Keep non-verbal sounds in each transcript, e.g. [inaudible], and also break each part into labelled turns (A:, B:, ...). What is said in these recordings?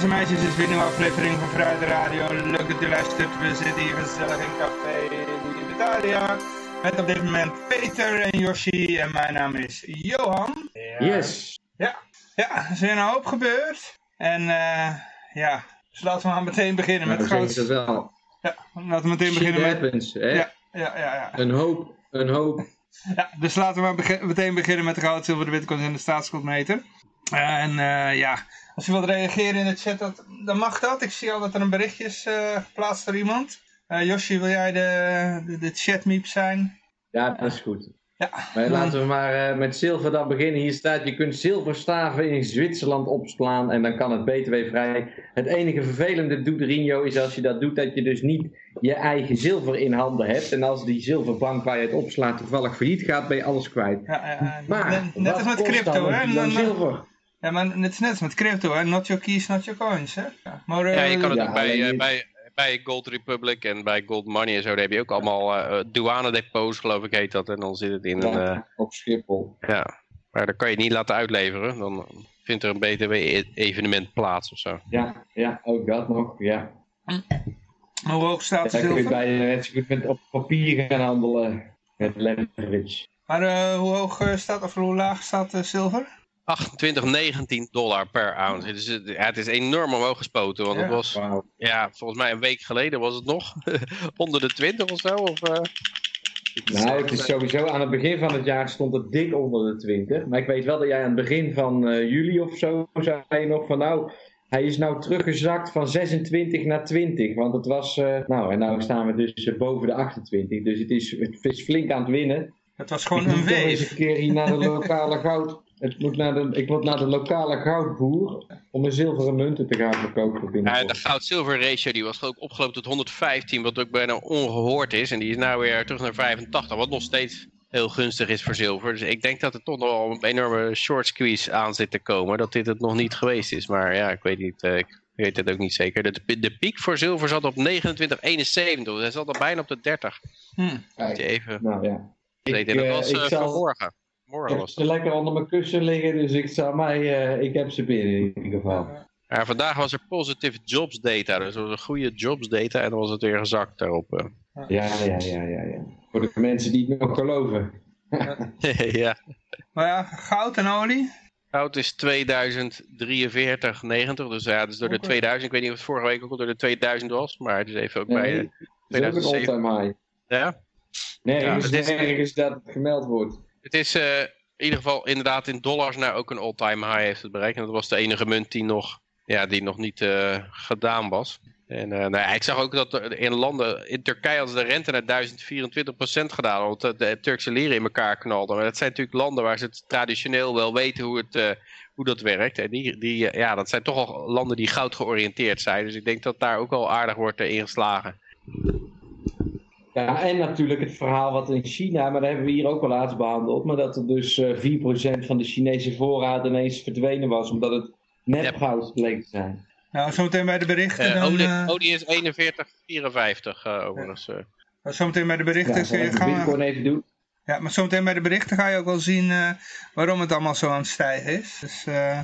A: jongens en meisjes, het is weer een nieuwe aflevering van Fruit Radio. Leuk dat u luistert. We zitten hier gezellig in Café Libertaria. Met op dit moment Peter en Yoshi en mijn naam is Johan.
B: Yes.
A: Ja, ja er is weer een hoop gebeurd. En eh ja, dus laten we maar meteen beginnen met
B: Nou, ze
A: grootste.
B: wel.
A: Ja, laten we meteen beginnen met...
B: happens, hè?
A: Ja, ja, ja, ja.
B: Een hoop, een hoop.
A: Ja, dus laten we maar meteen beginnen met de goud, zilver, de bitcoins en de staatsschuldmeter. Eh, en eh, ja, als u wilt reageren in de chat, dat, dan mag dat. Ik zie al dat er een berichtje is eh, geplaatst door iemand. Eh Yoshi, wil jij de, de, de chatmeep zijn?
B: Ja, dat is goed.
A: Ja.
B: Maar laten we maar eh, met zilver dan beginnen. Hier staat, je kunt zilverstaven in Zwitserland opslaan en dan kan het BTW vrij. Het enige vervelende doet Rinjo is als je dat doet, dat je dus niet je eigen zilver in handen hebt. En als die zilverbank waar je het opslaat toevallig failliet gaat, ben je alles kwijt.
A: Ja, ja,
B: Maar,
A: net, net als met crypto, hè?
B: zilver?
A: Ja, maar het is net als met crypto, hè? Not your keys, not your coins, hè? Ja, maar,
C: Ja,
A: eh,
C: je kan het
B: Ja,
C: ook bij, eh, bij, bij Gold Republic en bij Gold Money en zo, daar heb je ook allemaal eh douane depots, geloof ik heet dat. En dan zit het in een, eh,
B: Ja, op Schiphol.
C: ja. Maar dan kan je het niet laten uitleveren. Dan vindt er een BTW-evenement plaats of zo.
B: Ja, ja, ook dat nog, ja.
A: maar hoe hoog staat
B: Daar kun je
A: zilver?
B: bij eh, net zo goed met op papier gaan handelen. Met leverage.
A: Maar eh, hoe hoog eh, staat, of hoe laag staat de zilver?
C: 28, 19 dollar per ounce. Het ja, het is enorm omhoog gespoten. Want het
A: Ja.
C: was,
B: Wauw.
C: ja, volgens mij een week geleden was het nog. [laughs] onder de 20 of zo. Of, eh, het is,
B: Nou, het is sowieso aan het begin van het jaar stond het dik onder de 20. Maar ik weet wel dat jij aan het begin van eh, juli of zo zei je nog van nou, hij is nou teruggezakt van 26 naar 20. Want het was, eh, nou en nou staan we dus boven de 28. Dus het is, het is flink aan het winnen.
A: Het was gewoon een
B: toch eens een keer hier naar de lokale goud. Het moet naar de, ik moet naar de lokale goudboer om een zilveren munten te gaan verkopen
C: Ja, de goud-zilver ratio die was ik opgelopen tot 115, wat ook bijna ongehoord is. En die is nou weer terug naar 85, wat nog steeds heel gunstig is voor zilver. Dus ik denk dat er toch nog wel een enorme short squeeze aan zit te komen. Dat dit het nog niet geweest is. Maar ja, ik weet niet, eh, ik weet het ook niet zeker. De, de piek voor zilver zat op 29,71. Dus hij zat al bijna op de 30.
A: Hm.
C: Even
B: Nou ja. Ik,
C: dat
B: eh,
C: was
B: ik
C: eh,
B: zal,
C: vanmorgen.
B: Ik
C: Morgen
B: heb
C: was
B: ze lekker onder mijn kussen liggen, dus ik zal mij, eh, ik heb ze binnen in ieder geval.
C: Ja, vandaag was er positive jobs data. Dus dat was een goede jobs data. En dan was het weer gezakt daarop. eh.
B: Ja, ja, ja, ja, ja. Voor de mensen die het nog geloven. [laughs]
C: ja.
A: Maar ja, goud en olie?
C: Goud is 2043,90. Dus ja, dus door de
A: Oké.
C: 2000. Ik weet niet of het vorige week ook al door de 2000 was. Maar het is even ook
B: Nee,
C: bij... eh,
B: het is ook een
C: 2007.
B: all-time high.
C: ja.
B: Nee,
C: Ja,
B: is
C: is-
B: ergens dat het gemeld wordt.
C: Het is eh, in ieder geval inderdaad in dollars nou ook een all-time high heeft het bereikt. En dat was de enige munt die nog, ja, die nog niet eh, gedaan was. En eh, nou ja, ik zag ook dat in landen, in Turkije hadden ze de rente naar 1024% gedaan. Want de, de Turkse leren in elkaar knalden. Maar dat zijn natuurlijk landen waar ze traditioneel wel weten hoe, het, hoe dat werkt. En die, die, ja, dat zijn toch al landen die goud georiënteerd zijn. Dus ik denk dat daar ook wel aardig wordt eh, ingeslagen.
B: Ja, en natuurlijk het verhaal wat in China, maar dat hebben we hier ook al laatst behandeld, maar dat er dus eh 4% van de Chinese voorraad ineens verdwenen was, omdat het nepgoud bleek te zijn.
A: Nou, zometeen bij de berichten
C: Eh,
A: dan...
C: olie,
A: eh,
C: olie is 41,54 eh overigens. eh.
A: zometeen bij de berichten
B: Ja,
A: gaan we...
B: even doen?
A: Ja, maar zometeen bij de berichten ga je ook wel zien eh, waarom het allemaal zo aan het stijgen is. Dus eh,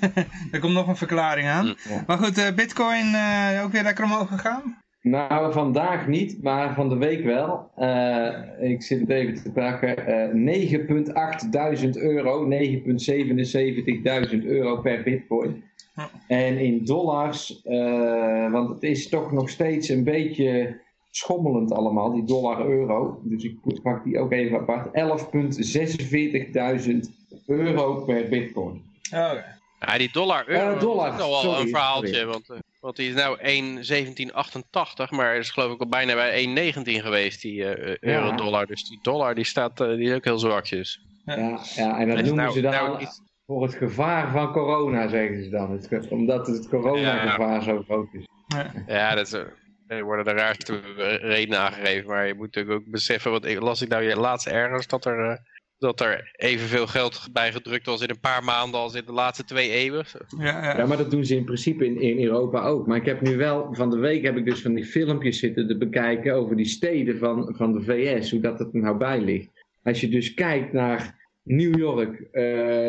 A: [laughs] er komt nog een verklaring aan.
B: Ja.
A: Maar goed, eh, bitcoin eh, ook weer lekker omhoog gegaan?
B: Nou, vandaag niet, maar van de week wel. Eh, ik zit het even te pakken. Eh 9,8 euro, 9,77.000 euro per bitcoin.
A: Ja.
B: En in dollars, eh, want het is toch nog steeds een beetje schommelend allemaal, die dollar-euro. Dus ik pak die ook even apart. 11,46.000 euro per bitcoin.
A: Oh, oké.
C: Ja, die dollar euro
B: Eh, dollar,
C: is nog wel
B: sorry,
C: een verhaaltje,
B: sorry.
C: want, want die is nou 1,1788, maar is geloof ik al bijna bij 1,19 geweest, die eh, euro-dollar. Dus die dollar die staat, eh, die is ook heel zwakjes.
B: Ja, ja en dat
C: Is
B: noemen
C: nou-
B: ze dan
C: nou iets-
B: voor het gevaar van corona, zeggen ze dan. Het, omdat het coronagevaar zo groot is.
A: Ja.
C: Ja, dat is, eh, er worden de raarste redenen aangegeven, maar je moet natuurlijk ook beseffen, want ik, las ik nou je laatst ergens dat er, eh, dat er evenveel geld bij gedrukt was in een paar maanden als in de laatste twee eeuwen.
A: Ja, ja.
B: Ja, maar dat doen ze in principe in, in Europa ook. Maar ik heb nu wel, van de week heb ik dus van die filmpjes zitten te bekijken over die steden van, van de VS, hoe dat het er nou bij ligt. Als je dus kijkt naar New York. Uh,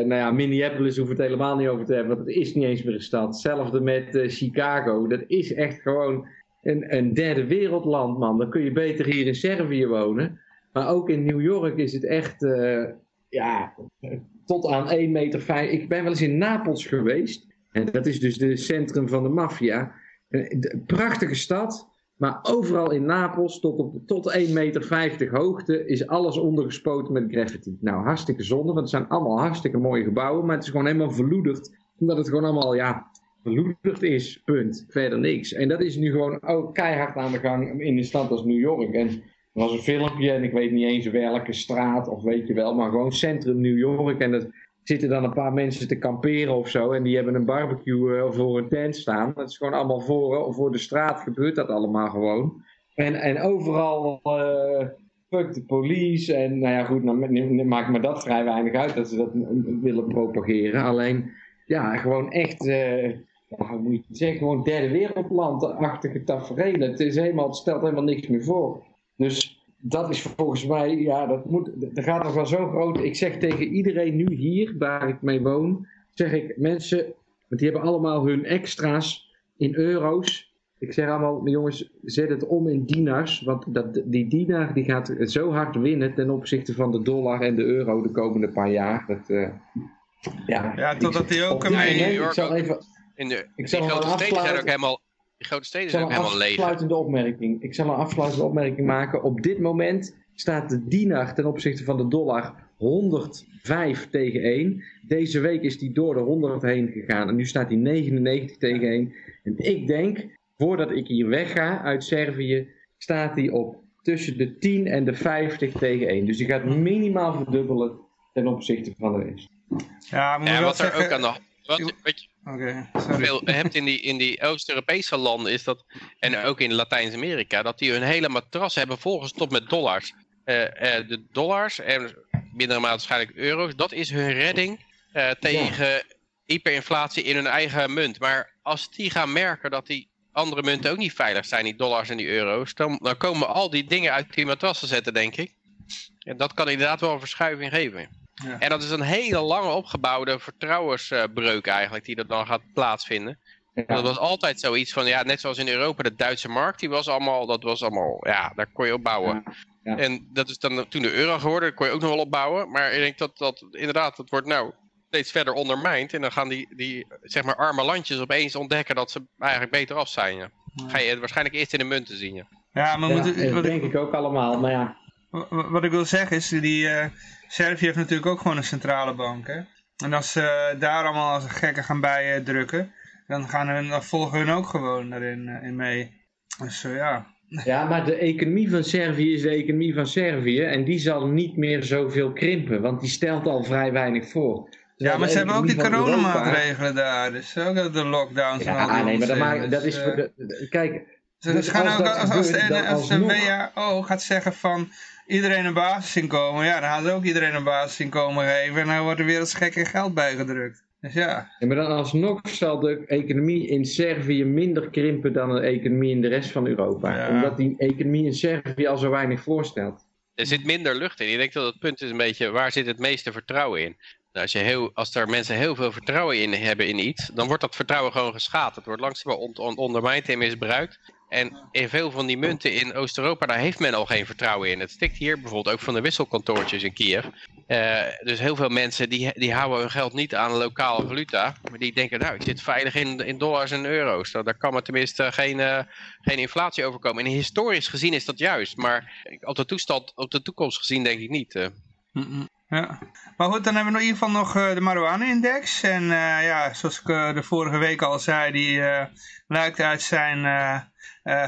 B: nou ja, Minneapolis hoeven we het helemaal niet over te hebben, want het is niet eens meer een stad. Hetzelfde met uh, Chicago. Dat is echt gewoon een, een derde wereldland, man. Dan kun je beter hier in Servië wonen. Maar ook in New York is het echt, uh, ja, tot aan 1 meter 5. Ik ben wel eens in Napels geweest. En dat is dus het centrum van de maffia. Prachtige stad. Maar overal in Napels, tot, op, tot 1,50 meter hoogte, is alles ondergespoten met graffiti. Nou, hartstikke zonde, want het zijn allemaal hartstikke mooie gebouwen. Maar het is gewoon helemaal verloederd. Omdat het gewoon allemaal, ja, verloederd is. Punt. Verder niks. En dat is nu gewoon ook keihard aan de gang in een stad als New York. En er was een filmpje, en ik weet niet eens welke straat, of weet je wel, maar gewoon centrum New York. En dat zitten dan een paar mensen te kamperen of zo. En die hebben een barbecue uh, voor een tent staan. Dat is gewoon allemaal voor, voor de straat gebeurt dat allemaal gewoon. En, en overal uh, fuck de police. En nou ja goed, nou, maakt me dat vrij weinig uit dat ze dat willen propageren. Alleen, ja, gewoon echt... Ja, hoe moet je het zeggen, gewoon derde wereldland-achtige tafereelen. Het, is helemaal, het stelt helemaal niks meer voor. Dus dat is volgens mij, ja, dat moet, er gaat nog wel zo groot. Ik zeg tegen iedereen nu hier, waar ik mee woon, zeg ik, mensen, want die hebben allemaal hun extra's in euro's. Ik zeg allemaal, jongens, zet het om in dinars, want dat, die dinar die gaat zo hard winnen ten opzichte van de dollar en de euro de komende paar jaar. Dat, uh,
A: ja, ja, totdat die ook... een
C: ik zal even... In de, ik zal grote steden zijn ook helemaal die grote steden zijn ook helemaal leeg.
B: Afsluitende opmerking. Ik zal een afsluitende opmerking maken. Op dit moment staat de dinar ten opzichte van de dollar 105 tegen 1. Deze week is die door de 100 heen gegaan en nu staat hij 99 tegen 1. En ik denk, voordat ik hier wegga uit Servië, staat hij op tussen de 10 en de 50 tegen 1. Dus die gaat minimaal verdubbelen ten opzichte van de rest.
C: Ja, maar ja, wat er ook aan de wat, weet je, okay, veel hebt in die, in die Oost-Europese landen is dat, en ook in Latijns-Amerika, dat die hun hele matras hebben volgestopt met dollars. Uh, uh, de dollars en minder waarschijnlijk euro's, dat is hun redding uh, tegen hyperinflatie in hun eigen munt. Maar als die gaan merken dat die andere munten ook niet veilig zijn, die dollars en die euro's, dan, dan komen al die dingen uit die matrassen zetten, denk ik. En dat kan inderdaad wel een verschuiving geven. En dat is een hele lange opgebouwde vertrouwensbreuk eigenlijk die er dan gaat plaatsvinden. Dat was altijd zoiets van, ja, net zoals in Europa, de Duitse markt, die was allemaal, dat was allemaal, ja, daar kon je op bouwen. Ja. En dat is dan toen de euro geworden, daar kon je ook nog wel op bouwen. Maar ik denk dat dat inderdaad, dat wordt nou steeds verder ondermijnd. En dan gaan die, die zeg maar, arme landjes opeens ontdekken dat ze eigenlijk beter af zijn. Ja. Ga je het waarschijnlijk eerst in de munten zien. Ja,
B: ja maar moeten, dat denk ik ook allemaal, maar ja.
A: Wat ik wil zeggen is, die, uh, Servië heeft natuurlijk ook gewoon een centrale bank. Hè? En als ze daar allemaal als gekken gaan bij drukken, dan, gaan hun, dan volgen hun ook gewoon erin uh, in mee. Dus uh, ja.
B: Ja, maar de economie van Servië is de economie van Servië en die zal niet meer zoveel krimpen, want die stelt al vrij weinig voor.
A: ja, maar ze hebben ook die coronamaatregelen daar, dus ook de lockdowns.
B: Ja, nee, maar dat, maakt, dat is... Voor de, kijk,
A: dus gaan ook, als, als, de, als de WHO gaat zeggen van iedereen een basisinkomen, ja, dan gaan ze ook iedereen een basisinkomen geven en dan wordt er weer als gekke geld bijgedrukt. Dus ja.
B: ja. Maar dan alsnog zal de economie in Servië minder krimpen dan de economie in de rest van Europa. Omdat die economie in Servië al zo weinig voorstelt.
C: Er zit minder lucht in. Ik denk dat het punt is een beetje, waar zit het meeste vertrouwen in? Nou, als, je heel, als er mensen heel veel vertrouwen in hebben in iets, dan wordt dat vertrouwen gewoon geschaad. Het wordt langzaam ondermijnd en misbruikt. En in veel van die munten in Oost-Europa, daar heeft men al geen vertrouwen in. Het stikt hier bijvoorbeeld ook van de wisselkantoortjes in Kiev. Uh, dus heel veel mensen die, die houden hun geld niet aan lokale valuta. Maar die denken, nou, ik zit veilig in, in dollars en euro's. Nou, daar kan me tenminste geen, uh, geen inflatie overkomen. En historisch gezien is dat juist. Maar op de, toestand, op de toekomst gezien denk ik niet. Uh.
A: Maar goed, dan hebben we in ieder geval nog de marijuana-index. En ja, zoals ik de vorige week al zei, die lijkt uit zijn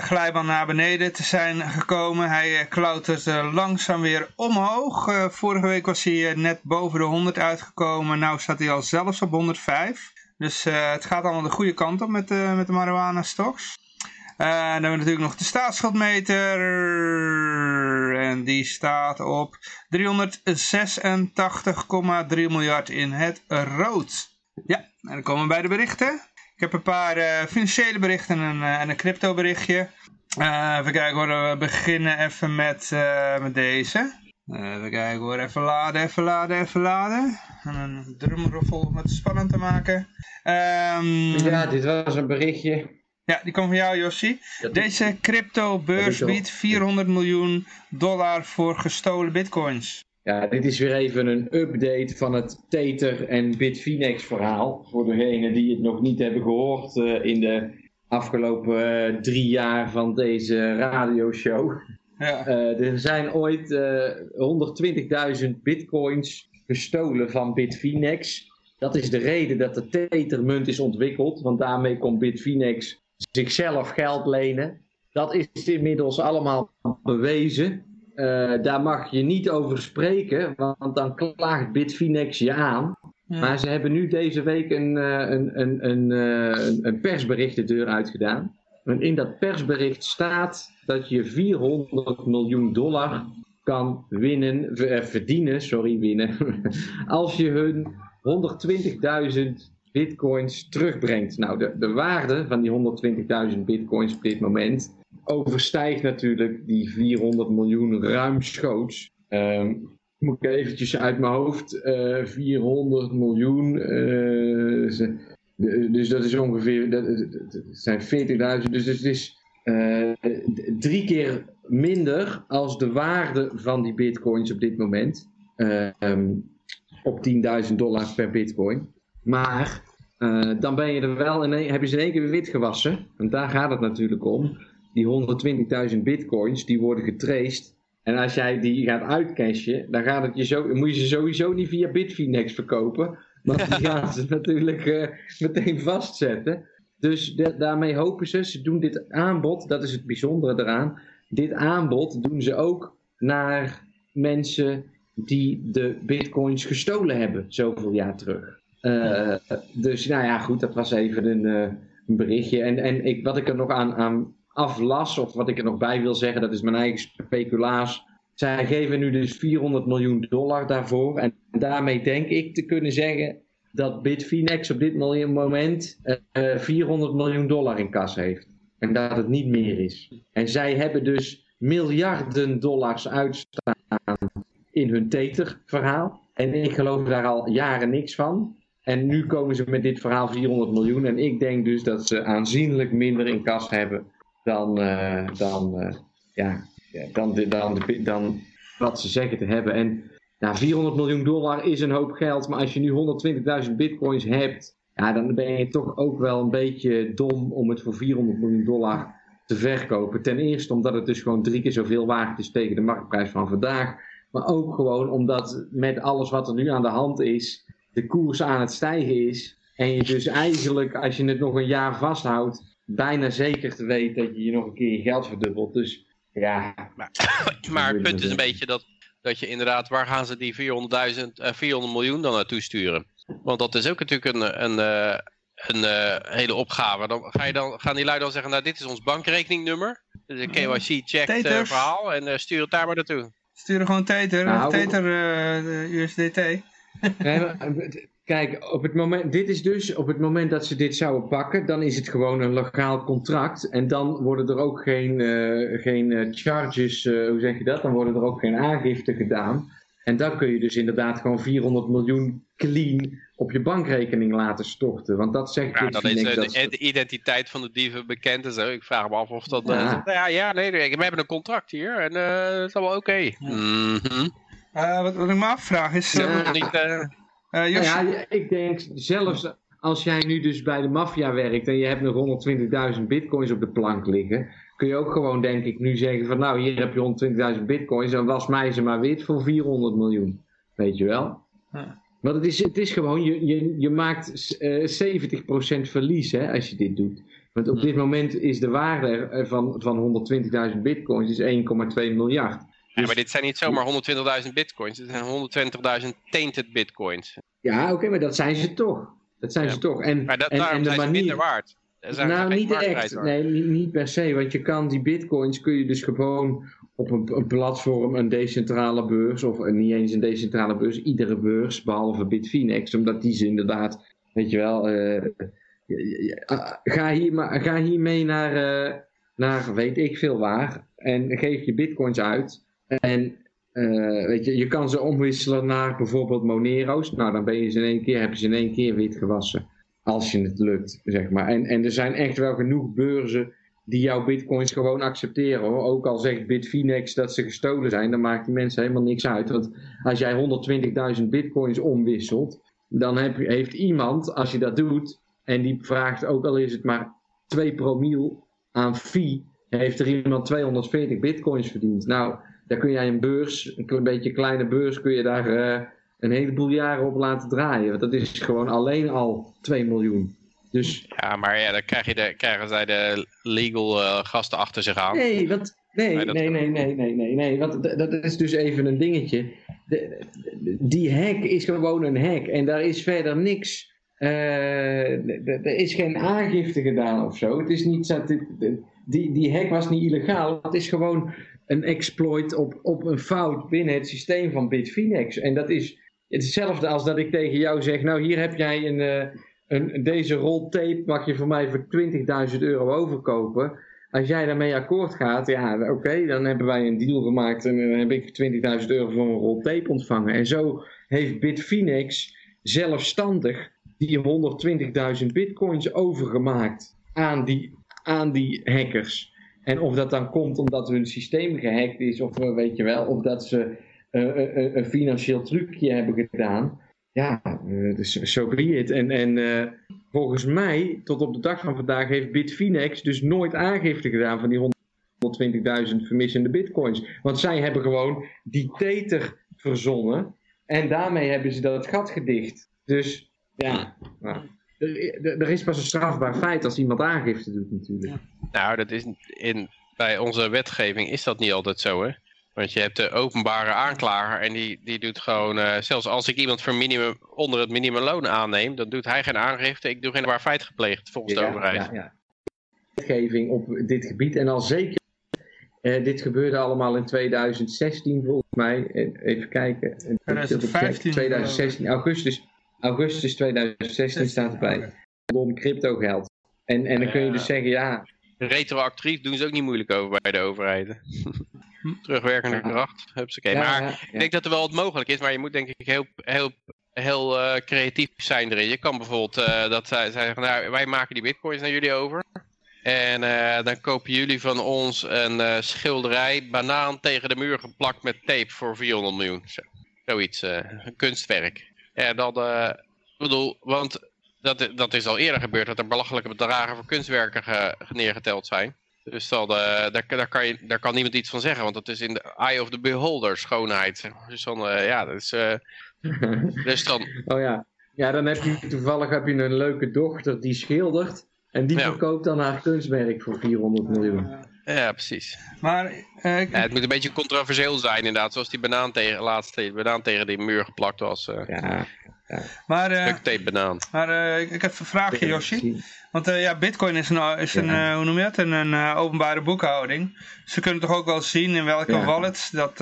A: glijbaan naar beneden te zijn gekomen. Hij klautert langzaam weer omhoog. vorige week was hij net boven de 100 uitgekomen. Nu staat hij al zelfs op 105. Dus het gaat allemaal de goede kant op met, met de marijuana stocks. Dan hebben we natuurlijk nog de staatsschuldmeter. En die staat op 386,3 miljard in het rood. Ja, en dan komen we bij de berichten. Ik heb een paar uh, financiële berichten en, uh, en een crypto berichtje. Uh, even kijken hoor, we beginnen even met, met deze. Even kijken hoor, even laden, even laden, even laden. En een drumroffel om het spannend te maken. Ehm,
B: Ja, dit was een berichtje.
A: Ja, die komt van jou, Jossi. Deze crypto-beurs
B: Dat is
A: biedt 400 miljoen dollar voor gestolen bitcoins.
B: Ja, dit is weer even een update van het Tether en Bitfinex verhaal. Voor degenen die het nog niet hebben gehoord eh, in de afgelopen eh, drie jaar van deze radioshow.
A: Ja,
B: Eh, er zijn ooit eh 120.000 bitcoins gestolen van Bitfinex. Dat is de reden dat de Tethermunt is ontwikkeld, want daarmee kon Bitfinex zichzelf geld lenen. Dat is inmiddels allemaal bewezen. Eh, daar mag je niet over spreken, want dan klaagt Bitfinex je aan.
A: Ja.
B: Maar ze hebben nu deze week een, eh, een, een, een, eh, een- persbericht de deur uitgedaan. En in dat persbericht staat dat je 400 miljoen dollar kan winnen, verdienen, sorry, winnen, [laughs] als je hun 120.000 bitcoins terugbrengt. Nou, de, de waarde van die 120.000 bitcoins op dit moment overstijgt natuurlijk die 400 miljoen ruimschoots. Ehm moet ik eventjes uit mijn hoofd, eh 400 miljoen, eh, ze- de- dus dat is ongeveer, dat, zijn 40.000, dus het is eh, drie keer minder als de waarde van die bitcoins op dit moment. eh, ehm, op 10.000 dollar per bitcoin. Maar eh, dan ben je er wel in een, hebben ze in één keer weer wit gewassen. Want daar gaat het natuurlijk om. Die 120.000 bitcoins, die worden getraced. En als jij die gaat uitcashen, dan gaat het je zo, moet je ze sowieso niet via Bitfinex verkopen. Want die [laughs] gaan ze natuurlijk eh, meteen vastzetten. Dus de- daarmee hopen ze, ze doen dit aanbod, dat is het bijzondere eraan. Dit aanbod doen ze ook naar mensen die de bitcoins gestolen hebben, zoveel jaar terug. Eh, dus nou ja, goed, dat was even een, eh, een berichtje. En, en ik, wat ik er nog aan, aan aflas, of wat ik er nog bij wil zeggen, dat is mijn eigen speculaas. Zij geven nu dus 400 miljoen dollar daarvoor. En daarmee denk ik te kunnen zeggen dat Bitfinex op dit mo- moment eh, eh, 400 miljoen dollar in kas heeft. En dat het niet meer is. En zij hebben dus miljarden dollars uitstaan in hun Tether-verhaal. En ik geloof daar al jaren niks van. En nu komen ze met dit verhaal 400 miljoen. En ik denk dus dat ze aanzienlijk minder in kas hebben dan, eh, dan, eh, ja, dan, dan, dan wat ze zeggen te hebben. En nou, 400 miljoen dollar is een hoop geld. Maar als je nu 120.000 bitcoins hebt, ja, dan ben je toch ook wel een beetje dom om het voor 400 miljoen dollar te verkopen. Ten eerste omdat het dus gewoon drie keer zoveel waard is tegen de marktprijs van vandaag. Maar ook gewoon omdat met alles wat er nu aan de hand is, de koers aan het stijgen is. En je dus eigenlijk, als je het nog een jaar vasthoudt, bijna zeker te weten dat je je nog een keer je geld verdubbelt. Dus ja, [coughs]
C: Maar het punt is een beetje dat, dat je inderdaad, waar gaan ze die 400.000, eh, 400 miljoen dan naartoe sturen? Want dat is ook natuurlijk een, een, eh, een eh, hele opgave. Dan ga je dan, gaan die lui dan zeggen, nou dit is ons bankrekeningnummer. Dus een KYC-check eh,
A: Teters.
C: verhaal en eh, stuur het daar maar naartoe.
A: Sturen gewoon Tether,
B: Nou,
A: Tether eh, de USDT.
B: Nee, maar, kijk, op het moment, dit is dus op het moment dat ze dit zouden pakken, dan is het gewoon een legaal contract. En dan worden er ook geen, eh, geen eh, charges, eh, hoe zeg je dat? Dan worden er ook geen aangiften gedaan. En dan kun je dus inderdaad gewoon 400 miljoen clean op je bankrekening laten storten. Want dat zegt
C: Ja, dan is
B: dat
C: de, identiteit van de dieven bekend en zo. Ik vraag me af of dat...
B: Ja.
C: ja, ja, nee, nee, we hebben een contract hier en eh het is allemaal oké. Mhm.
A: Eh, wat, wat ik me afvraag is... eh,
B: Ja.
C: Niet, eh,
A: eh,
B: Nou ja, ik denk zelfs als jij nu dus bij de maffia werkt en je hebt nog 120.000 bitcoins op de plank liggen, kun je ook gewoon denk ik nu zeggen van nou hier heb je 120.000 bitcoins en was mij ze maar wit voor 400 miljoen. Weet je wel?
A: Ja.
B: Want het is, het is gewoon, je, je, je maakt eh 70% verlies hè, als je dit doet. Want op dit moment is de waarde van, van 120.000 bitcoins is 1,2 miljard.
C: Ja, maar dit zijn niet zomaar 120.000 bitcoins. Dit zijn 120.000 tainted bitcoins.
B: Ja, oké, maar dat zijn ze toch. Dat zijn
C: Ja.
B: ze toch. En,
C: Maar dat,
B: en,
C: daarom
B: en de
C: zijn ze
B: manier...
C: minder waard.
B: Nou, niet echt.
C: waard.
B: Nee, niet, per se. Want je kan die bitcoins kun je dus gewoon op een, een platform, een decentrale beurs, of niet eens een decentrale beurs, iedere beurs, behalve Bitfinex, omdat die ze inderdaad, weet je wel, ah, ga, hier maar, ga hiermee naar, eh, naar weet ik veel waar en geef je bitcoins uit. En eh, weet je, je kan ze omwisselen naar bijvoorbeeld Monero's. Nou, dan ben je ze in één keer, heb je ze in één keer wit gewassen. Als je het lukt, zeg maar. En, en er zijn echt wel genoeg beurzen die jouw bitcoins gewoon accepteren. Hoor. Ook al zegt Bitfinex dat ze gestolen zijn, dan maakt die mensen helemaal niks uit. Want als jij 120.000 bitcoins omwisselt, dan heb, heeft iemand, als je dat doet, en die vraagt ook al is het maar 2 promiel aan fee, heeft er iemand 240 bitcoins verdiend. Nou, daar kun jij een beurs, een beetje kleine beurs, kun je daar eh, een heleboel jaren op laten draaien. Want dat is gewoon alleen al 2 miljoen. Dus...
C: Ja, maar ja, dan krijg je de, krijgen zij de legal eh, gasten achter zich aan.
B: Nee, dat, nee, nee, nee, nee, nee, nee, Want dat is dus even een dingetje. Die hack is gewoon een hack en daar is verder niks. Eh, er is geen aangifte gedaan of zo. Het is niet dat die, die hack was niet illegaal. Het is gewoon een exploit op, op een fout binnen het systeem van Bitfinex. En dat is hetzelfde als dat ik tegen jou zeg: Nou, hier heb jij een, uh, een, deze rol tape, mag je voor mij voor 20.000 euro overkopen. Als jij daarmee akkoord gaat, ja, oké, dan hebben wij een deal gemaakt en dan heb ik 20.000 euro voor een rol tape ontvangen. En zo heeft Bitfinex zelfstandig die 120.000 bitcoins overgemaakt aan die, aan die hackers. En of dat dan komt omdat hun systeem gehackt is, of eh, weet je wel, of dat ze uh, een financieel trucje hebben gedaan. Ja, dus zo so het. En, en volgens mij, tot op de dag van vandaag, heeft Bitfinex dus nooit aangifte gedaan van die 120.000 vermissende bitcoins. Want zij hebben gewoon die tether verzonnen. En daarmee hebben ze dat gat gedicht. Dus ja, nou, er, er, is pas een strafbaar feit als iemand aangifte doet natuurlijk.
C: Nou, dat is in, bij onze wetgeving is dat niet altijd zo, hè? Want je hebt de openbare aanklager en die, die doet gewoon, uh, zelfs als ik iemand voor minimum, onder het minimumloon aanneem, dan doet hij geen aangifte, ik doe geen waar feit gepleegd volgens de overheid. Ja, ja.
B: Wetgeving op dit gebied en al zeker, uh, dit gebeurde allemaal in 2016 volgens mij, even kijken.
A: 2015.
B: 2016, augustus, augustus 2016 staat erbij. Om crypto geld. En, en dan kun je dus zeggen, ja...
C: Retroactief doen ze ook niet moeilijk over bij de overheid. Terugwerkende kracht. Hupsakee. Ja, maar ja, ik denk dat er wel wat mogelijk is, maar je moet denk ik heel, heel, heel uh, creatief zijn erin. Je kan bijvoorbeeld uh, dat zij zeggen, nou, wij maken die bitcoins naar jullie over. En uh, dan kopen jullie van ons een schilderij, banaan tegen de muur geplakt met tape voor 400 miljoen. Zo, zoiets, een kunstwerk. Ja, dan, bedoel, want dat, dat is al eerder gebeurd dat er belachelijke bedragen voor kunstwerken ge, neergeteld zijn. Dus dat, uh, daar, daar, kan je, daar kan niemand iets van zeggen, want dat is in de eye of the beholder schoonheid. Dus dan, uh, ja, dat is, uh, [laughs] dus dan...
B: Oh ja. ja, dan heb je toevallig heb je een leuke dochter die schildert en die ja. verkoopt dan haar kunstwerk voor 400 miljoen.
C: Ja, precies.
A: Maar,
C: ja, het moet een beetje controversieel zijn inderdaad, zoals die banaan tegen, laatste banaan tegen die muur geplakt was.
B: Ja,
A: ja. Maar, uh,
C: tape banaan.
A: Maar uh, ik, ik heb een vraagje, Yoshi. Want uh, ja, bitcoin is een, is een hoe noem je dat, een, een openbare boekhouding. Ze kunnen toch ook wel zien in welke ja. wallets dat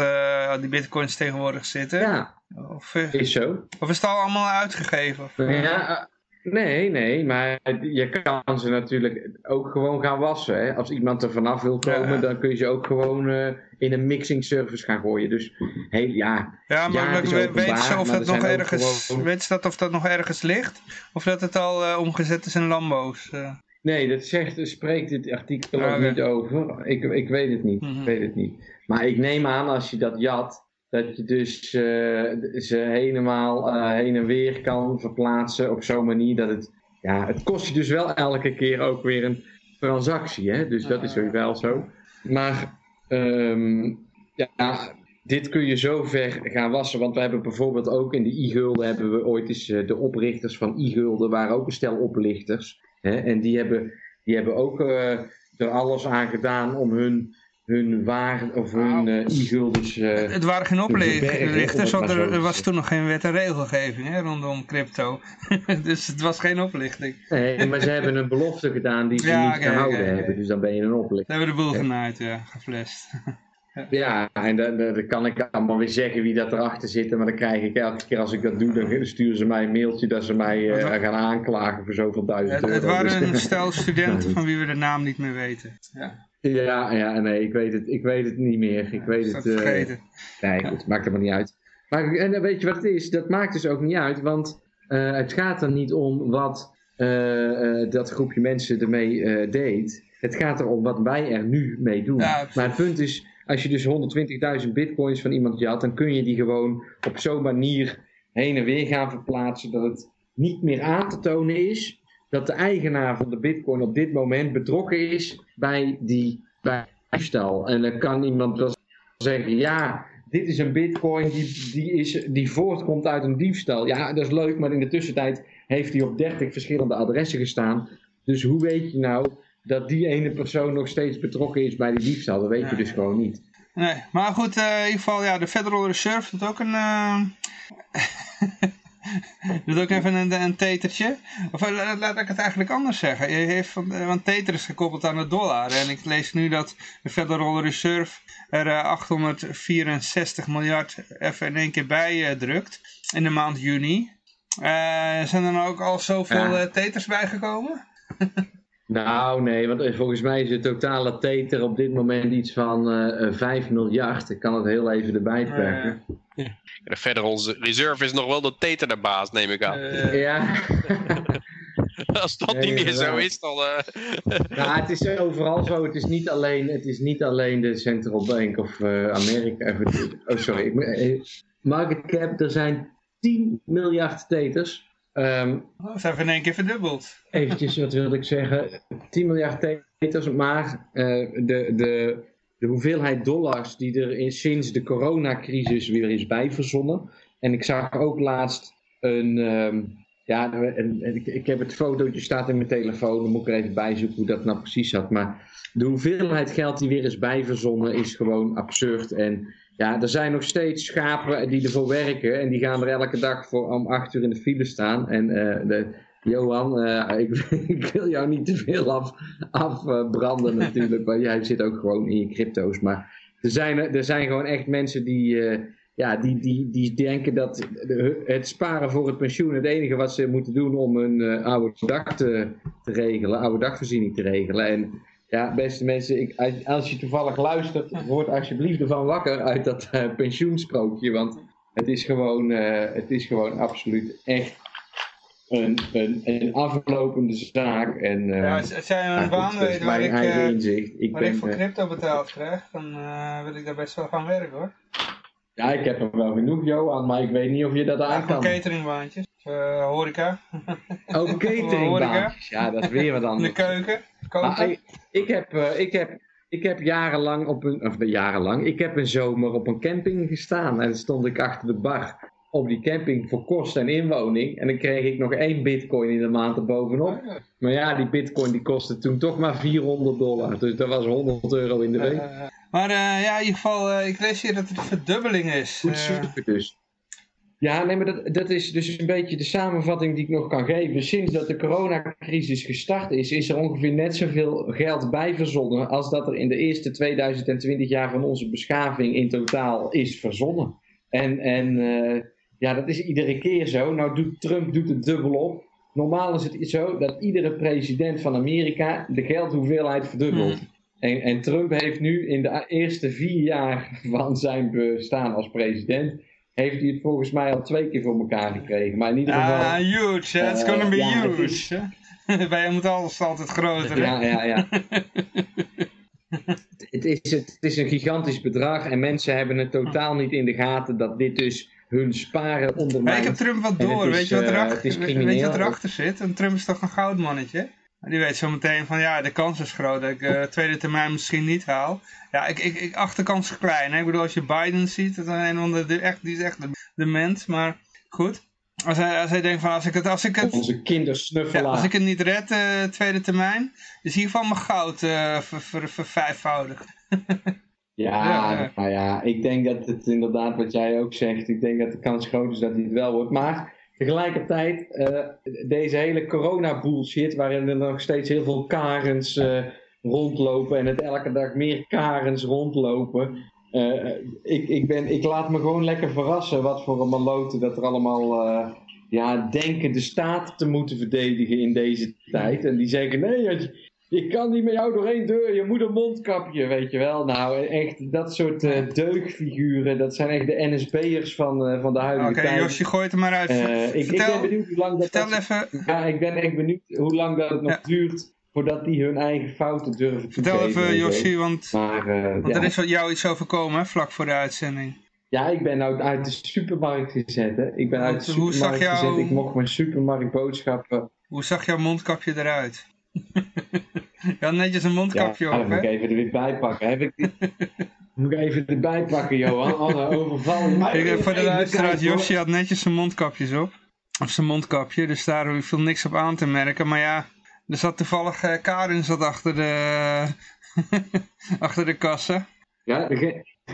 A: die bitcoins tegenwoordig zitten?
B: Ja,
A: of,
B: is zo.
A: Of is het al allemaal uitgegeven? Of,
B: ja, Nee, nee, maar je kan ze natuurlijk ook gewoon gaan wassen. Hè? Als iemand er vanaf wil komen, ja. dan kun je ze ook gewoon uh, in een mixing service gaan gooien. Dus heel, ja.
A: Ja, maar ja, weet ze of dat nog ergens, gewoon... weet ze dat of dat nog ergens ligt? Of dat het al uh, omgezet is in Lambo's? Uh.
B: Nee, dat zegt, spreekt dit artikel ook okay. niet over. Ik, ik weet het niet. Mm -hmm. Ik weet het niet. Maar ik neem aan als je dat jat, dat je dus uh, ze helemaal uh, heen en weer kan verplaatsen op zo'n manier dat het... Ja, het kost je dus wel elke keer ook weer een transactie, hè? Dus dat is wel zo. Maar um, ja, dit kun je zo ver gaan wassen. Want we hebben bijvoorbeeld ook in de i-gulden hebben we ooit eens uh, de oprichters van i-gulden waren ook een stel oplichters. Hè? En die hebben, die hebben ook er alles aan gedaan om hun hun waar of hun uh, e-guldens... Uh,
A: het waren geen oplichters, want er, er was toen nog geen wet en regelgeving hè, rondom crypto. [laughs] dus het was geen oplichting.
B: nee, maar ze hebben een belofte gedaan die ze ja, niet okay, gehouden okay, hebben, dus dan ben je een oplichter.
A: Ze hebben de boel genaaid, ja, geflasht. [laughs]
B: Ja, en dan, dan, dan kan ik allemaal weer zeggen wie dat erachter zit. Maar dan krijg ik elke keer als ik dat doe, dan sturen ze mij een mailtje dat ze mij eh, gaan aanklagen voor zoveel duizend
A: Het,
B: euro.
A: het waren
B: Dus-
A: een stel [laughs] studenten van wie we de naam niet meer weten. Ja,
B: Ja, ja, nee, ik weet het, ik weet het niet meer. Ik weet het. eh,
A: vergeten.
B: Nee, goed, [laughs] het maakt er maar niet uit. Maar en dan weet je wat het is? Dat maakt dus ook niet uit, want eh, het gaat er niet om wat eh, eh, dat groepje mensen ermee eh, deed. Het gaat erom wat wij er nu mee doen.
A: Ja,
B: maar het punt is, als je dus 120.000 bitcoins van iemand had, dan kun je die gewoon op zo'n manier heen en weer gaan verplaatsen dat het niet meer aan te tonen is dat de eigenaar van de bitcoin op dit moment betrokken is bij die bij diefstal. En dan kan iemand wel zeggen, ja, dit is een bitcoin die, die, is, die voortkomt uit een diefstal. Ja, dat is leuk, maar in de tussentijd heeft hij op 30 verschillende adressen gestaan. Dus hoe weet je nou dat die ene persoon nog steeds betrokken is bij die diefstal? Dat weet je dus gewoon niet.
A: Nee, maar goed, eh, in ieder geval, ja, de Federal Reserve doet ook een... eh, [laughs] doet ook even een, een tetertje. Of eh, laat, laat ik het eigenlijk anders zeggen. Je heeft, van- eh, want teter is gekoppeld aan de dollar. En ik lees nu dat de Federal Reserve er eh, 864 miljard even in één keer bij eh, drukt. In de maand juni. Eh, zijn er dan ook al zoveel
B: Ja.
A: eh, teters bijgekomen? [laughs]
B: Nou, nee, want eh, volgens mij is de totale tether op dit moment iets van eh, eh, 5 miljard. Ik kan het heel even erbij pakken.
C: De Federal Reserve is nog wel de tetenerbaas, neem ik aan.
A: Eh,
B: ja. [laughs]
C: Als dat
B: nee,
C: niet meer zo is, dan... eh, [laughs]
B: Nou, het is overal zo. Het is niet alleen, het is niet alleen de Central Bank of eh, Amerika. Oh, sorry. Market cap, er zijn 10 miljard teters. Ehm
A: dat zijn we in één keer verdubbeld.
B: eventjes, wat wilde ik zeggen? 10 miljard teters, maar eh, de, de, de hoeveelheid dollars die er in, sinds de coronacrisis weer is bijverzonnen. En ik zag ook laatst een... ehm, ja, en, ik, ik heb het fotootje staat in mijn telefoon. Dan moet ik er even bijzoeken hoe dat nou precies zat. Maar de hoeveelheid geld die weer is bijverzonnen is gewoon absurd. En ja, er zijn nog steeds schapen die ervoor werken. En die gaan er elke dag voor om acht uur in de file staan. En eh, Johan, eh, ik, [laughs] ik wil jou niet te veel af, afbranden [laughs] natuurlijk. Maar jij zit ook gewoon in je crypto's. Maar er zijn, er zijn gewoon echt mensen die... eh, ja, die, die, die denken dat het sparen voor het pensioen het enige wat ze moeten doen om hun eh, oude dag te, te regelen, oude dagvoorziening te regelen. En ja, beste mensen, ik, als, je toevallig luistert, word alsjeblieft ervan wakker uit dat pensioensprookje. Want het is gewoon, het is gewoon absoluut echt een, een, een aflopende zaak. En, eh,
A: Ja, als, als jij een baan weet waar ik, eh,
B: inzicht. Ik
A: waar ik voor
B: eh,
A: crypto betaald krijg, dan eh, wil ik daar best wel gaan werken hoor.
B: ja, ik heb er wel genoeg, Johan, maar ik weet niet of je dat
A: Ja,
B: aan kan.
A: cateringbaantjes, horeca, [laughs]
B: Ook cateringbaantjes. Ja, dat is weer wat anders.
A: de keuken, koken.
B: ik, ik, heb, eh, ik, heb, ik heb jarenlang op een, of jarenlang, ik heb een zomer op een camping gestaan en stond ik achter de bar op die camping voor kost en inwoning en dan kreeg ik nog één bitcoin in de maand erbovenop. Maar ja, die bitcoin die kostte toen toch maar 400 dollar, dus dat was 100 euro in de week.
A: Eh, maar eh, ja, in ieder geval, eh, ik lees hier dat het een verdubbeling is.
B: Goed
A: Eh,
B: super dus. Ja, nee, maar dat, dat is dus een beetje de samenvatting die ik nog kan geven. Sinds dat de coronacrisis gestart is, is er ongeveer net zoveel geld bij verzonnen als dat er in de eerste 2020 jaar van onze beschaving in totaal is verzonnen. En, en eh, ja, dat is iedere keer zo. Nou doet Trump doet het dubbel op. Normaal is het zo dat iedere president van Amerika de geldhoeveelheid verdubbelt. En, en Trump heeft nu in de eerste vier jaar [laughs] van zijn bestaan als president, heeft hij het volgens mij al twee keer voor elkaar gekregen. Maar in ieder geval...
A: Ah, huge, it's
B: Eh,
A: gonna be
B: ja,
A: huge.
B: is-?
A: Bij je moet alles altijd groter, hè?
B: Ja, ja, ja. [laughs] het, is, het is een gigantisch bedrag en mensen hebben het totaal niet in de gaten dat dit dus hun sparen
A: Maar
B: ondermijnt.
A: ik heb Trump wat door,
B: is,
A: weet je wat,
B: eh,
A: erachter, weet, je wat erachter zit? En Trump is toch een goudmannetje? Die weet zo meteen van, ja, de kans is groot dat ik eh tweede termijn misschien niet haal. Ja, ik, ik, ik acht de kans klein. Hè? Ik bedoel, als je Biden ziet, dat is een echt, die is echt de, de mens. Maar goed, als hij, als hij denkt van, als ik het, als ik het,
B: Onze
A: ja,
B: kindersnuffelaar.
A: als ik het niet red, eh, tweede termijn, is hier van mijn goud eh ver, ver, vervijfvoudigd. [laughs]
B: Ja,
A: Ja.
B: nou ja, ik denk dat het inderdaad wat jij ook zegt, ik denk dat de kans groot is dat hij het wel wordt. Maar tegelijkertijd, eh, deze hele corona bullshit, waarin er nog steeds heel veel karens eh, rondlopen en het elke dag meer karens rondlopen. eh, ik, ik, ben, ik laat me gewoon lekker verrassen wat voor een maloten dat er allemaal ja, denken de staat te moeten verdedigen in deze tijd. En die zeggen, nee, je, kan niet met jou doorheen deur, je moet een mondkapje, weet je wel. Nou, echt, dat soort uh, deugfiguren, dat zijn echt de NSB'ers van, van de huidige
A: tijd. Oké, Josje, gooi het er maar uit.
B: ik, ik, ben benieuwd hoe lang dat...
A: Vertel even...
B: Ja, ik ben echt benieuwd hoe lang dat het nog duurt voordat die hun eigen fouten durven te
A: Vertel even, Joshi, want, maar, want er is jou iets overkomen, vlak voor de uitzending.
B: Ja, ik ben nou uit de supermarkt gezet. Hè. Ik ben uit de supermarkt jou... gezet. Ik mocht mijn supermarktboodschappen.
A: Hoe zag jouw mondkapje eruit? Je had netjes een mondkapje
B: ja,
A: op,
B: hè? moet ik even er weer bij pakken. Heb ik [laughs] moet ik even erbij pakken, Johan. Anders overval je
A: mij. Voor de luisteraars, Josje had netjes zijn mondkapjes op. Of zijn mondkapje, dus daar viel niks op aan te merken. Maar ja, er zat toevallig, uh, Karin zat achter de, [laughs] achter de kassa.
B: Ja,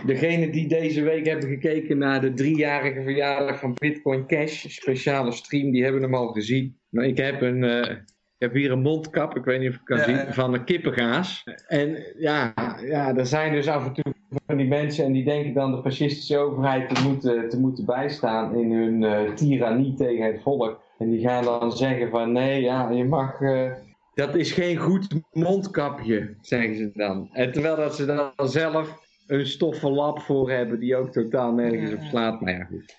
B: degene die deze week hebben gekeken naar de driejarige verjaardag van Bitcoin Cash, speciale stream, die hebben hem al gezien. Maar ik heb een... Uh, ik heb hier een mondkap, ik weet niet of ik kan zien, van een kippengaas. En ja, ja, er zijn dus af en toe van die mensen en die denken dan de fascistische overheid te moeten, te moeten bijstaan in hun uh, tirannie tegen het volk. En die gaan dan zeggen van nee, ja, je mag... Uh, dat is geen goed mondkapje, zeggen ze dan. En terwijl dat ze dan zelf een stoffen lap voor hebben die ook totaal nergens op slaat. Maar ja, goed.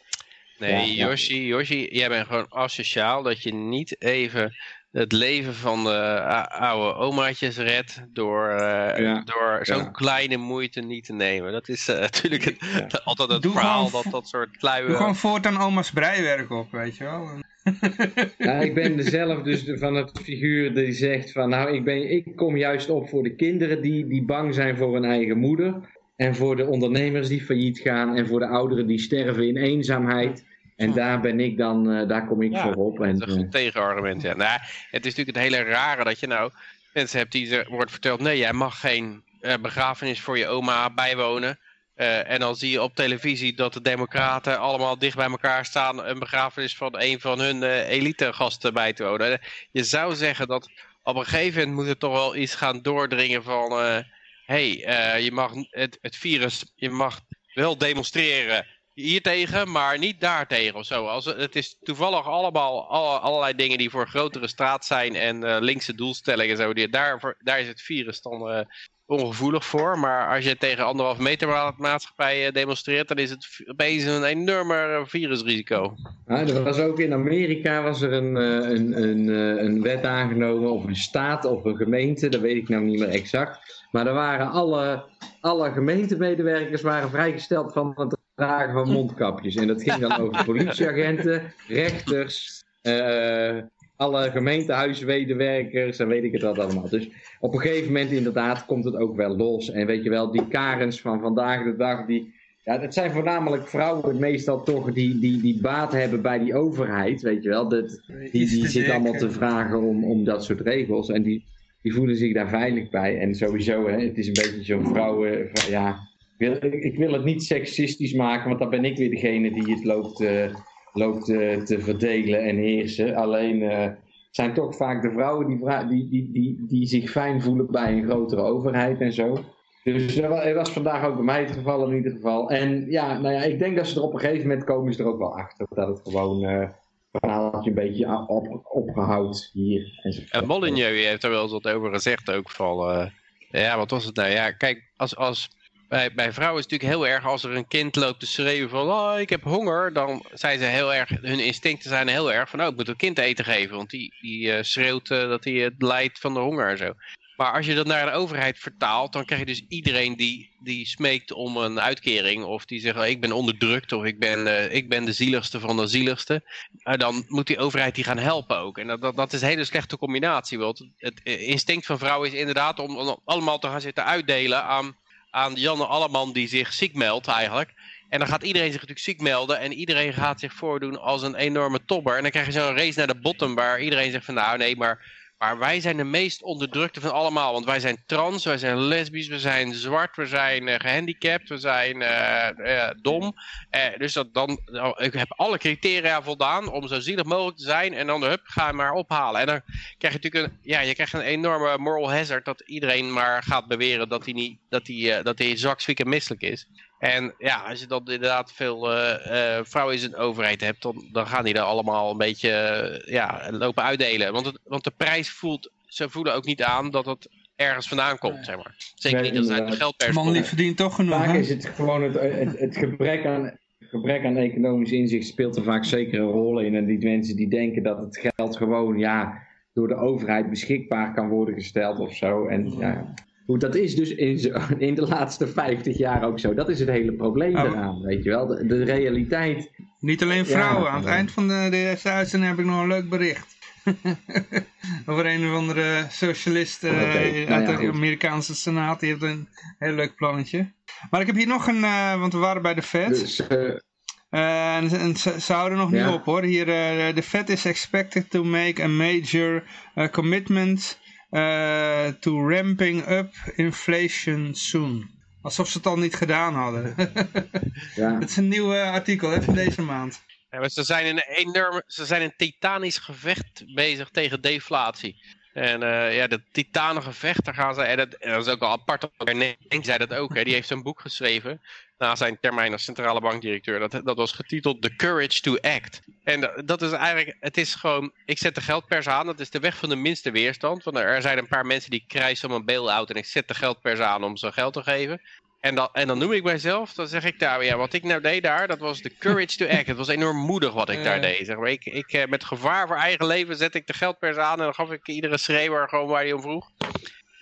C: Nee, ja, Yoshi, Yoshi, jij bent gewoon asociaal dat je niet even het leven van de oude omaatjes redt door, uh, door zo'n kleine moeite niet te nemen. Dat is uh, [laughs] natuurlijk het, altijd het verhaal dat dat soort lui...
A: Doe gewoon voortaan oma's breiwerk op, weet je wel.
B: ja, ik ben zelf dus van het figuur die zegt van nou ik, ben, ik kom juist op voor de kinderen die, die bang zijn voor hun eigen moeder. En voor de ondernemers die failliet gaan en voor de ouderen die sterven in eenzaamheid. En daar ben ik dan, uh, daar kom ik voor op.
C: En, dat is een tegenargument, ja. Nou, het is natuurlijk het hele rare dat je nou mensen hebt die er wordt verteld, nee, jij mag geen uh, begrafenis voor je oma bijwonen. Uh, en dan zie je op televisie dat de democraten allemaal dicht bij elkaar staan een begrafenis van een van hun uh, elitegasten bij te wonen. Je zou zeggen dat op een gegeven moment moet er toch wel iets gaan doordringen van... Uh, hey, je mag het, het virus, je mag wel demonstreren hiertegen, maar niet daartegen of zo. Als, het is toevallig allemaal alle, allerlei dingen die voor grotere straat zijn en uh, linkse doelstellingen. Zo, die, daar, daar is het virus dan uh, ongevoelig voor. Maar als je tegen anderhalf meter maatschappij uh, demonstreert, dan is het opeens een enorme virusrisico.
B: Ja, er was ook in Amerika was er een, een, een, een wet aangenomen, of een staat of een gemeente, dat weet ik nou niet meer exact. Maar er waren alle, alle gemeentemedewerkers waren vrijgesteld van het dragen van [laughs] mondkapjes. En dat ging dan over [laughs] politieagenten, rechters, uh, alle gemeentehuiswedewerkers en weet ik het wat allemaal. Dus op een gegeven moment inderdaad komt het ook wel los. En weet je wel, die karens van vandaag de dag, die, ja, dat zijn voornamelijk vrouwen meestal toch die, die, die baat hebben bij die overheid, weet je wel. Dat, die die zitten allemaal te vragen om, om dat soort regels en die, die voelen zich daar veilig bij. En sowieso, hè, het is een beetje zo'n vrouwen, ja, ik wil het niet seksistisch maken, want dan ben ik weer degene die het loopt, uh, loopt uh, te verdelen en heersen. Alleen uh, zijn toch vaak de vrouwen die, die, die, die, die zich fijn voelen bij een grotere overheid en zo. Dus dat was vandaag ook bij mij het geval in ieder geval. En ja, nou ja, ik denk dat ze er op een gegeven moment komen ze er ook wel achter. Dat het gewoon uh, verhaaltje een beetje op, opgehoud hier.
C: En Molyneux heeft er wel eens wat over gezegd ook van... ja, wat was het nou? Ja, kijk, als... als bij, bij vrouwen is het natuurlijk heel erg als er een kind loopt te schreeuwen van oh, ik heb honger, dan zijn ze heel erg, hun instincten zijn heel erg van oh, ik moet een kind eten geven, want die, die uh, schreeuwt uh, dat hij het lijdt van de honger en zo. Maar als je dat naar de overheid vertaalt, dan krijg je dus iedereen die, die smeekt om een uitkering. Of die zegt, oh, ik ben onderdrukt of ik ben, uh, ik ben de zieligste van de zieligste. Dan moet die overheid die gaan helpen ook. En dat, dat, dat is een hele slechte combinatie. Want het instinct van vrouwen is inderdaad om, om allemaal te gaan zitten uitdelen aan aan Janne Alleman die zich ziek meldt eigenlijk. En dan gaat iedereen zich natuurlijk ziek melden en iedereen gaat zich voordoen als een enorme topper. En dan krijg je zo'n race naar de bottom waar iedereen zegt van nou nee, maar, maar wij zijn de meest onderdrukte van allemaal. Want wij zijn trans, wij zijn lesbisch, we zijn zwart, we zijn uh, gehandicapt, we zijn uh, dom. dus dat dan, nou, ik heb alle criteria voldaan om zo zielig mogelijk te zijn en dan hup, ga je maar ophalen. En dan krijg je natuurlijk een, ja, je krijgt een enorme moral hazard dat iedereen maar gaat beweren dat hij niet, dat hij, dat hij misselijk is. En ja, als je dan inderdaad veel uh, vrouwen in zijn overheid hebt, dan, dan gaan die er allemaal een beetje ja, lopen uitdelen. Want, het, want de prijs voelt, ze voelen ook niet aan dat het ergens vandaan komt, zeg maar. Zeker niet als het uit de geldpers
A: Man die verdient toch genoeg,
B: Vaak is het gewoon het, het, het gebrek aan gebrek aan economisch inzicht speelt er vaak zeker een rol in. En die mensen die denken dat het geld gewoon ja, door de overheid beschikbaar kan worden gesteld of zo. En ja, goed, dat is dus in, [laughs] in de laatste 50 jaar ook zo. Dat is het hele probleem oh. eraan, weet je wel. De, de realiteit.
A: Niet alleen vrouwen. aan het eind van de, de uitzending heb ik nog een leuk bericht. [laughs] Over een of andere socialist uh, uit de Amerikaanse Senaat. Die heeft een heel leuk plannetje. Maar ik heb hier nog een, uh, want we waren bij de Fed. Dus, uh, en, en ze, ze, houden nog niet op hoor. Hier, de Fed is expected to make a major commitment to ramping up inflation soon. Alsof ze het al niet gedaan hadden. [laughs] ja. Het is een nieuw artikel even deze maand.
C: Ja, maar ze zijn een enorm, ze zijn een titanisch gevecht bezig tegen deflatie. En uh, ja, dat titanengevecht, daar gaan ze, en dat, dat is ook al apart, Denk zei dat ook, hè, die heeft een boek geschreven na zijn termijn als centrale bankdirecteur. Dat, dat was getiteld The Courage to Act. En dat is eigenlijk, het is gewoon, ik zet de geldpers aan, dat is de weg van de minste weerstand. Want er zijn een paar mensen die krijgen om een bail-out en ik zet de geldpers aan om ze geld te geven. En dan, en dan noem ik mijzelf, dan zeg ik daar, ja, wat ik nou deed daar, dat was de courage to act. Het was enorm moedig wat ik daar deed. Zeg maar. ik, ik, eh, met gevaar voor eigen leven zet ik de geldpers aan en dan gaf ik iedere schreeuwer gewoon waar hij om vroeg.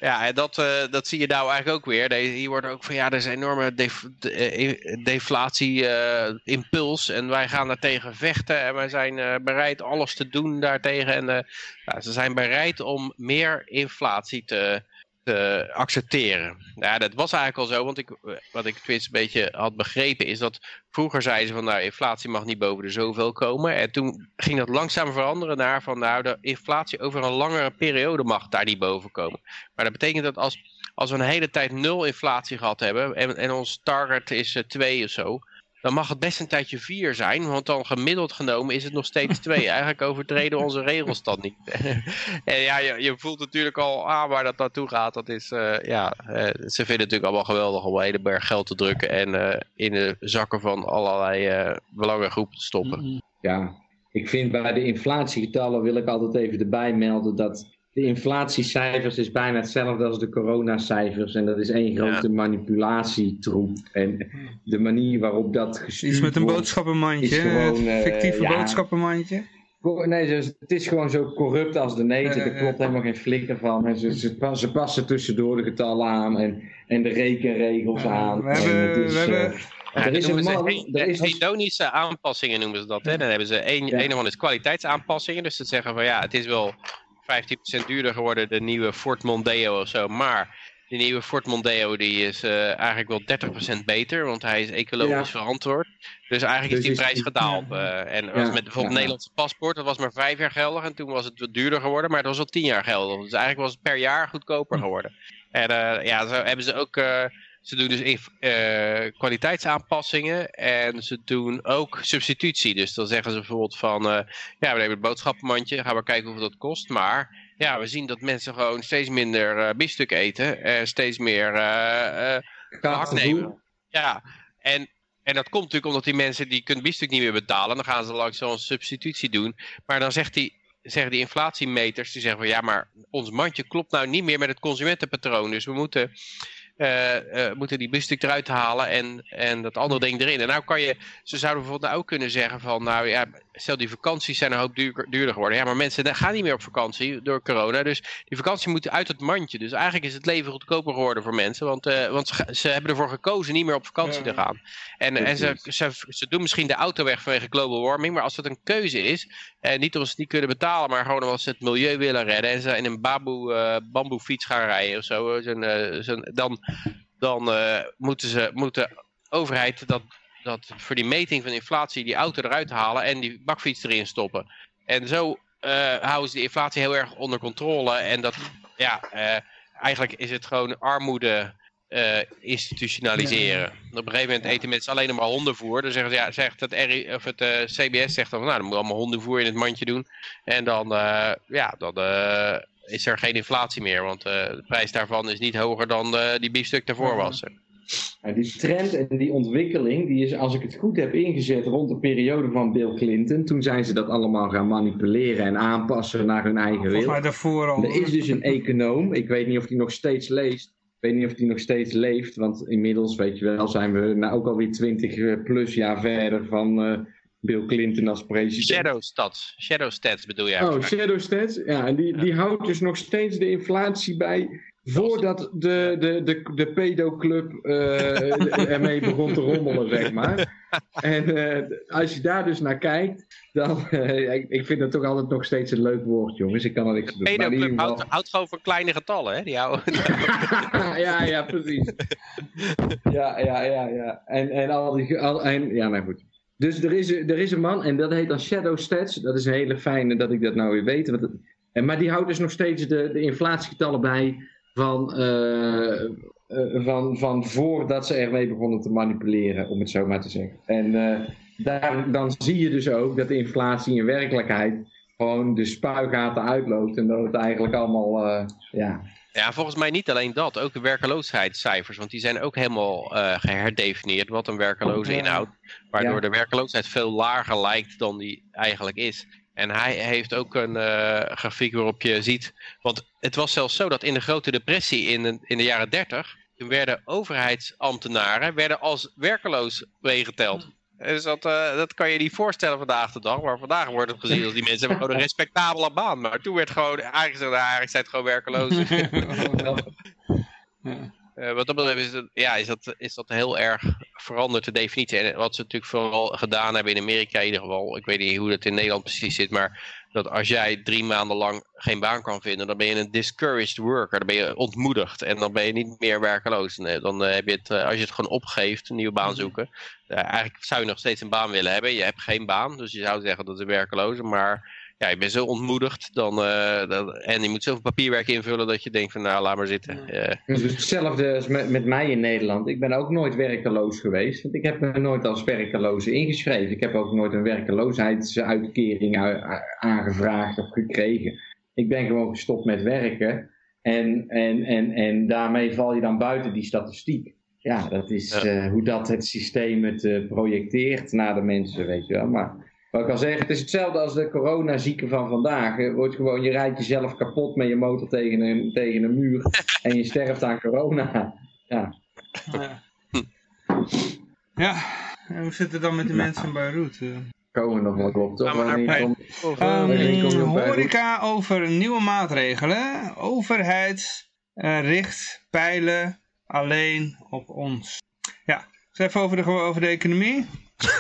C: Ja, dat, uh, dat zie je nou eigenlijk ook weer. Hier wordt ook van, ja, er is een enorme def, de, deflatie-impuls en wij gaan daartegen vechten en wij zijn bereid alles te doen daartegen. En ja, ze zijn bereid om meer inflatie te, te accepteren. Ja, dat was eigenlijk al zo, want ik, wat ik tenminste een beetje had begrepen is dat vroeger zeiden ze van nou inflatie mag niet boven de zoveel komen en toen ging dat langzaam veranderen naar van nou de inflatie over een langere periode mag daar niet boven komen. Maar dat betekent dat als, als we een hele tijd nul inflatie gehad hebben en, en ons target is 2 uh, of zo, dan mag het best een tijdje 4 zijn, want dan gemiddeld genomen is het nog steeds 2. Eigenlijk overtreden onze regels dan niet. [laughs] en ja, je, je, voelt natuurlijk al aan waar dat naartoe gaat. Dat is, uh, ja, uh, ze vinden het natuurlijk allemaal geweldig om een hele berg geld te drukken en uh, in de zakken van allerlei belangengroepen te stoppen.
B: Ja, ik vind bij de inflatiegetallen wil ik altijd even erbij melden dat de inflatiecijfers is bijna hetzelfde als de coronacijfers. En dat is één grote ja. manipulatietroep. En de manier waarop dat gestuurd
A: Iets met een boodschappenmandje, gewoon, uh, fictieve ja, boodschappenmandje.
B: Nee, het is gewoon zo corrupt als de neten. Er klopt helemaal geen flikker van. En ze, ze, ze, passen tussendoor de getallen aan en, en de rekenregels aan.
A: We hebben...
B: Is,
A: we hebben...
C: Ja, er is een man, er is hedonische aanpassingen noemen ze dat. Hè? Dan hebben ze een, ja. een of andere kwaliteitsaanpassingen. Dus ze zeggen van ja, het is wel 15% duurder geworden, de nieuwe Ford Mondeo of zo. Maar de nieuwe Ford Mondeo die is uh, eigenlijk wel 30% beter, want hij is ecologisch ja. verantwoord. Dus eigenlijk dus is die prijs gedaald. Uh, en ja, met bijvoorbeeld Nederlandse paspoort, dat was maar vijf jaar geldig en toen was het wat duurder geworden, maar het was al tien jaar geldig. Dus eigenlijk was het per jaar goedkoper geworden. En uh, ja, zo hebben ze ook ze doen dus uh, kwaliteitsaanpassingen en ze doen ook substitutie. Dus dan zeggen ze bijvoorbeeld van, uh, ja, we hebben het boodschappenmandje, gaan we kijken hoeveel dat kost. Maar ja, we zien dat mensen gewoon steeds minder uh, biefstuk eten en steeds meer gehakt nemen. Ja, en, en dat komt natuurlijk omdat die mensen die kunnen biefstuk niet meer betalen. Dan gaan ze langs zo'n substitutie doen. Maar dan zegt die, zeggen die inflatiemeters, die zeggen van ja, maar ons mandje klopt nou niet meer met het consumentenpatroon. Dus we moeten moeten die biefstuk eruit halen en, en dat andere ding erin. En nou kan je, ze zouden bijvoorbeeld ook kunnen zeggen van, nou ja, stel die vakanties zijn een hoop duur, duurder geworden. Ja, maar mensen gaan niet meer op vakantie door corona, dus die vakantie moet uit het mandje. Dus eigenlijk is het leven goedkoper geworden voor mensen, want, uh, want ze, ze, hebben ervoor gekozen niet meer op vakantie te gaan. En, en ze, ze, ze, doen misschien de auto weg vanwege global warming, maar als het een keuze is, en niet omdat ze het niet kunnen betalen, maar gewoon omdat ze het milieu willen redden en ze in een bamboe, bamboefiets gaan rijden of zo, zo, zo dan dan uh, moeten ze, moet de overheid dat, dat voor die meting van inflatie die auto eruit halen en die bakfiets erin stoppen. En zo uh, houden ze de inflatie heel erg onder controle. En dat, ja, uh, eigenlijk is het gewoon armoede institutionaliseren. Ja. Op een gegeven moment eten mensen alleen maar hondenvoer. Dan zeggen ze, ja, zegt het, RI, of het CBS zegt dan, nou, dan moet allemaal hondenvoer in het mandje doen. En dan, ja, dan is er geen inflatie meer. Want uh, de prijs daarvan is niet hoger dan uh, die biefstuk daarvoor was.
B: Nou, die trend en die ontwikkeling, die is, als ik het goed heb ingezet, rond de periode van Bill Clinton. Toen zijn ze dat allemaal gaan manipuleren en aanpassen naar hun eigen
A: Volgens
B: wil.
A: mij daarvoor al.
B: Er is dus een econoom, ik weet niet of die nog steeds leest. Ik weet niet of die nog steeds leeft, want inmiddels, weet je wel, zijn we nou ook alweer 20 plus jaar verder van eh, Bill Clinton als president.
C: Shadow stats. Shadow stats bedoel jij?
B: Oh, Shadow Stats. Ja, en die, die houdt dus nog steeds de inflatie bij voordat de, de, de, de pedoclub eh [laughs] ermee begon te rommelen, zeg maar. [laughs] En eh, als je daar dus naar kijkt, dan... [laughs] eh, ik, ik vind het toch altijd nog steeds een leuk woord, jongens. Ik kan er niks doen. Maar
C: Pedoclub
B: geval-
C: houdt, houdt gewoon van kleine getallen, hè? Die houden...
B: ja, ja, precies. Ja, ja, ja, ja. En, en al die... Al, en, ja, nou goed. Dus er is, er is een man, en dat heet dan Shadow Stats. Dat is een hele fijne dat ik dat nou weer weet. Maar die houdt dus nog steeds de, de inflatiegetallen bij van, eh, eh, van, van voordat ze ermee begonnen te manipuleren, om het zo maar te zeggen. En eh, daar, dan zie je dus ook dat de inflatie in werkelijkheid gewoon de spuigaten uitloopt. En dat het eigenlijk allemaal, ja,
C: Ja, volgens mij niet alleen dat. Ook de werkeloosheidscijfers. Want die zijn ook helemaal eh geherdefinieerd wat een werkeloze inhoudt. Waardoor
B: Ja.
C: de werkeloosheid veel lager lijkt dan die eigenlijk is. En hij heeft ook een eh, grafiek waarop je ziet... Want het was zelfs zo dat in de grote depressie in de, in de jaren 30... toen werden overheidsambtenaren werden als werkeloos meegeteld. Dus dat, eh, dat kan je niet voorstellen vandaag de dag. Maar vandaag wordt het gezien als die mensen hebben gewoon een respectabele baan. Maar toen werd gewoon eigenlijk gezegd, nou, eigenlijk zijn het gewoon werkelozen.
A: Ja. [laughs]
C: Eh, wat dat betreft is, het, ja, is, dat, is dat heel erg veranderd, de definitie. En wat ze natuurlijk vooral gedaan hebben in Amerika in ieder geval, ik weet niet hoe dat in Nederland precies zit, maar dat als jij drie maanden lang geen baan kan vinden, dan ben je een discouraged worker, dan ben je ontmoedigd en dan ben je niet meer werkeloos. Nee, dan eh, heb je het, eh, als je het gewoon opgeeft, een nieuwe baan zoeken, eh, eigenlijk zou je nog steeds een baan willen hebben. Je hebt geen baan, dus je zou zeggen dat is werkeloze, maar ja, je bent zo ontmoedigd dan, eh, dat- en je moet zoveel papierwerk invullen dat je denkt van nou, laat maar zitten. Eh,
B: Dus hetzelfde als met, met mij in Nederland. Ik ben ook nooit werkeloos geweest. Want ik heb me nooit als werkeloze ingeschreven. Ik heb ook nooit een werkeloosheidsuitkering aangevraagd of gekregen. Ik ben gewoon gestopt met werken. En, en, en, en daarmee val je dan buiten die statistiek. Ja, dat is
C: Ja.
B: eh, hoe dat het systeem het projecteert naar de mensen, weet je wel. Maar wat ik al zeg, het is hetzelfde als de coronazieken van vandaag. Je, wordt gewoon, je rijdt jezelf kapot met je motor tegen een, tegen een muur [laughs] en je sterft aan corona. Ja.
A: Ja. ja, en hoe zit het dan met de mensen in Beirut? eh?
B: Komen nog wel op, toch?
A: Ehm,
C: eh,
B: wanneer kom op Beirut?
A: horeca over nieuwe maatregelen. Overheid eh, richt pijlen alleen op ons. Ja, dus even over de, over de economie.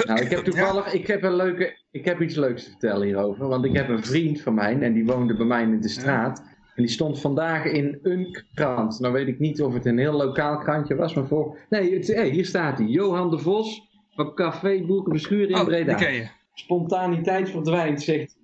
B: Nou, ik heb [laughs] toevallig, ik heb een leuke, ik heb iets leuks te vertellen hierover. Want ik heb een vriend van mij en die woonde bij mij in de straat. En die stond vandaag in een krant. Nou weet ik niet of het een heel lokaal krantje was, maar voor... Nee, het, hey, hier staat hij. Johan de Vos van Café Boekenbeschuur in
A: Oh,
B: Breda.
A: die ken je.
B: Spontaniteit verdwijnt, zegt...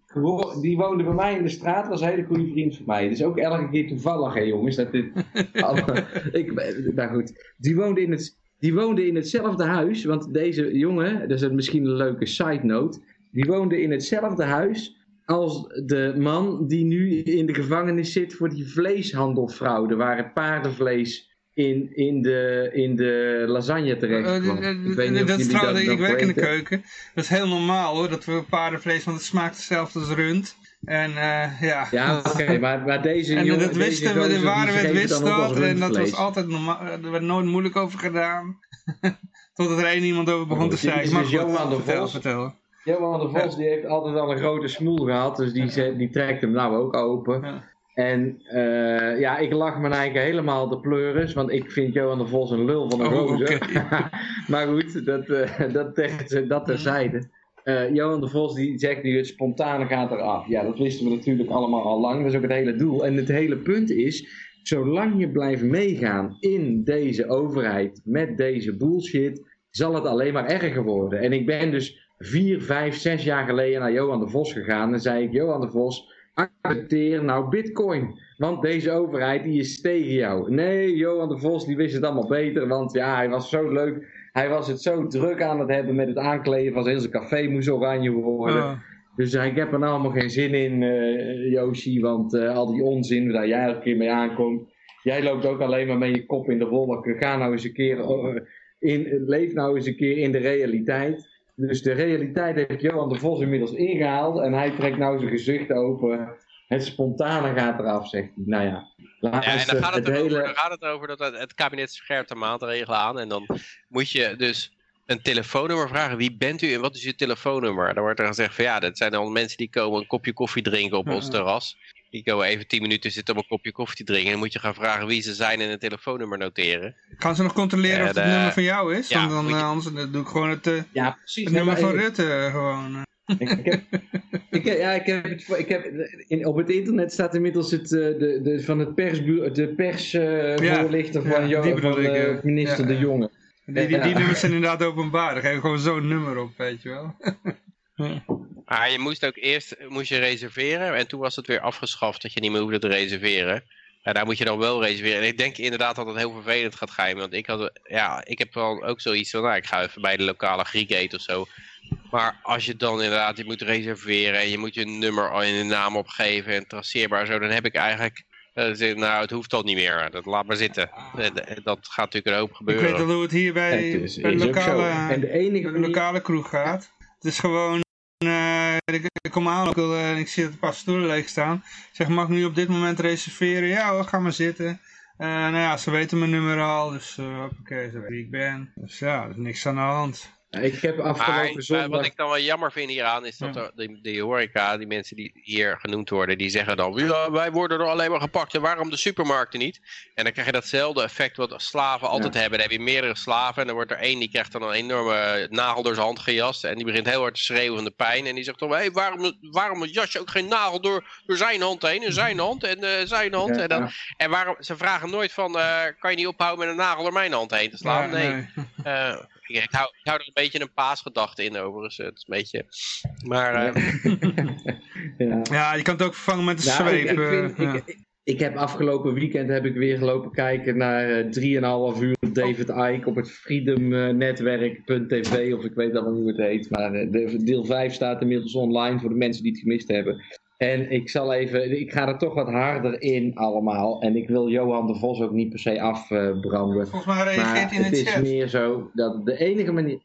B: Die woonde bij mij in de straat, was een hele goede vriend van mij. Dus ook elke keer toevallig, hè jongens. Dat dit, [laughs] alle- ik, ben- nou goed, die woonde, in het, die woonde in hetzelfde huis. Want deze jongen, dat is misschien een leuke side note. Die woonde in hetzelfde huis als de man die nu in de gevangenis zit voor die vleeshandelfraude. Waar het paardenvlees in, in, de, in de lasagne terecht
A: Eh,
B: kwam. Ik weet niet of
A: dat is
B: jullie
A: trouwens, ik werk in de keuken. Dat is heel normaal hoor, dat we paardenvlees, want het smaakt hetzelfde als rund. En eh, ja.
B: Ja, oké, [laughs] maar, maar deze
A: En
B: jongen...
A: dat
B: deze
A: wisten we, de waren
B: schreef
A: wist dat. En dat was altijd normaal, er werd nooit moeilijk over gedaan. [laughs] Totdat er één iemand over begon te
B: is
A: zeggen.
B: dus
A: Maar goed,
B: Johan de Vos.
A: vertel.
B: Johan de Vos die heeft altijd al een grote smoel gehad, dus die, die trekt hem nou ook open.
A: Ja.
B: En eh, ja, ik lach me eigenlijk helemaal de pleuris, want ik vind Johan de Vos een lul van een
A: Oh, oké. [laughs]
B: maar goed, dat, eh dat, ter, dat terzijde. Eh, Johan de Vos die zegt nu het spontane gaat eraf. Ja, dat wisten we natuurlijk allemaal al lang. Dat is ook het hele doel. En het hele punt is, zolang je blijft meegaan in deze overheid met deze bullshit, zal het alleen maar erger worden. En ik ben dus vier, vijf, zes jaar geleden naar Johan de Vos gegaan en zei ik, Johan de Vos, accepteer nou bitcoin. Want deze overheid die is tegen jou. Nee, Johan de Vos die wist het allemaal beter, want ja, hij was zo leuk. Hij was het zo druk aan het hebben met het aankleden van zijn café moest oranje worden.
A: Oh.
B: Dus ik heb er nou allemaal geen zin in, Yoshi, want eh, al die onzin waar jij elke keer mee aankomt. Jij loopt ook alleen maar met je kop in de wolken. Ga nou eens een keer, eh, in, leef nou eens een keer in de realiteit. Dus de realiteit heeft Johan de Vos inmiddels ingehaald. En hij trekt nou zijn gezicht open. Het spontane gaat eraf, zegt hij. Nou ja.
C: Ja, en dan
B: luister,
C: gaat het,
B: het
C: erover,
B: hele-
C: dan gaat het over dat het, het kabinet scherpt de maatregelen aan. En dan moet je dus een telefoonnummer vragen. Wie bent u en wat is uw telefoonnummer? Dan wordt er gezegd van ja, dat zijn dan mensen die komen een kopje koffie drinken op ons terras. Die komen even tien minuten zitten om een kopje koffie te drinken. En dan moet je gaan vragen wie ze zijn en een telefoonnummer noteren.
A: Gaan ze nog controleren of het nummer van jou is?
C: ja,
A: dan,
C: je-
A: eh, anders dan doe ik gewoon het, eh,
B: Ja, precies.
A: het nummer van Rutte eh, gewoon.
B: Ik heb, ik heb, ja, ik heb, het, ik heb in, op het internet staat inmiddels het, eh, de, de, van het persbureau, de persvoorlichter
A: Ja,
B: van,
A: ja,
B: Jo-
A: die
B: van
A: bedoel ik,
B: eh, minister
A: Ja,
B: De. Jonge.
A: Die, die, die
B: Ja.
A: nummers zijn inderdaad openbaar. Dan geef je gewoon zo'n nummer op, weet je wel.
C: Maar je moest ook eerst moest je reserveren. En toen was het weer afgeschaft dat je niet meer hoefde te reserveren. Ja, daar moet je dan wel reserveren. En ik denk inderdaad dat het heel vervelend gaat gaan. Want ik, had, ja, ik heb wel ook zoiets van, nou, ik ga even bij de lokale Griek eten of zo. Maar als je dan inderdaad je moet reserveren en je moet je nummer en je naam opgeven en traceerbaar zo, dan heb ik eigenlijk, eh, zeg, nou het hoeft al niet meer, dat laat maar zitten. Dat gaat natuurlijk een hoop
A: Ik
C: gebeuren.
A: weet al hoe het hier bij,
B: Het is,
A: bij de
B: is ook zo.
A: lokale,
B: En de enige
A: de lokale kroeg gaat. Het is gewoon... eh, ik, ik kom aan ook, eh, ik zie dat een paar stoelen leeg staan. Ik zeg, mag ik nu op dit moment reserveren? Ja hoor, ga maar zitten. Eh, nou ja, ze weten mijn nummer al, dus uh, oké, ze wie ik ben. Dus ja, er is niks aan de hand.
B: Ik heb afgelopen
C: maar
B: zondag...
C: wat ik dan wel jammer vind hieraan is dat
A: Ja.
C: die, die horeca, die mensen die hier genoemd worden, die zeggen dan, ja, wij worden er alleen maar gepakt en waarom de supermarkten niet? En dan krijg je datzelfde effect wat slaven altijd
B: Ja.
C: hebben. Dan heb je meerdere slaven en dan wordt er één die krijgt dan een enorme nagel door zijn hand gejast en die begint heel hard te schreeuwen van de pijn. En die zegt dan, hé, waarom, waarom jas je ook geen nagel door, door zijn hand heen en zijn hand en eh, zijn hand?
B: Ja,
C: en dan,
B: ja.
C: en waarom, ze vragen nooit van, eh, kan je niet ophouden met een nagel door mijn hand heen te slaan?
A: Ja,
C: nee. Eh, ik, ik hou, ik hou er een beetje een paasgedachte in overigens. Het is een beetje... Maar eh, [laughs]
B: ja.
A: Ja, je kan het ook vervangen met een
B: Nou,
A: zweep.
B: ik, ik,
A: eh,
B: vind-
A: ja.
B: ik, ik heb afgelopen weekend heb ik weer gelopen kijken naar eh 3,5 uur David Icke op het freedomnetwerk.tv of ik weet allemaal niet hoe het heet. Maar eh, de, deel 5 staat inmiddels online voor de mensen die het gemist hebben. En ik zal even, ik ga er toch wat harder in allemaal. En ik wil Johan de Vos ook niet per se afbranden.
A: Volgens mij reageert
B: Maar
A: hij in
B: het
A: de
B: is meer zo dat de enige manier,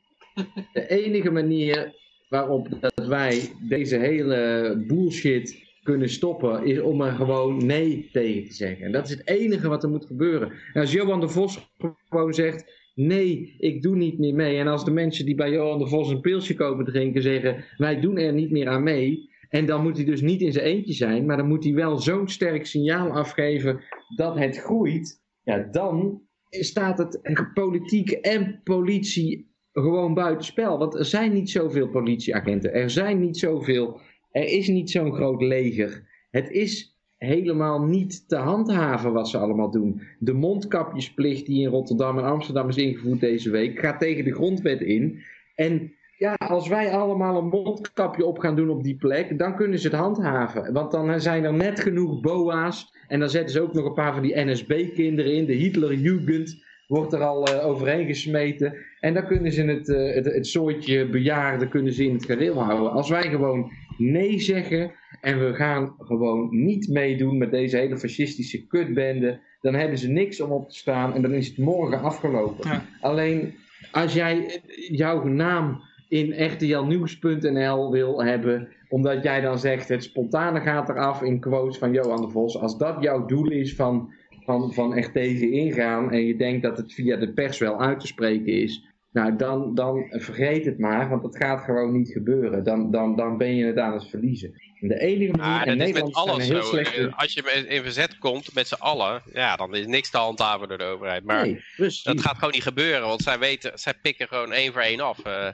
B: de enige manier waarop dat wij deze hele bullshit kunnen stoppen, is om er gewoon nee tegen te zeggen. En dat is het enige wat er moet gebeuren. En als Johan de Vos gewoon zegt, nee, ik doe niet meer mee. En als de mensen die bij Johan de Vos een pilsje komen drinken zeggen, wij doen er niet meer aan mee. En dan moet hij dus niet in zijn eentje zijn, maar dan moet hij wel zo'n sterk signaal afgeven dat het groeit. Ja, dan staat het politiek en politie gewoon buitenspel. Want er zijn niet zoveel politieagenten. Er zijn niet zoveel. Er is niet zo'n groot leger. Het is helemaal niet te handhaven wat ze allemaal doen. De mondkapjesplicht die in Rotterdam en Amsterdam is ingevoerd deze week gaat tegen de grondwet in. En ja, als wij allemaal een mondkapje op gaan doen op die plek, dan kunnen ze het handhaven. Want dan zijn er net genoeg boa's. En dan zetten ze ook nog een paar van die NSB-kinderen in. De Hitlerjugend wordt er al eh, overheen gesmeten. En dan kunnen ze het, eh, het, het soortje bejaarden kunnen ze in het gareel houden. Als wij gewoon nee zeggen en we gaan gewoon niet meedoen met deze hele fascistische kutbende, dan hebben ze niks om op te staan en dan is het morgen afgelopen.
A: Ja.
B: Alleen als jij jouw naam in rtlnieuws.nl wil hebben, omdat jij dan zegt het spontane gaat eraf in quotes van Johan de Vos, als dat jouw doel is van, van, van echt tegen ingaan en je denkt dat het via de pers wel uit te spreken is, nou dan, dan vergeet het maar, want dat gaat gewoon niet gebeuren. Dan, dan, dan ben je het aan het verliezen. De enige manier,
C: Ah, met
B: Nederland is
C: alles
B: heel
C: zo.
B: slechte...
C: Als je in verzet komt met z'n allen, ja, dan is niks te handhaven door de overheid. Maar
B: Nee,
C: dat gaat gewoon niet gebeuren, want zij weten, zij pikken gewoon één voor één af. eh.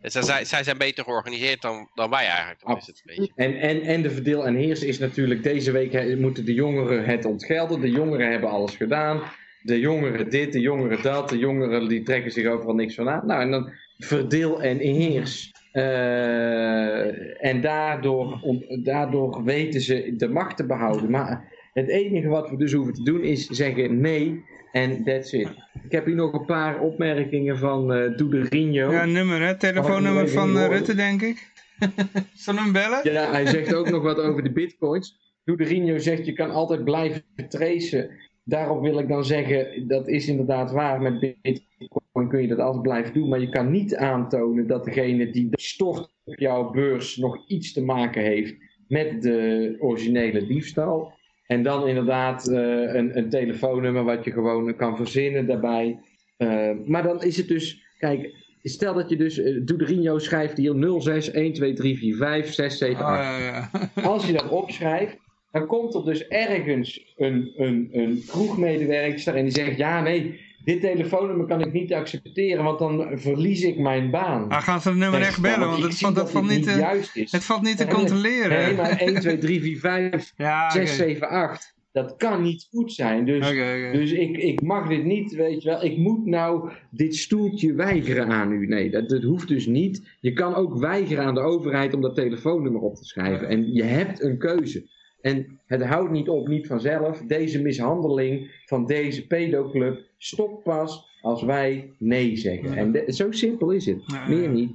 C: en zij, zij, zij zijn beter georganiseerd dan, dan wij eigenlijk. Is het een beetje.
B: En, en, en de verdeel en heers is natuurlijk, deze week moeten de jongeren het ontgelden. De jongeren hebben alles gedaan. De jongeren dit, de jongeren dat. De jongeren die trekken zich overal niks van aan. Nou, en dan verdeel en heers. Eh, en daardoor, om- daardoor weten ze de macht te behouden. Maar het enige wat we dus hoeven te doen is zeggen nee en that's it. Ik heb hier nog een paar opmerkingen van eh Doederino.
A: Ja, nummer hè, telefoonnummer
B: Oh,
A: van eh. Rutte denk ik. [laughs] Zullen we hem bellen?
B: Ja, hij zegt ook nog wat over de bitcoins. Doederino zegt je kan altijd blijven tracen daarop wil ik dan zeggen, dat is inderdaad waar. Met Bitcoin kun je dat altijd blijven doen. Maar je kan niet aantonen dat degene die stof op jouw beurs nog iets te maken heeft met de originele diefstal. En dan inderdaad uh, een, een, telefoonnummer wat je gewoon kan verzinnen daarbij. Uh, maar dan is het dus, kijk, stel dat je dus, uh, Doederinho schrijft hier 06 1, 2, 3, 4, 5, 6, 7, 8. Oh, ja, ja. Als je dat opschrijft, dan komt er dus ergens een, een, een kroegmedewerker en die zegt, ja nee, dit telefoonnummer kan ik niet accepteren, want dan verlies ik mijn baan.
A: Ah, gaan ze het nummer echt bellen, want het, valt, dat valt niet, te, juist is. het valt niet te controleren.
B: Nee, maar 1, 2, 3, 4, 5, ja, 6, okay. 7, 8. Dat kan niet goed zijn. Dus, okay, okay. dus ik, ik mag dit niet, weet je wel. Ik moet nou dit stoeltje weigeren aan u. Nee, dat, dat hoeft dus niet. Je kan ook weigeren aan de overheid om dat telefoonnummer op te schrijven. En je hebt een keuze. En het houdt niet op, niet vanzelf. Deze mishandeling van deze pedoclub stopt pas als wij nee zeggen. En de, zo simpel is het. meer niet.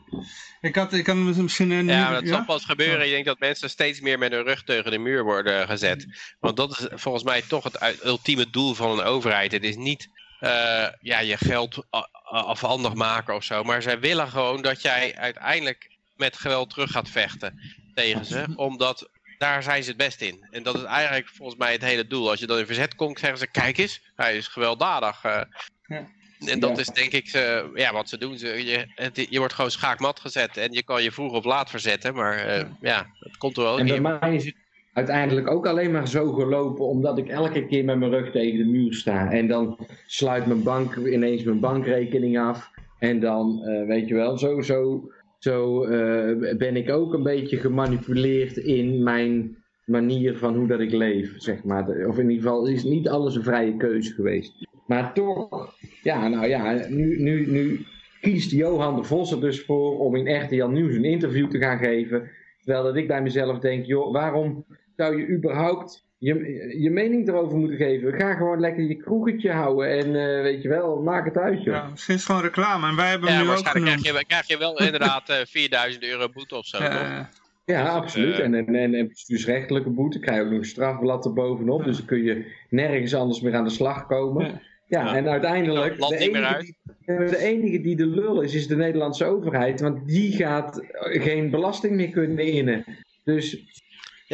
A: Ik, had, ik kan misschien... Een,
C: ja, dat zal pas gebeuren. Ik denk dat mensen steeds meer met hun rug tegen de muur worden gezet. Want dat is volgens mij toch het ultieme doel van een overheid. Het is niet uh, ja, je geld afhandig maken of zo. Maar zij willen gewoon dat jij uiteindelijk met geweld terug gaat vechten tegen ze. [laughs] Omdat daar zijn ze het best in. En dat is eigenlijk volgens mij het hele doel. Als je dan in verzet komt, zeggen ze, kijk eens, hij is gewelddadig. Uh, ja. En dat is denk ik uh, ja, wat ze doen. Ze, je, het, je wordt gewoon schaakmat gezet en je kan je vroeg of laat verzetten. Maar uh, ja, dat komt er wel
B: En bij mij is het uiteindelijk ook alleen maar zo gelopen omdat ik elke keer met mijn rug tegen de muur sta. En dan sluit mijn bank ineens mijn bankrekening af. En dan, weet je wel, zo, zo zo uh, ben ik ook een beetje gemanipuleerd in mijn manier van hoe dat ik leef, zeg maar. Of in ieder geval is niet alles een vrije keuze geweest. Maar toch, ja, nou ja, nu, nu, nu kiest Johan de Vos er dus voor om in RTL Nieuws een interview te gaan geven. Terwijl dat ik bij mezelf denk, joh, waarom zou je überhaupt je, je mening erover moeten geven. Ga gewoon lekker je kroegetje houden en uh, weet je wel, maak het uit joh.
A: Ja, misschien is het gewoon reclame en wij hebben ja, nu ook
C: krijg je, krijg je wel [laughs] inderdaad uh, eh, 4000 euro boete of zo.
B: Ja, ja absoluut. Uh, en, en, en, en bestuursrechtelijke boete krijg je ook nog een strafblad erbovenop. Dus dan kun je nergens anders meer aan de slag komen. Ja, en uiteindelijk, de enige, die, de enige, die, de lul is, is de Nederlandse overheid. Want die gaat geen belasting meer kunnen innen. Dus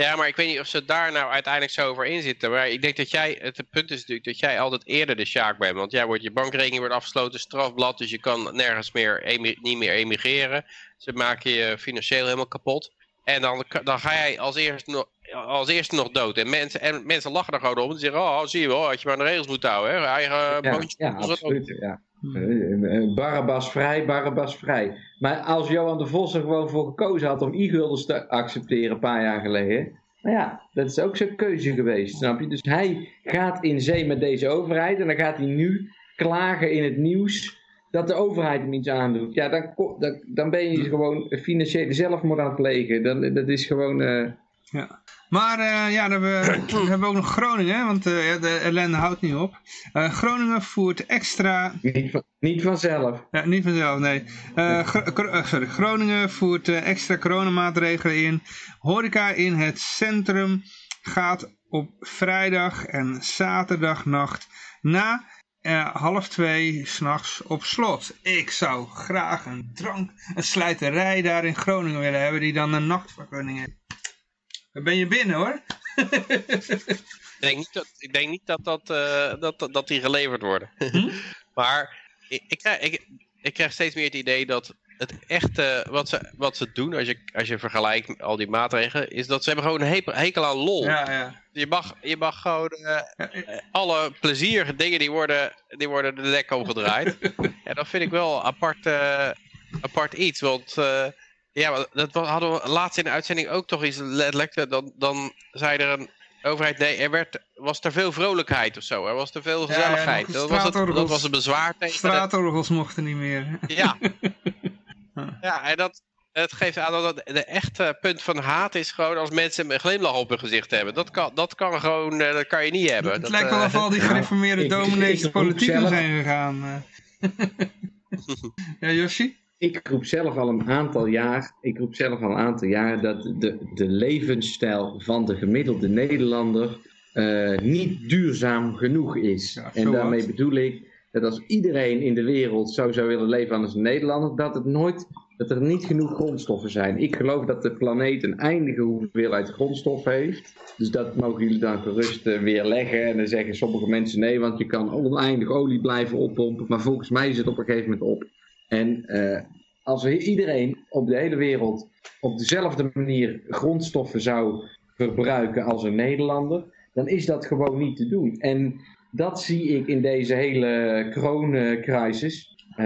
C: ja, maar ik weet niet of ze daar nou uiteindelijk zo over in zitten. Maar ik denk dat jij, het punt is natuurlijk dat jij altijd eerder de sjaak bent. Want jij wordt, je bankrekening wordt afgesloten, strafblad, dus je kan nergens meer, niet meer emigreren. Ze maken je financieel helemaal kapot. En dan, dan ga jij als eerste, nog, als eerste nog dood. En mensen, en mensen lachen er gewoon om en zeggen, oh zie je wel, had je maar de regels moeten houden. Hè? Eigen ja,
B: boontje. Ja, absoluut, ja. Hmm. Barabbas vrij, Barabbas vrij. Maar als Johan de Vos er gewoon voor gekozen had om e-guldens te accepteren een paar jaar geleden. Nou ja, dat is ook zijn keuze geweest, snap je? Dus hij gaat in zee met deze overheid en dan gaat hij nu klagen in het nieuws dat de overheid hem iets aandoet. Ja, dan, dan, dan ben je gewoon financiële zelfmoord aan het plegen. Dan, dat is gewoon... Uh...
A: Ja. Maar uh, ja, dan hebben, we, [clears throat] dan hebben we ook nog Groningen, want uh, de ellende houdt niet op. Uh, Groningen voert extra...
B: Niet, van, niet vanzelf.
A: Ja, niet vanzelf, nee. sorry, Groningen voert extra coronamaatregelen in. Horeca in het centrum gaat op vrijdag en zaterdagnacht na half twee s'nachts op slot. Ik zou graag een drank, een slijterij daar in Groningen willen hebben die dan een nachtvergunning heeft. Dan ben je binnen hoor.
C: ik denk niet dat, ik denk niet dat, dat, uh, dat, dat, die geleverd worden. Hm? maar ik, ik, krijg, ik, ik krijg steeds meer het idee dat het echte, wat ze, wat ze doen, als je, als je vergelijkt met al die maatregelen, is dat ze hebben gewoon een hekel aan lol.
A: Ja, ja.
C: Je, mag, je mag gewoon uh, alle plezierige dingen, die worden, die worden de dek omgedraaid. [laughs] ja, dat vind ik wel apart, uh, apart iets, want... Ja, dat hadden we laatst in de uitzending ook toch iets letterlijk. Dan, dan zei er een overheid, nee, er werd, was er veel vrolijkheid of zo. Er was er veel gezelligheid. dat, was het, dat was een bezwaar tegen...
A: Straatorgels mochten niet meer.
C: Ja. [laughs] ja, en dat, het geeft aan dat de echte punt van haat is gewoon als mensen een glimlach op hun gezicht hebben. Dat kan, dat kan gewoon, eh, dat kan je niet hebben.
A: Het
C: dat,
A: lijkt wel of al die gereformeerde uh, dominees de politiek zijn gegaan. Eh. [laughs] ja, Yoshi?
B: ik roep zelf al een aantal jaar, ik roep zelf al een aantal jaar dat de, de levensstijl van de gemiddelde Nederlander eh, niet duurzaam genoeg is.
A: Ja,
B: en daarmee
A: wat.
B: bedoel ik dat als iedereen in de wereld zo zou willen leven als een Nederlander, dat, het nooit, dat er niet genoeg grondstoffen zijn. Ik geloof dat de planeet een eindige hoeveelheid grondstoffen heeft. Dus dat mogen jullie dan gerust eh, weerleggen. En dan zeggen sommige mensen nee, want je kan oneindig olie blijven oppompen. Maar volgens mij is het op een gegeven moment op. En eh, als iedereen op de hele wereld op dezelfde manier grondstoffen zou verbruiken als een Nederlander, dan is dat gewoon niet te doen. En dat zie ik in deze hele coronacrisis. Eh,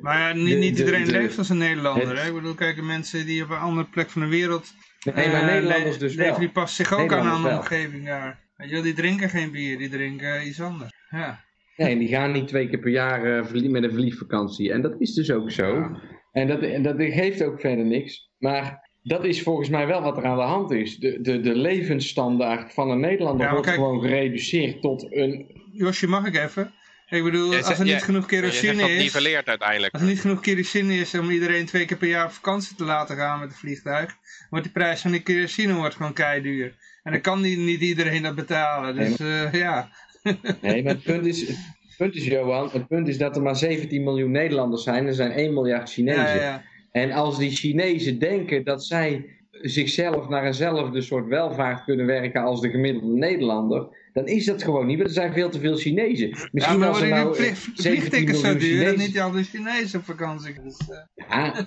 A: Maar ja, niet,
B: De-
A: niet
B: de-
A: iedereen
B: de-
A: leeft als een Nederlander.
B: het-
A: Hè? Ik bedoel, kijk, mensen die op een andere plek van de wereld...
B: nee, maar
A: eh,
B: Nederlanders dus
A: leven,
B: wel.
A: Die passen zich ook aan
B: wel.
A: omgeving daar. Weet je wel, die drinken geen bier, die drinken iets anders. Ja.
B: Nee, en die gaan niet twee keer per jaar eh, met een vliegvakantie. En dat is dus ook zo.
A: Ja.
B: En dat, en dat geeft ook verder niks. Maar dat is volgens mij wel wat er aan de hand is. De, de, de levensstandaard van een Nederlander
A: Ja, maar
B: wordt
A: kijk-
B: gewoon gereduceerd tot een...
A: Josje, mag ik even? Ik bedoel, als er niet genoeg
C: Je zegt
A: kerosine
C: dat
A: is...
C: uiteindelijk.
A: Als er niet genoeg kerosine is om iedereen twee keer per jaar op vakantie te laten gaan met een vliegtuig, wordt die prijs van die kerosine wordt gewoon keiduur. En dan kan niet, niet iedereen dat betalen. Dus eh, ja. [laughs]
B: Nee, maar het punt is... Het punt is, Johan, het punt is dat er maar 17 miljoen Nederlanders zijn. Er zijn 1 miljard Chinezen. En als die Chinezen denken dat zij zichzelf naar eenzelfde soort welvaart kunnen werken als de gemiddelde Nederlander, dan is dat gewoon niet. Want er zijn veel te veel Chinezen.
A: Ja,
B: Misschien
A: maar
B: als er nou eh,
A: vlieg-
B: 17
A: vliegtickets zo
B: miljoen
A: duur dat niet al de Chinezen op vakantie. Dus, [laughs] eh,
B: Ja,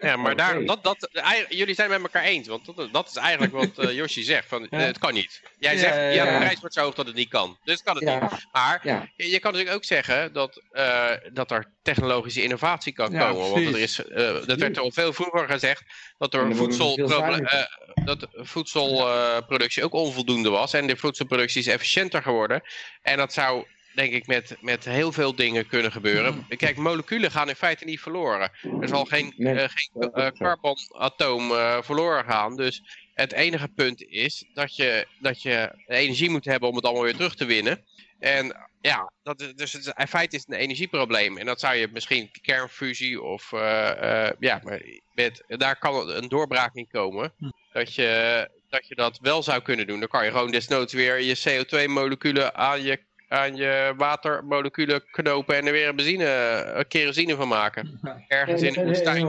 C: Ja, maar
B: Oké.
C: daar, dat, dat, jullie zijn het met elkaar eens. Want dat, dat is eigenlijk wat eh [laughs] Yoshi zegt. Van, eh, het kan niet. Jij
A: Ja,
C: zegt,
A: ja,
C: ja, de
B: ja.
C: prijs wordt zo hoog dat het niet kan. Dus kan het
B: Ja.
C: niet. Maar
B: ja.
C: je je kan natuurlijk ook zeggen dat, eh, dat er technologische innovatie kan
A: Ja,
C: komen. Want er is, eh, dat werd al veel vroeger gezegd dat er eh, dat voedselproductie ook onvoldoende was. En de voedselproductie is efficiënter geworden. En dat zou denk ik met, met heel veel dingen kunnen gebeuren. Kijk, moleculen gaan in feite niet verloren. Er zal geen,
B: Nee,
C: eh, geen eh, carbonatoom eh, verloren gaan. Dus het enige punt is dat je, dat je energie moet hebben om het allemaal weer terug te winnen. En ja, dat, is- dus het, in feite is het een energieprobleem. En dat zou je misschien kernfusie of eh, eh, ja, maar met, daar kan een doorbraak in komen. Dat je, dat je dat wel zou kunnen doen. Dan kan je gewoon desnoods weer je CO2-moleculen aan je, aan je watermoleculen knopen en er weer benzine, eh, kerosine van maken. Ergens in de woestijn.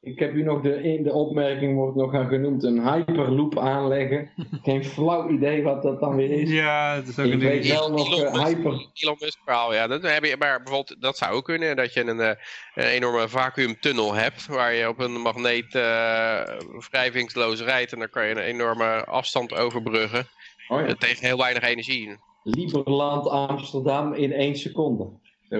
B: ik heb u nog de, in de opmerking wordt nog aan genoemd een hyperloop aanleggen. Geen flauw idee wat dat dan weer is.
A: ja, het is ook
B: Ik
A: een
B: weet
A: ding.
B: wel nog
C: Elon
B: eh,
C: Musk.
B: hyper...
C: Elon Musk verhaal, ja. Dat, heb je, maar bijvoorbeeld, dat zou ook kunnen, dat je een, eh, een enorme vacuümtunnel hebt, waar je op een magneet eh, wrijvingsloos rijdt en dan kan je een enorme afstand overbruggen
B: Oh ja.
C: tegen heel weinig energie.
B: Lieberland Amsterdam in één seconde. [laughs]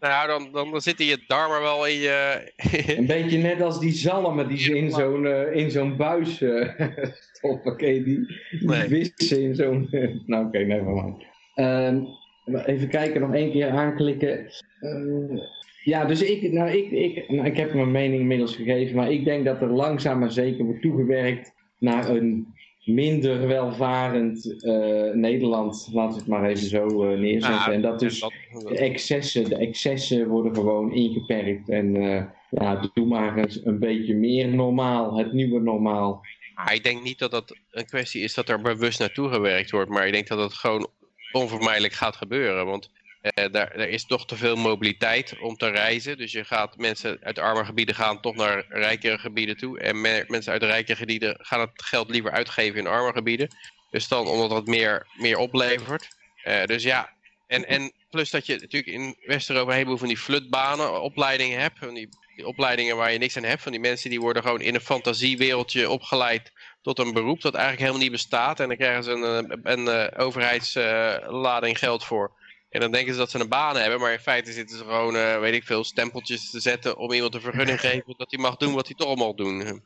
C: Nou, dan, dan, dan zitten je darmen wel in je... [laughs]
B: Een beetje net als die zalmen die ze in zo'n eh, in zo'n buis eh, [laughs] stoppen. Ken die? Die
C: Nee.
B: wissen in zo'n... nou oké, nevermind. Ehm, maar even kijken, nog één keer aanklikken. Eh, ja, dus ik, nou, ik, ik, nou, ik heb mijn mening inmiddels gegeven. Maar ik denk dat er langzaam maar zeker wordt toegewerkt naar een minder welvarend eh, Nederland. Laten we het maar even zo eh, neerzetten.
C: Ja,
B: en dat dus
C: dat-
B: de excessen, de excessen worden gewoon ingeperkt. En eh, ja, doe maar eens een beetje meer normaal, het nieuwe normaal.
C: Ah, ik denk niet dat dat een kwestie is dat er bewust naartoe gewerkt wordt, maar ik denk dat het gewoon onvermijdelijk gaat gebeuren. Want eh, daar, er is toch te veel mobiliteit om te reizen. Dus je gaat mensen uit arme gebieden gaan toch naar rijkere gebieden toe. En me- mensen uit rijkere gebieden gaan het geld liever uitgeven in arme gebieden. Dus dan omdat dat meer, meer oplevert. Eh, dus ja, en, en plus dat je natuurlijk in West-Europa een heleboel van die flutbanen opleidingen hebt. Van die, opleidingen waar je niks aan hebt. Van die mensen die worden gewoon in een fantasiewereldje opgeleid tot een beroep dat eigenlijk helemaal niet bestaat. En dan krijgen ze een, eh, een, eh, overheidslading geld voor. En dan denken ze dat ze een baan hebben, maar in feite zitten ze gewoon, eh, weet ik veel, stempeltjes te zetten om iemand een vergunning te [laughs] geven dat hij mag doen wat hij toch al mag doen.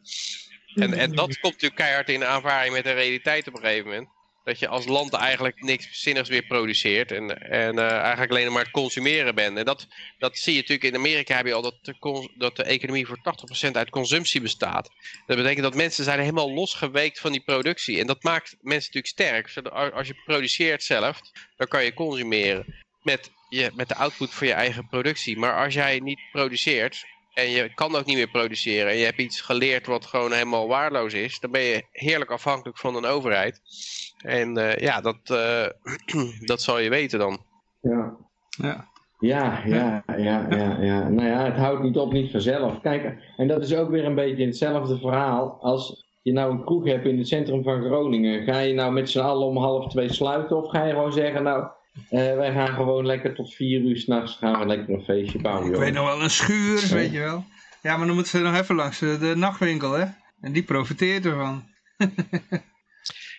C: En, en dat komt natuurlijk keihard in aanvaring met de realiteit op een gegeven moment. Dat je als land eigenlijk niks zinnigs meer produceert en, en eh, eigenlijk alleen maar het consumeren bent. En dat, dat zie je natuurlijk in Amerika heb je al dat de, dat de economie voor 80% uit consumptie bestaat. Dat betekent dat mensen zijn helemaal losgeweekt van die productie. En dat maakt mensen natuurlijk sterk. Als je produceert zelf, dan kan je consumeren met, je, met de output van je eigen productie. Maar als jij niet produceert en je kan ook niet meer produceren en je hebt iets geleerd wat gewoon helemaal waardeloos is, dan ben je heerlijk afhankelijk van een overheid. En eh, ja, dat, eh, [clears throat] dat zal je weten dan.
B: Ja.
A: Ja.
B: Ja, ja, ja, ja, ja. Nou ja, het houdt niet op, niet vanzelf. Kijk, en dat is ook weer een beetje hetzelfde verhaal als je nou een kroeg hebt in het centrum van Groningen. Ga je nou met z'n allen om half twee sluiten of ga je gewoon zeggen, nou, eh, wij gaan gewoon lekker tot vier uur s'nachts gaan we lekker een feestje bouwen.
A: Ik
B: joh.
A: weet nog wel, een schuur, weet je wel. Ja, maar dan moeten ze nog even langs de, de nachtwinkel, hè. En die profiteert ervan. [laughs]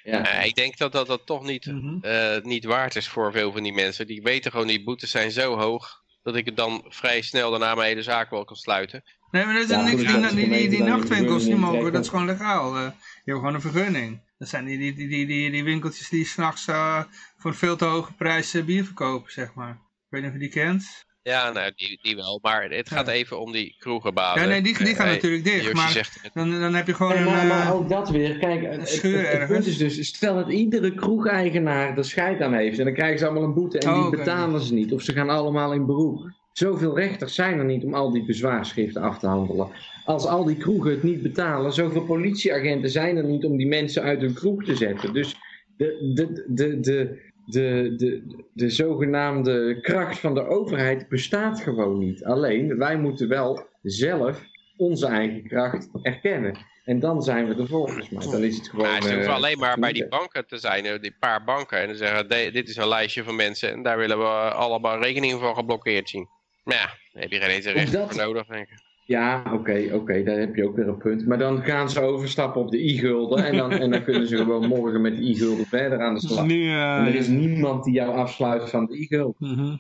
B: Ja.
C: Eh, ik denk dat dat, dat toch niet,
A: Mhm.
C: eh, niet waard is voor veel van die mensen. Die weten gewoon, die boetes zijn zo hoog, dat ik het dan vrij snel daarna mijn hele zaak wel kan sluiten.
A: Nee, maar dat is
B: Ja,
A: niks, die, die, die, die nachtwinkels die
B: vergunning
A: mogen, dat is gewoon legaal. eh. je hebt gewoon een vergunning. Dat zijn die, die, die, die, die, die winkeltjes die s'nachts eh voor een veel te hoge prijs eh, bier verkopen, zeg maar. Ik weet niet of je die kent.
C: Ja, nou, die, die wel. Maar het gaat
A: Ja.
C: even om die kroegenbazen.
A: Ja, nee, die, die gaan
C: Eh,
A: natuurlijk dicht.
C: Josje
A: Maar
C: zegt
A: dan, dan heb je gewoon
B: Nee,
A: een...
B: maar, maar
A: eh,
B: ook dat weer, kijk, het, punt is dus, stel dat iedere kroegeigenaar er scheid aan heeft en dan krijgen ze allemaal een boete en
A: Oh,
B: die betalen ze niet of ze gaan allemaal in beroep. Zoveel rechters zijn er niet om al die bezwaarschriften af te handelen. Als al die kroegen het niet betalen, zoveel politieagenten zijn er niet om die mensen uit hun kroeg te zetten. Dus de, de, de, de, de, de, de zogenaamde kracht van de overheid bestaat gewoon niet. Alleen, wij moeten wel zelf onze eigen kracht erkennen. En dan zijn we er volgens mij. Dan is het gewoon...
C: Maar ze hoeven
B: eh,
C: alleen maar bij die banken te zijn, die paar banken. En dan zeggen, "De- dit is een lijstje van mensen en daar willen we allemaal rekeningen voor geblokkeerd zien. Maar ja, daar heb je geen eens een recht
B: Dat-
C: voor nodig, denk ik.
B: Ja, oké, oké, daar heb je ook weer een punt. Maar dan gaan ze overstappen op de i-gulden en dan, en dan kunnen ze gewoon morgen met de i-gulden verder aan de
A: dus
B: slag.
A: nu... eh,
B: En er is niemand die jou afsluit van de i-gulden.
A: mhm.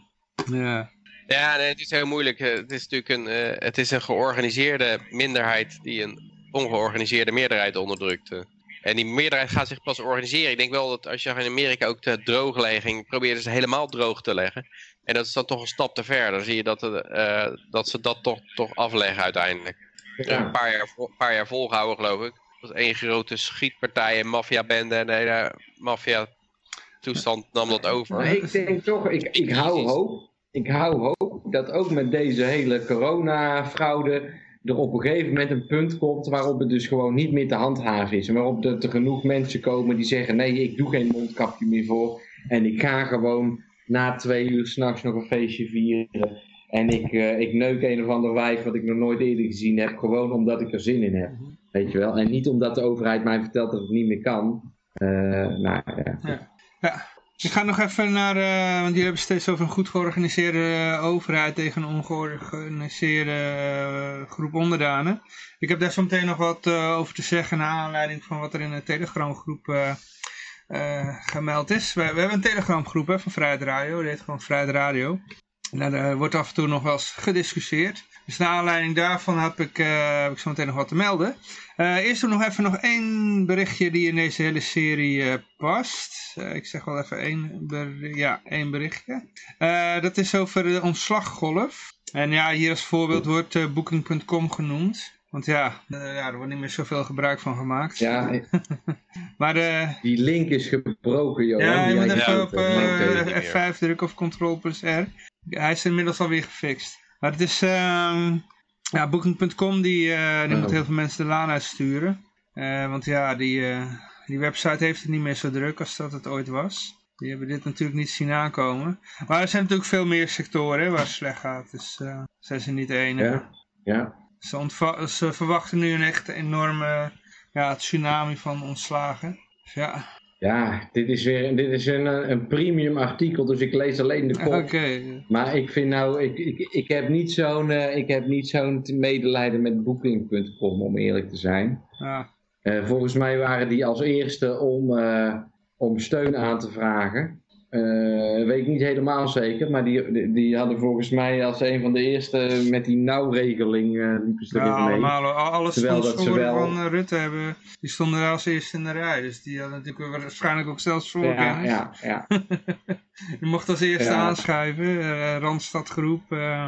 A: Ja.
C: Ja, nee, het is heel moeilijk. Eh, Het is natuurlijk een, eh, het is een georganiseerde minderheid die een ongeorganiseerde meerderheid onderdrukt. En die meerderheid gaat zich pas organiseren. Ik denk wel dat als je in Amerika ook de drooglegging probeert ze helemaal droog te leggen. En dat is dan toch een stap te ver. Dan zie je dat, het, eh, dat ze dat toch, toch afleggen uiteindelijk.
B: Ja.
C: Een paar jaar, paar jaar volgehouden geloof ik. Was één grote schietpartij en maffiabende en de hele maffia toestand nam dat over.
B: Maar ik denk toch, ik, ik hou hoop. Ik hou hoop dat ook met deze hele corona-fraude er op een gegeven moment een punt komt waarop het dus gewoon niet meer te handhaven is. En waarop er, genoeg mensen komen die zeggen, nee, ik doe geen mondkapje meer voor. En ik ga gewoon na twee uur s'nachts nog een feestje vieren. En ik, eh, ik neuk een of ander wijf wat ik nog nooit eerder gezien heb, gewoon omdat ik er zin in heb. Weet je wel? En niet omdat de overheid mij vertelt dat het niet meer kan. Eh, nou ja.
A: Ja. Ik ga nog even naar, eh, want jullie hebben steeds over een goed georganiseerde overheid tegen een ongeorganiseerde eh, groep onderdanen. Ik heb daar zo meteen nog wat eh, over te zeggen naar aanleiding van wat er in de telegramgroep gemeld is. We, we hebben een telegramgroep van Vrijheid Radio, die heet gewoon Vrijheid Radio. En daar wordt af en toe nog wel eens gediscussieerd. Dus naar aanleiding daarvan heb ik, eh, heb ik zo meteen nog wat te melden. Eh, eerst nog even nog één berichtje die in deze hele serie eh, past. Ik zeg wel even één, ber- ja, één berichtje. Dat is over de ontslaggolf. En ja, hier als voorbeeld wordt Booking.com genoemd. Want ja, ja, er wordt niet meer zoveel gebruik van gemaakt.
B: Ja, [laughs]
A: Maar
B: Die link is gebroken, Johan.
A: ja, je moet even op
B: gebroken
A: eh,
B: hebt.
C: Oké, niet meer.
A: F5 drukken of Ctrl plus R. Hij is inmiddels alweer gefixt. Maar het is... ehm ja, Booking.com die, eh, die
B: Oh.
A: moet heel veel mensen de laan uitsturen. Eh, want ja, die, eh, die website heeft het niet meer zo druk als dat het ooit was. Die hebben dit natuurlijk niet zien aankomen. Maar er zijn natuurlijk veel meer sectoren hè, waar het slecht gaat. Dus zijn ze niet de enige.
B: Ja, ja.
A: Ze, ze verwachten nu een echt enorme ja, tsunami van ontslagen. Dus ja,
B: ja, dit is weer dit is een, eh, een premium artikel, dus ik lees alleen de kop. Maar ik vind nou, ik, ik, ik heb niet zo'n ik heb niet zo'n medelijden met Booking.com, om eerlijk te zijn.
A: Ja.
B: Eh, volgens mij waren die als eerste om, om steun aan te vragen. Eh, weet ik niet helemaal zeker, maar die, die, die hadden volgens mij als een van de eerste met die nauwregeling eh liepen ze
A: Ja,
B: erin mee.
A: allemaal. Al- Alle sponsoren
B: wel-
A: van eh, Rutte hebben, die stonden daar als eerste in de rij. Dus die hadden natuurlijk waarschijnlijk ook zelfs
B: Ja,
A: voorkennis.
B: ja, ja. [laughs]
A: Die mocht als eerste
B: Ja.
A: aanschuiven. eh Randstadgroep. eh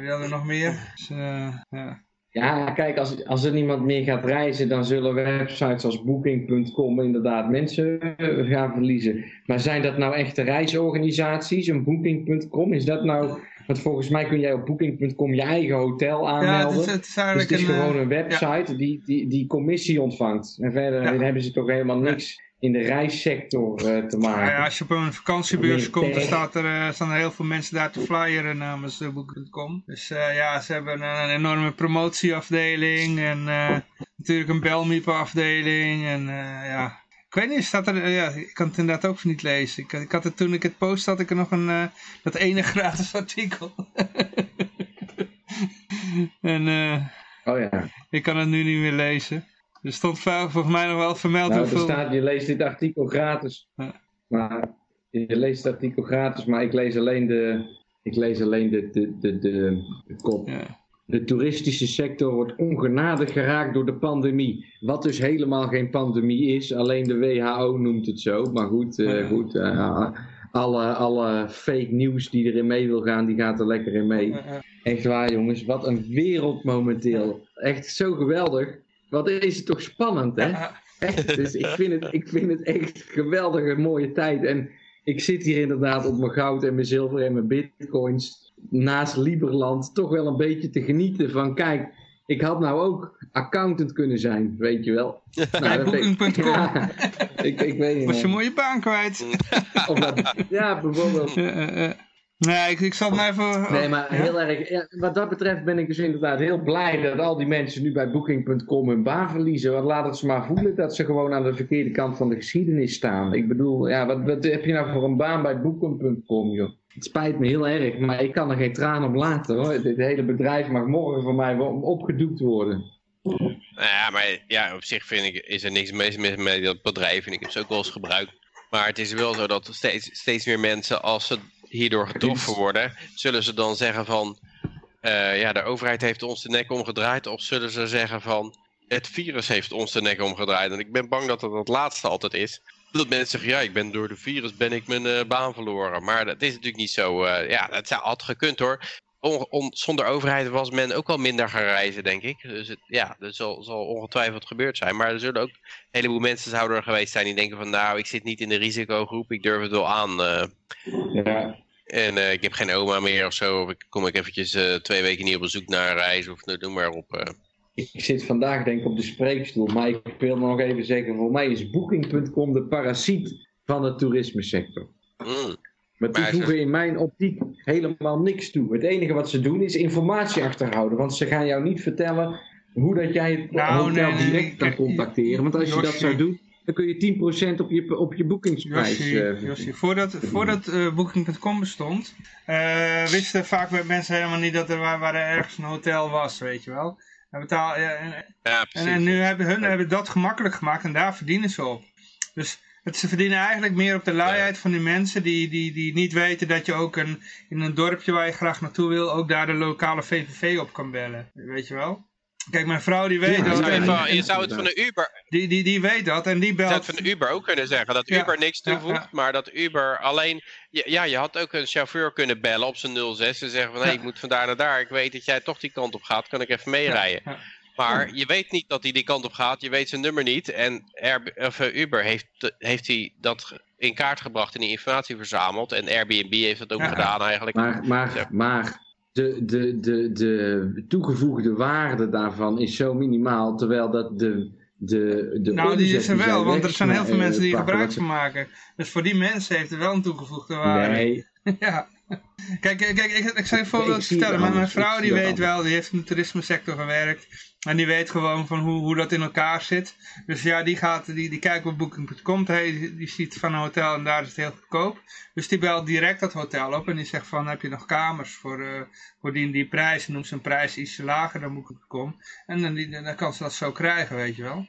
A: wie hadden we nog meer? Dus, ja.
B: Ja, kijk, als, als er niemand meer gaat reizen, dan zullen websites als Booking.com inderdaad mensen eh, gaan verliezen. Maar zijn dat nou echte reisorganisaties, een Booking.com? Is dat nou Want volgens mij kun jij op booking.com je eigen hotel
A: Ja,
B: aanmelden.
A: het is, het is
B: Dus
A: eigenlijk
B: het is
A: een... eh,
B: gewoon een website die, die, die commissie ontvangt. En verder
A: Ja.
B: hebben ze toch helemaal niks in de reissector eh, te
A: Nou
B: maken.
A: ja, als je op een vakantiebeurs komt, dan staat er, eh, staan er heel veel mensen daar te flyeren namens uh, Booking.com. Dus ja, ze hebben een, een enorme promotieafdeling en natuurlijk een Belmiep afdeling en ja... Ik weet niet, staat er, eh, ja, ik kan het inderdaad ook niet lezen. Ik, ik had het toen ik het post, had ik er nog een, eh, dat ene [laughs] gratis artikel. [laughs] en eh,
B: Oh ja.
A: ik kan het nu niet meer lezen. Er stond volgens mij nog wel vermeld
B: Nou, er
A: hoeveel...
B: staat, je leest dit artikel gratis.
A: Ja.
B: Maar je leest het artikel gratis, maar ik lees alleen de, ik lees alleen de, de, de, de, de kop.
A: Ja.
B: De toeristische sector wordt ongenadig geraakt door de pandemie. Wat dus helemaal geen pandemie is. Alleen de WHO noemt het zo. Maar goed, eh, goed eh, alle, alle fake nieuws die erin mee wil gaan, die gaat er lekker in mee. Echt waar jongens, wat een wereld momenteel. Echt zo geweldig. Wat is het toch spannend hè? Echt, dus ik vind, het, ik vind het echt geweldige mooie tijd. En ik zit hier inderdaad op mijn goud en mijn zilver en mijn bitcoins naast Liberland toch wel een beetje te genieten van kijk, ik had nou ook accountant kunnen zijn, weet je wel.
A: Bij Booking.com. [laughs]
B: Ja, ik, ik weet niet.
A: Was je mooie baan kwijt.
B: Of dat- ja, bijvoorbeeld.
A: Ja. Nee, ik, ik zal het maar even...
B: Nee, maar
A: Ja?
B: heel erg. ja, wat dat betreft ben ik dus inderdaad heel blij dat al die mensen nu bij Booking.com hun baan verliezen. Want laat het ze maar voelen dat ze gewoon aan de verkeerde kant van de geschiedenis staan. Ik bedoel, ja, wat, wat heb je nou voor een baan bij Booking.com, joh? Het spijt me heel erg, maar ik kan er geen traan op laten hoor. Dit hele bedrijf mag morgen voor mij opgedoekt worden.
C: Nou ja, maar ja, op zich vind ik, is er niks mis met, met dat bedrijf. En ik heb ze ook wel eens gebruikt. Maar het is wel zo dat steeds, steeds meer mensen, als ze hierdoor getroffen worden, zullen ze dan zeggen van, eh, ja, de overheid heeft ons de nek omgedraaid. Of zullen ze zeggen van, het virus heeft ons de nek omgedraaid. En ik ben bang dat het het laatste altijd is. Dat mensen zeggen, ja, ik ben door de virus ben ik mijn eh, baan verloren. Maar dat is natuurlijk niet zo. eh, ja, dat zou- had gekund hoor. On- on- zonder overheid was men ook wel minder gaan reizen, denk ik. Dus het, ja, dat zal, zal ongetwijfeld gebeurd zijn. Maar er zullen ook een heleboel mensen zouden er geweest zijn die denken van... nou, ik zit niet in de risicogroep, ik durf het wel aan. eh,
B: Ja,
C: en eh, ik heb geen oma meer of zo. Of ik kom ik eventjes eh, twee weken niet op bezoek naar een reis of nou, doe maar op.
B: ik zit vandaag denk ik op de spreekstoel, maar ik wil nog even zeggen, voor mij is Booking.com de parasiet van de toerismesector.
C: Mm.
B: Maar die voegen in mijn optiek helemaal niks toe. Het enige wat ze doen is informatie achterhouden. Want ze gaan jou niet vertellen hoe dat jij het
A: Nou,
B: hotel
A: nee, nee,
B: direct kan
A: nee.
B: contacteren. Want als je dat zou doen, dan kun je 10% op je, op je boekingsprijs
A: Josje,
B: eh,
A: Josje, voordat, voordat eh, Booking.com bestond, eh, wisten vaak mensen helemaal niet dat er waar, waar er ergens een hotel was, weet je wel. En, betaal, ja, en,
C: Ja,
A: en nu hebben hun hebben dat gemakkelijk gemaakt en daar verdienen ze op. Dus het, ze verdienen eigenlijk meer op de luiheid van die mensen die, die, die niet weten dat je ook een, in een dorpje waar je graag naartoe wil, ook daar de lokale VVV op kan bellen. Weet je wel? Kijk, mijn vrouw die weet
B: Ja,
A: dat. En,
C: van- je zou het van de Uber,
A: die, die, die weet dat en die
C: je zou
A: belt.
C: het van de Uber ook kunnen zeggen. Dat
A: Ja,
C: Uber niks toevoegt,
A: ja.
C: maar dat Uber alleen... Ja, je had ook een chauffeur kunnen bellen op zijn 06 en zeggen van... hé,
A: Ja.
C: ik moet vandaar naar daar. Ik weet dat jij toch die kant op gaat. Kan ik even meerijden? Maar je weet niet dat hij die kant op gaat. Je weet zijn nummer niet. En Air, of, eh, Uber heeft, heeft hij dat in kaart gebracht en die informatie verzameld. En Airbnb heeft dat ook
A: Ja.
C: gedaan eigenlijk.
B: Maar, maar,
C: Ja.
B: maar de, de, de, de toegevoegde waarde daarvan is zo minimaal. Terwijl dat de, de, de
A: Nou, die is er wel, want er zijn heel veel
B: wegsma-
A: mensen die er
B: eh,
A: gebruik van maken. Dus voor die mensen heeft het wel een toegevoegde waarde.
B: Nee, [laughs]
A: Ja. Kijk, kijk, ik, ik zal je een voorbeeld vertellen. Maar mijn vrouw die weet
B: anders.
A: wel, die heeft in de toerismesector gewerkt. En die weet gewoon van hoe, hoe dat in elkaar zit. Dus ja, die, gaat, die, die kijkt op booking.com, die, die ziet van een hotel en daar is het heel goedkoop. Dus die belt direct dat hotel op en die zegt van, heb je nog kamers voor, eh, voor die die prijs? En noemt zijn prijs iets lager dan booking.com. En dan, die, dan kan ze dat zo krijgen, weet je wel.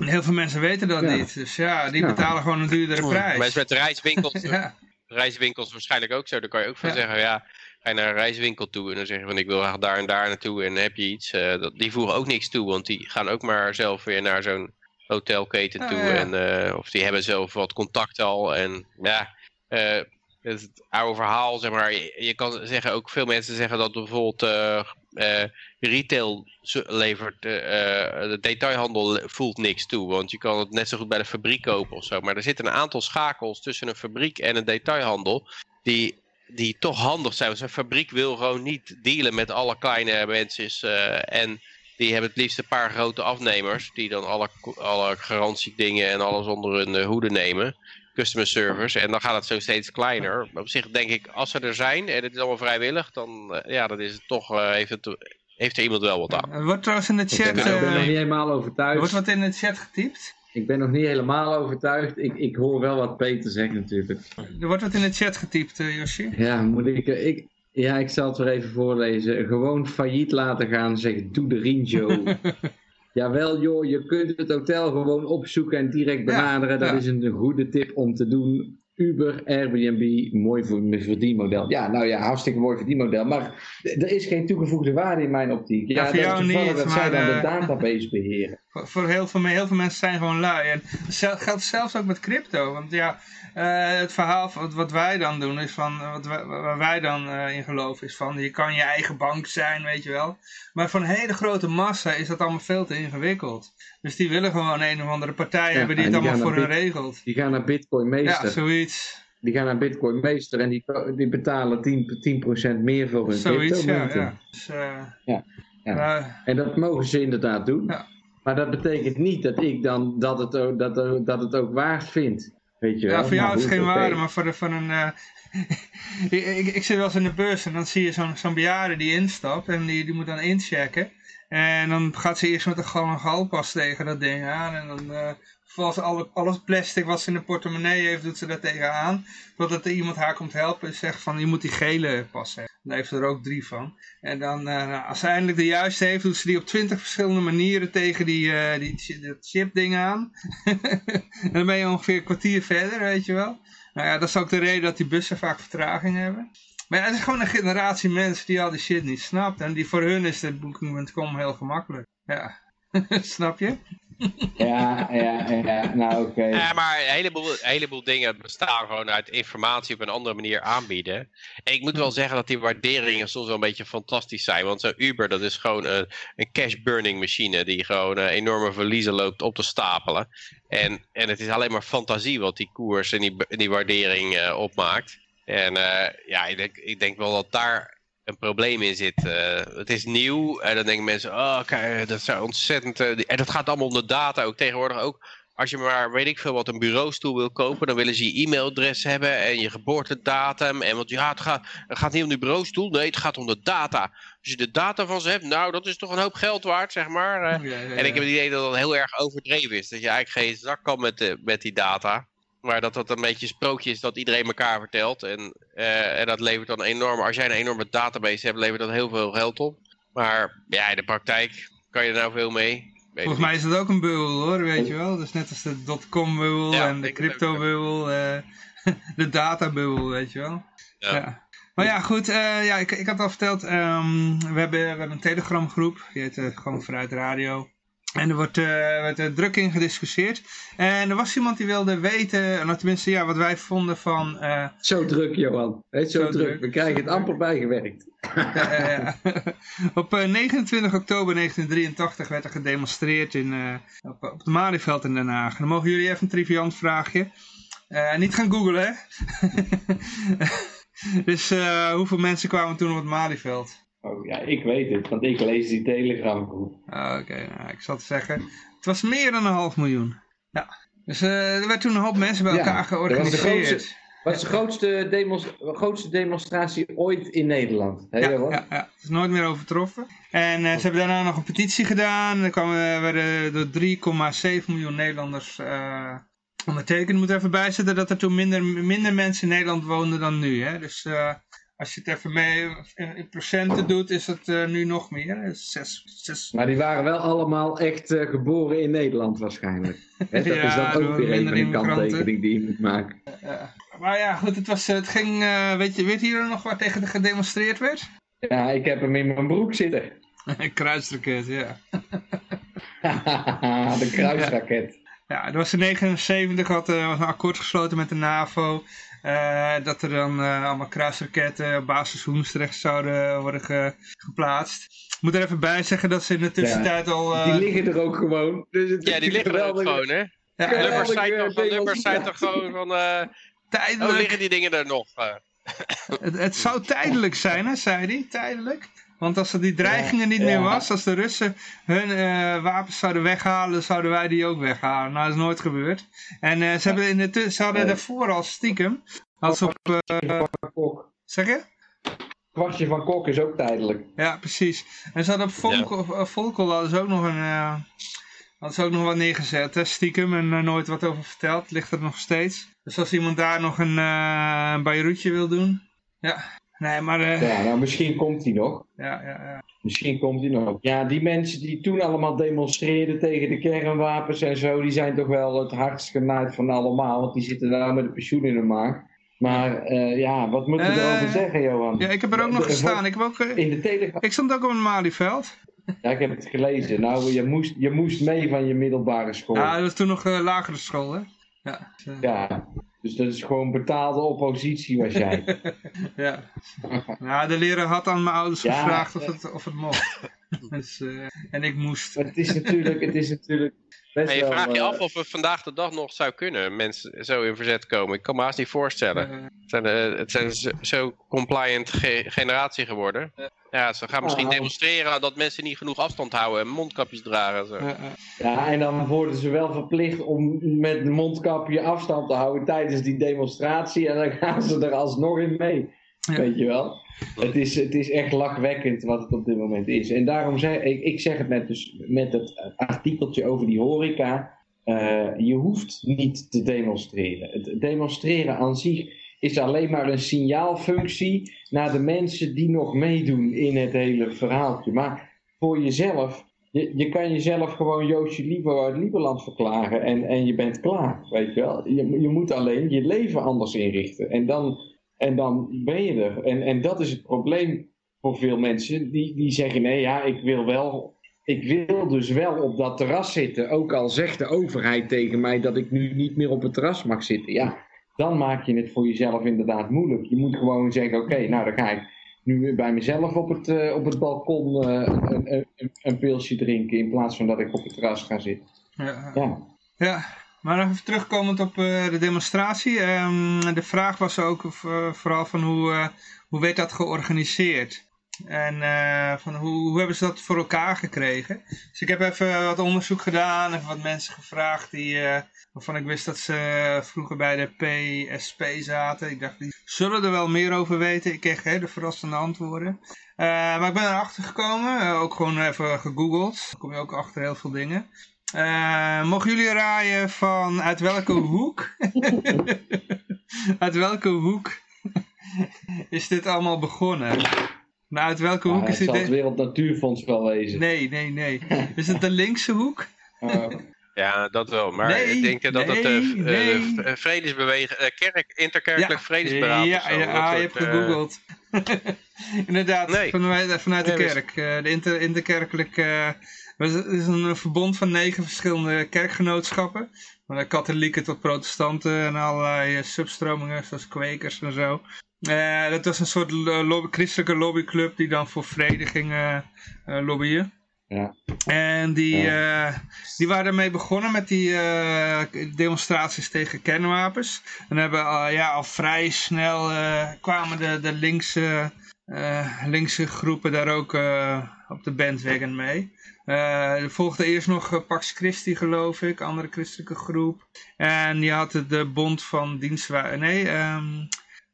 A: En heel veel mensen weten dat
B: Ja.
A: niet. Dus ja, die
B: Ja.
A: betalen gewoon een duurdere prijs.
C: Maar is met [laughs] reiswinkels,
A: ja.
C: reiswinkels waarschijnlijk ook zo. Dan kan je ook van
A: Ja.
C: zeggen, ja, ga je naar een reiswinkel toe en dan zeg je van ik wil graag daar en daar naartoe en heb je iets. eh, dat, die voegen ook niks toe, want die gaan ook maar zelf weer naar zo'n hotelketen
A: Ja,
C: toe.
A: ja.
C: En, eh, of die hebben zelf wat contact al. En ja, eh, het het oude verhaal, zeg maar. Je, je kan zeggen, ook veel mensen zeggen dat bijvoorbeeld retail levert, de detailhandel voelt niks toe. Want je kan het net zo goed bij de fabriek kopen of zo. Maar er zitten een aantal schakels tussen een fabriek en een detailhandel. Die, die toch handig zijn. Zijn fabriek wil gewoon niet dealen met alle kleine mensen. eh, en die hebben het liefst een paar grote afnemers. Die dan alle, alle garantiedingen en alles onder hun eh, hoede nemen. Customer service. En dan gaat het zo steeds kleiner. Maar op zich denk ik, als ze er zijn en het is allemaal vrijwillig. Dan, eh, ja, dan is het toch, heeft, het, heeft er iemand wel wat aan.
A: Er wordt trouwens in de
B: Ik
A: chat,
B: ben, ik ben
A: eh,
B: niet helemaal
A: er
B: overtuigd.
A: wordt wat in de chat getypt.
B: Ik ben nog niet helemaal overtuigd. Ik, ik hoor wel wat Peter zegt natuurlijk.
A: Er wordt wat in de chat getypt, eh, Yoshi.
B: Ja, moet ik, ik... Ja, ik zal het weer even voorlezen. Gewoon failliet laten gaan, zegt Doe de Rinjo. [laughs] Jawel joh, je kunt het hotel gewoon opzoeken en direct benaderen. dat
A: ja.
B: is een goede tip om te doen. Uber, Airbnb, mooi verdienmodel. Ja, nou ja, hartstikke mooi verdienmodel. Maar er is geen toegevoegde waarde in mijn optiek. Ja,
A: Ja, voor jou niet,
B: dat
A: maar,
B: zij dan de
A: eh,
B: database beheren.
A: Voor, voor heel, veel, heel veel mensen zijn gewoon lui. En dat geldt zelfs ook met crypto. Want ja, eh, het verhaal van wat, wat wij dan doen is van, wat wij, waar wij dan eh, in geloven is van, je kan je eigen bank zijn, weet je wel. Maar voor een hele grote massa is dat allemaal veel te ingewikkeld. Dus die willen gewoon een of andere partij
B: Ja,
A: hebben die het
B: die
A: allemaal voor hun regelt.
B: Die gaan naar Bitcoin meester.
A: Ja, zoiets.
B: Die gaan naar Bitcoin meester en die, die betalen 10%, 10% meer voor hun
A: Zoiets, ja.
B: cryptomunten.
A: ja. Dus, eh,
B: Ja, ja. En dat mogen ze inderdaad doen.
A: Ja.
B: Maar dat betekent niet dat ik dan dat het ook, dat, dat het ook waard vind. Weet je wel?
A: Ja, voor jou is het geen waarde, maar voor, de, voor een... eh, [laughs] ik, ik, ik zit wel eens in de bus en dan zie je zo'n zo'n bejaarde die instapt en die, die moet dan inchecken. En dan gaat ze eerst met een gewoon een galpas tegen dat ding aan. En dan eh valt alle, alles plastic wat ze in de portemonnee heeft, doet ze daar tegenaan. Totdat er iemand haar komt helpen en zegt van je moet die gele pas hebben. Dan heeft ze er ook drie van. En dan, eh, nou, als ze eindelijk de juiste heeft, doet ze die op twintig verschillende manieren tegen die, eh die dat chip ding aan. [laughs] en dan ben je ongeveer een kwartier verder, weet je wel. Nou ja, dat is ook de reden dat die bussen vaak vertraging hebben. Maar ja, het is gewoon een generatie mensen die al die shit niet snapt. En die voor hun is het Booking.com heel gemakkelijk. Ja, [laughs] snap je?
B: Ja, ja, ja. Nou, oké.
C: Ja, maar een heleboel, heleboel dingen bestaan gewoon uit informatie op een andere manier aanbieden. En ik moet wel zeggen dat die waarderingen soms wel een beetje fantastisch zijn. Want zo'n Uber, dat is gewoon een, een cash burning machine die gewoon eh, enorme verliezen loopt op te stapelen. En, en het is alleen maar fantasie wat die koers en die, die waardering eh, opmaakt. En eh, ja, ik denk, ik denk wel dat daar een probleem in zit. Eh, het is nieuw en dan denken mensen, oh kijk, dat zou ontzettend... eh, en dat gaat allemaal om de data ook tegenwoordig ook. Als je maar, weet ik veel, wat een bureaustoel wil kopen, dan willen ze je e-mailadres hebben en je geboortedatum. En want ja, het gaat, het gaat niet om die bureaustoel, nee, het gaat om de data. Als je de data van ze hebt, nou, dat is toch een hoop geld waard, zeg maar. Eh,
A: Ja, ja, ja.
C: en ik heb het idee dat dat heel erg overdreven is. Dat je eigenlijk geen zak kan met, met die data. Maar dat dat een beetje een sprookje is dat iedereen elkaar vertelt. En, eh, en dat levert dan enorm... Als jij een enorme database hebt, levert dat heel veel geld op. Maar ja, in de praktijk kan je er nou veel mee. Weet
A: Volgens mij is dat ook een bubbel hoor, weet je wel. Dus net als de dotcom bubbel
C: Ja,
A: en de crypto bubbel, eh, [laughs] de data bubbel, weet je wel.
C: Ja.
A: Ja. Maar ja, goed, eh, ja, ik, ik had al verteld, ehm, we, hebben, we hebben een Telegram groep, die heet gewoon Vooruit Radio. En er wordt, eh, wordt er druk in gediscussieerd. En er was iemand die wilde weten, nou, tenminste ja, wat wij vonden van... eh,
B: Zo druk, Johan. Weet, zo,
A: Zo
B: druk.
A: druk.
B: We krijgen het amper bijgewerkt. [laughs]
A: Op eh, 29 oktober 1983 werd er gedemonstreerd in, eh, op, op het Malieveld in Den Haag. Dan mogen jullie even een triviant vraagje. Eh, niet gaan googlen, hè? [laughs] dus eh, hoeveel mensen kwamen toen op het Malieveld?
B: Oh ja, ik weet het, want ik lees die telegramgroep.
A: Ah, Oké, nou, ik zal het zeggen. Het was meer dan een half miljoen. Ja. Dus eh, er werd toen een hoop mensen bij
B: Ja,
A: elkaar
B: dat was de
A: georganiseerd.
B: grootste- grootste, demos- grootste demonstratie ooit in Nederland?
A: Ja, ja, ja, het is nooit meer overtroffen. En eh, ze hebben daarna nog een petitie gedaan. Er kwamen, werden door 3,7 miljoen Nederlanders eh ondertekend. Ik moet er even bijzetten dat er toen minder, minder mensen in Nederland woonden dan nu. Hè? Dus eh, als je het even mee in, procenten doet, is het eh, nu nog meer. Zes, zes,
B: Maar die waren wel allemaal echt eh, geboren in Nederland waarschijnlijk. [laughs] Hè, dat
A: Ja,
B: is dan ook weer even een kanttekening die je moet maken.
A: maar ja, goed, het, was, eh, het ging... weet, je, weet hier nog waar tegen gedemonstreerd werd?
B: Ja, ik heb hem in mijn broek zitten. [laughs]
A: Kruisraket, ja. [laughs]
B: de kruisraket.
A: Ja, er was in 79 had was een akkoord gesloten met de NAVO. Eh, dat er dan eh, allemaal kruisraketten op basis zouden worden ge- geplaatst. Ik moet er even bij zeggen dat ze in de tussentijd al... eh,
B: Die liggen er ook gewoon. Dus het
C: Ja, die liggen er ook gewoon, hè?
A: ja,
C: Lubbers zijn toch, gewoon van... eh,
A: tijdelijk.
C: oh, liggen die dingen er nog? eh?
A: het, het zou tijdelijk zijn, hè, zei hij, tijdelijk. Want als er die dreigingen niet meer was, als de Russen hun eh, wapens zouden weghalen, zouden wij die ook weghalen. Nou, dat is nooit gebeurd. En eh, ze, hebben in de ze hadden daarvoor al stiekem, als op, eh,
B: Van Kok.
A: zeg je?
B: Kwartje van Kok is ook tijdelijk.
A: Ja, precies. En ze hadden op Volkel, ja. Volkel hadden ze ook nog een, eh, hadden ze ook nog wat neergezet, hè, stiekem, en nooit wat over verteld, ligt er nog steeds. Dus als iemand daar nog een, eh een Beirutje wil doen, ja. Nee, maar, eh, ja,
B: Ja, nou misschien komt hij nog.
A: ja, ja.
B: Misschien komt hij nog. Ja, die mensen die toen allemaal demonstreerden tegen de kernwapens en zo, die zijn toch wel het hardst genaaid van allemaal. Want die zitten daar met de pensioen in de maag. Maar eh, ja, wat moeten we
A: Eh,
B: erover zeggen, Johan?
A: Ja, ik heb er ook nog gestaan. Ik, heb ook,
B: In de telegraaf.
A: ik stond ook op een Malieveld.
B: Ja, ik heb het gelezen. Nou, je moest, je moest mee van je middelbare school.
A: Ja, dat was toen nog lagere school, hè? Ja. dus,
B: Ja, dus dat is gewoon betaalde oppositie was jij. [laughs]
A: ja. Nou, de leraar had aan mijn ouders
B: Ja.
A: gevraagd of het, of het mocht. dus, eh, en ik moest.
B: Maar het is natuurlijk, het is natuurlijk best
C: Maar je
B: wel...
C: vraagt je
B: eh,
C: af of het vandaag de dag nog zou kunnen, mensen zo in verzet komen. Ik kan me haast niet voorstellen. Het zijn, eh, het zijn zo, zo compliant ge- generatie geworden. Ja, ze gaan misschien
B: Nou.
C: demonstreren dat mensen niet genoeg afstand houden en mondkapjes dragen. en Zo.
B: Ja, en dan worden ze wel verplicht om met mondkapje afstand te houden tijdens die demonstratie. En dan gaan ze er alsnog in mee.
A: Ja.
B: Weet je wel? Het is, het is echt lachwekkend wat het op dit moment is. En daarom zeg ik, ik zeg het net dus met het artikeltje over die horeca. eh, je hoeft niet te demonstreren. Het demonstreren aan zich is alleen maar een signaalfunctie naar de mensen die nog meedoen in het hele verhaaltje. Maar voor jezelf je, je kan jezelf gewoon Joosje Livo uit Lieberland verklaren en, en je bent klaar, weet je wel. Je, je moet alleen je leven anders inrichten en dan, en dan ben je er. En, en dat is het probleem voor veel mensen die, die zeggen, nee ja, ik wil wel, ik wil dus wel op dat terras zitten. Ook al zegt de overheid tegen mij dat ik nu niet meer op het terras mag zitten. Ja, dan maak je het voor jezelf inderdaad moeilijk. Je moet gewoon zeggen, oké, nou dan ga ik nu weer bij mezelf op het, eh, op het balkon eh, een, een, een, een pilsje drinken in plaats van dat ik op het terras ga zitten.
A: ja.
B: Ja,
A: Ja, maar even terugkomend op eh, de demonstratie. Ehm, de vraag was ook eh, vooral van hoe, eh, hoe werd dat georganiseerd? En van hoe, hoe hebben ze dat voor elkaar gekregen? Dus ik heb even wat onderzoek gedaan, even wat mensen gevraagd die, waarvan ik wist dat ze vroeger bij de PSP zaten. Ik dacht, die zullen er wel meer over weten. Ik kreeg hè, de verrassende antwoorden. Maar ik ben erachter gekomen, ook gewoon even gegoogeld. Dan kom je ook achter heel veel dingen. Eh, mogen jullie raaien van uit welke [laughs] hoek? uit welke hoek is dit allemaal begonnen? Nou, uit welke hoek
B: ja
A: is
B: het
A: dit?
B: zal het Wereld Natuurfonds wel wezen.
A: Nee, nee, nee. Is het de linkse hoek?
B: Oh,
C: Ja, dat wel. Maar
A: Nee,
C: ik denk dat het
A: nee,
C: uh,
A: nee.
C: vredesbeweging, uh, kerk, interkerkelijk vredesberaad
A: ja,
C: zo.
A: ja,
C: dat
A: ah, je hebt
C: eh,
A: gegoogeld. [laughs] Inderdaad,
C: Nee.
A: vanuit, vanuit de
C: Nee,
A: kerk. eh, de inter, interkerkelijk... het is een verbond van negen verschillende kerkgenootschappen. Van de katholieken tot protestanten en allerlei eh, substromingen zoals kwekers en zo. Eh, dat was een soort lobby, christelijke lobbyclub die dan voor vrede ging eh, lobbyen.
B: Ja.
A: En die, die waren ermee begonnen met die demonstraties tegen kernwapens. En hebben al, ja, al vrij snel kwamen de, de linkse, linkse groepen daar ook op de bandwagon mee. Eh, er volgde eerst nog eh, Pax Christi geloof ik, andere christelijke groep. En je had de, bond van dienstwa... Nee, ehm,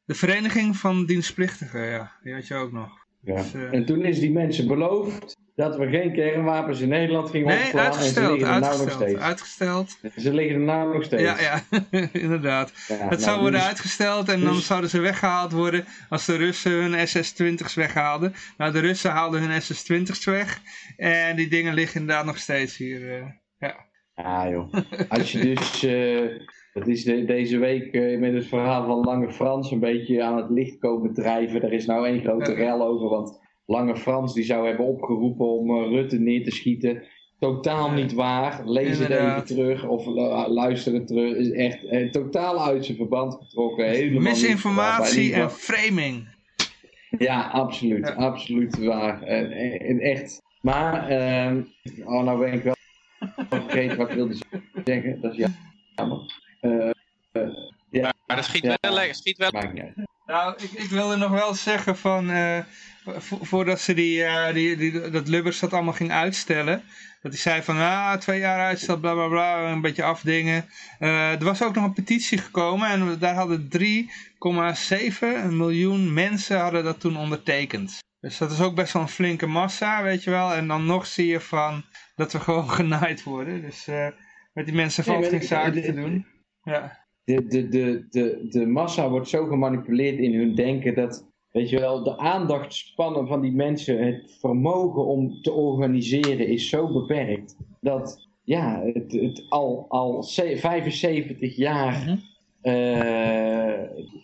A: de vereniging van dienstplichtigen, ja. Die had je ook nog.
B: ja.
A: Dus, eh,
B: En toen is die mensen beloofd dat we geen kernwapens in Nederland gingen
A: Nee,
B: opslaan. En ze
A: uitgesteld,
B: nou
A: uitgesteld, uitgesteld.
B: Ze liggen er nou nog steeds.
A: Ja, ja, [laughs] inderdaad.
B: Ja,
A: Het
B: nou,
A: zou worden
B: dus-
A: uitgesteld en dan
B: dus-
A: zouden ze weggehaald worden als de Russen hun SS-20's weghaalden. Nou, de Russen haalden hun SS-20's weg en die dingen liggen inderdaad nog steeds hier. eh.
B: Ja, joh. [laughs] Als je dus, eh, dat is de- deze week eh, met het verhaal van Lange Frans een beetje aan het licht komen drijven. Er is nou één grote rel over, want Lange Frans die zou hebben opgeroepen om eh, Rutte neer te schieten. Totaal
A: Ja.
B: niet waar. Lees het even terug of lu- luister het terug. Is echt eh, totaal uit zijn verband getrokken. Helemaal.
A: Misinformatie en framing.
B: Ja, absoluut.
A: Ja.
B: Absoluut waar. En, en echt. Maar, ehm, oh, nou ben ik wel vergeten wat ik wilde zeggen. Dat is jammer. Eh,
C: Maar dat schiet
B: Ja.
C: wel, lekker- schiet wel
B: maakt niet uit.
A: Nou, ik, ik wilde nog wel zeggen van, eh, vo- voordat ze die, eh, die, die, dat Lubbers dat allemaal ging uitstellen, dat hij zei van, ah, twee jaar uitstel, bla bla bla, een beetje afdingen. Eh, er was ook nog een petitie gekomen en daar hadden 3,7 miljoen mensen hadden dat toen ondertekend. Dus dat is ook best wel een flinke massa, weet je wel. En dan nog zie je van dat we gewoon [laughs] genaaid worden. Dus met die mensen valt geen zaken te doen. Ja.
B: De, de, de, de, de massa wordt zo gemanipuleerd in hun denken dat, weet je wel, de aandachtspannen van die mensen, het vermogen om te organiseren is zo beperkt dat, ja, het, het al, al ze- 75 jaar,
A: Mhm.
B: eh,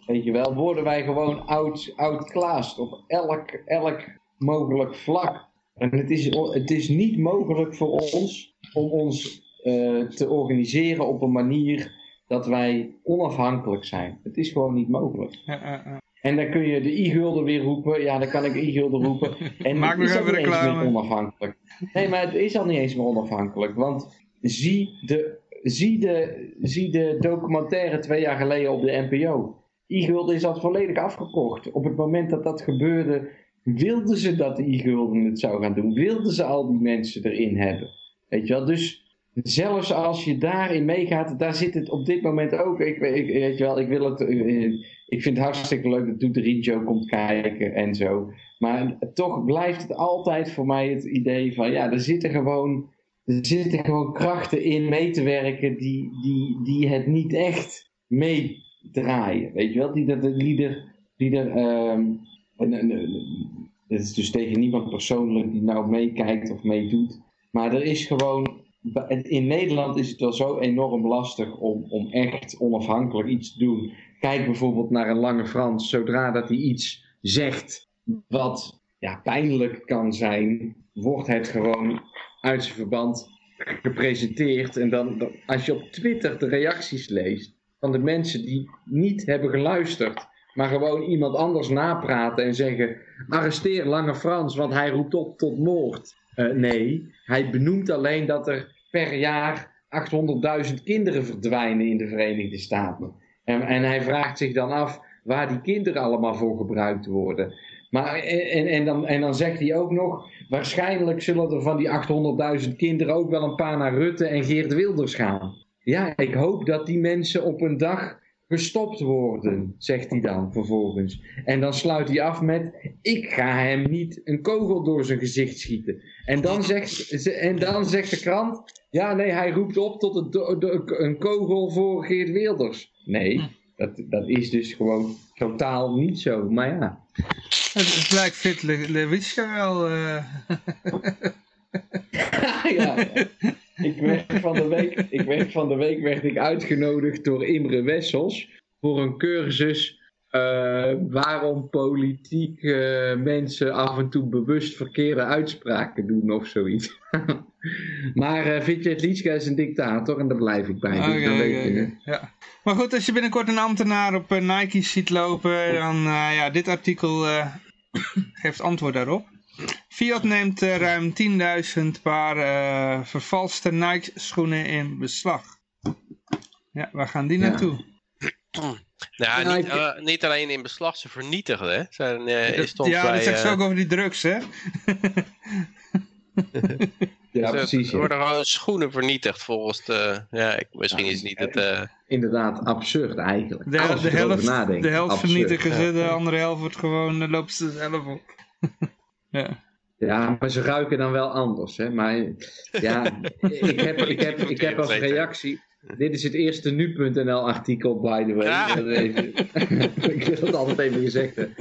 B: weet je wel, worden wij gewoon oud, outclassed op elk, elk mogelijk vlak. En het is, het is niet mogelijk voor ons om ons eh, te organiseren op een manier dat wij onafhankelijk zijn. Het is gewoon niet mogelijk.
A: Ja, ja, ja.
B: En dan kun je de i-gulden weer roepen. Ja, dan kan ik i-gulden roepen. [laughs] En
A: Maak
B: het is al niet eens meer onafhankelijk. Nee, maar het is al niet eens meer onafhankelijk. Want zie de, zie de, zie de documentaire twee jaar geleden op de NPO. I-gulden is al volledig afgekocht. Op het moment dat dat gebeurde, wilden ze dat de i-gulden het zou gaan doen. Wilden ze al die mensen erin hebben. Weet je wel, dus zelfs als je daarin meegaat, daar zit het op dit moment ook. Ik, ik, weet je wel, ik wil het. eh, Ik vind het hartstikke leuk dat Doeterino komt kijken en zo. Maar toch blijft het altijd voor mij het idee van ja, er zitten gewoon, er zitten gewoon krachten in mee te werken die, die, die het niet echt meedraaien. Weet je wel, die, er- die er. Die er en- het is dus tegen niemand persoonlijk die nou meekijkt of meedoet. Maar er is gewoon in Nederland is het wel zo enorm lastig om, om echt onafhankelijk iets te doen. Kijk bijvoorbeeld naar een Lange Frans. Zodra dat hij iets zegt wat ja, pijnlijk kan zijn, wordt het gewoon uit zijn verband gepresenteerd. En dan, als je op Twitter de reacties leest van de mensen die niet hebben geluisterd, maar gewoon iemand anders napraten en zeggen: arresteer Lange Frans, want hij roept op tot moord. Eh, nee, hij benoemt alleen dat er per jaar 800.000 kinderen verdwijnen in de Verenigde Staten. En, en hij vraagt zich dan af waar die kinderen allemaal voor gebruikt worden. Maar, en, en, dan, en dan zegt hij ook nog, waarschijnlijk zullen er van die 800.000 kinderen ook wel een paar naar Rutte en Geert Wilders gaan. Ja, ik hoop dat die mensen op een dag gestopt worden, zegt hij dan vervolgens. En dan sluit hij af met, ik ga hem niet een kogel door zijn gezicht schieten. En dan zegt, ze- en dan zegt de krant, ja nee, hij roept op tot een, do- do- een kogel voor Geert Wilders. Nee, dat, dat is dus gewoon totaal niet zo. Maar ja,
A: Het, het lijkt Fit Le- Lewitska wel. eh. [laughs] [laughs]
B: ja, ik werd van de week, ik werd van de week werd ik uitgenodigd door Imre Wessels voor een cursus eh, waarom politiek eh, mensen af en toe bewust verkeerde uitspraken doen of zoiets. [laughs] maar uh, Vitjet Litschka is een dictator en daar blijf ik bij. dus je
A: oké.
B: het.
A: Ja. Maar goed, als je binnenkort een ambtenaar op eh, Nike ziet lopen, dan eh, ja, dit artikel eh, [coughs] geeft antwoord daarop. Fiat neemt eh, ruim 10.000 paar eh, vervalste Nike schoenen in beslag. Ja, waar gaan die
B: Ja.
A: naartoe? [clears throat]
C: Nou,
B: Ja,
C: niet, eh, niet alleen in beslag, ze vernietigen, hè. Zijn, eh, is stond
A: ja,
C: bij,
A: dat zegt ze ook over die drugs, hè? [laughs]
B: Ja, precies.
C: Er
B: ja.
C: worden gewoon schoenen vernietigd volgens de... Ja, ik, misschien
B: Ja,
C: is het niet het... eh,
B: Inderdaad, absurd eigenlijk.
A: De, helft, de helft
B: Absurd,
A: vernietigen
B: ja.
A: ze, de andere helft wordt gewoon, uh, loopt ze zelf op. [laughs] ja.
B: Ja, maar ze ruiken dan wel anders. Hè? Maar ja, [laughs] ik heb, ik heb, ik heb als reactie. Dit is het eerste nu.nl artikel, by the way.
C: Ja.
B: Dat [laughs] ik wil het altijd even gezegd hebben.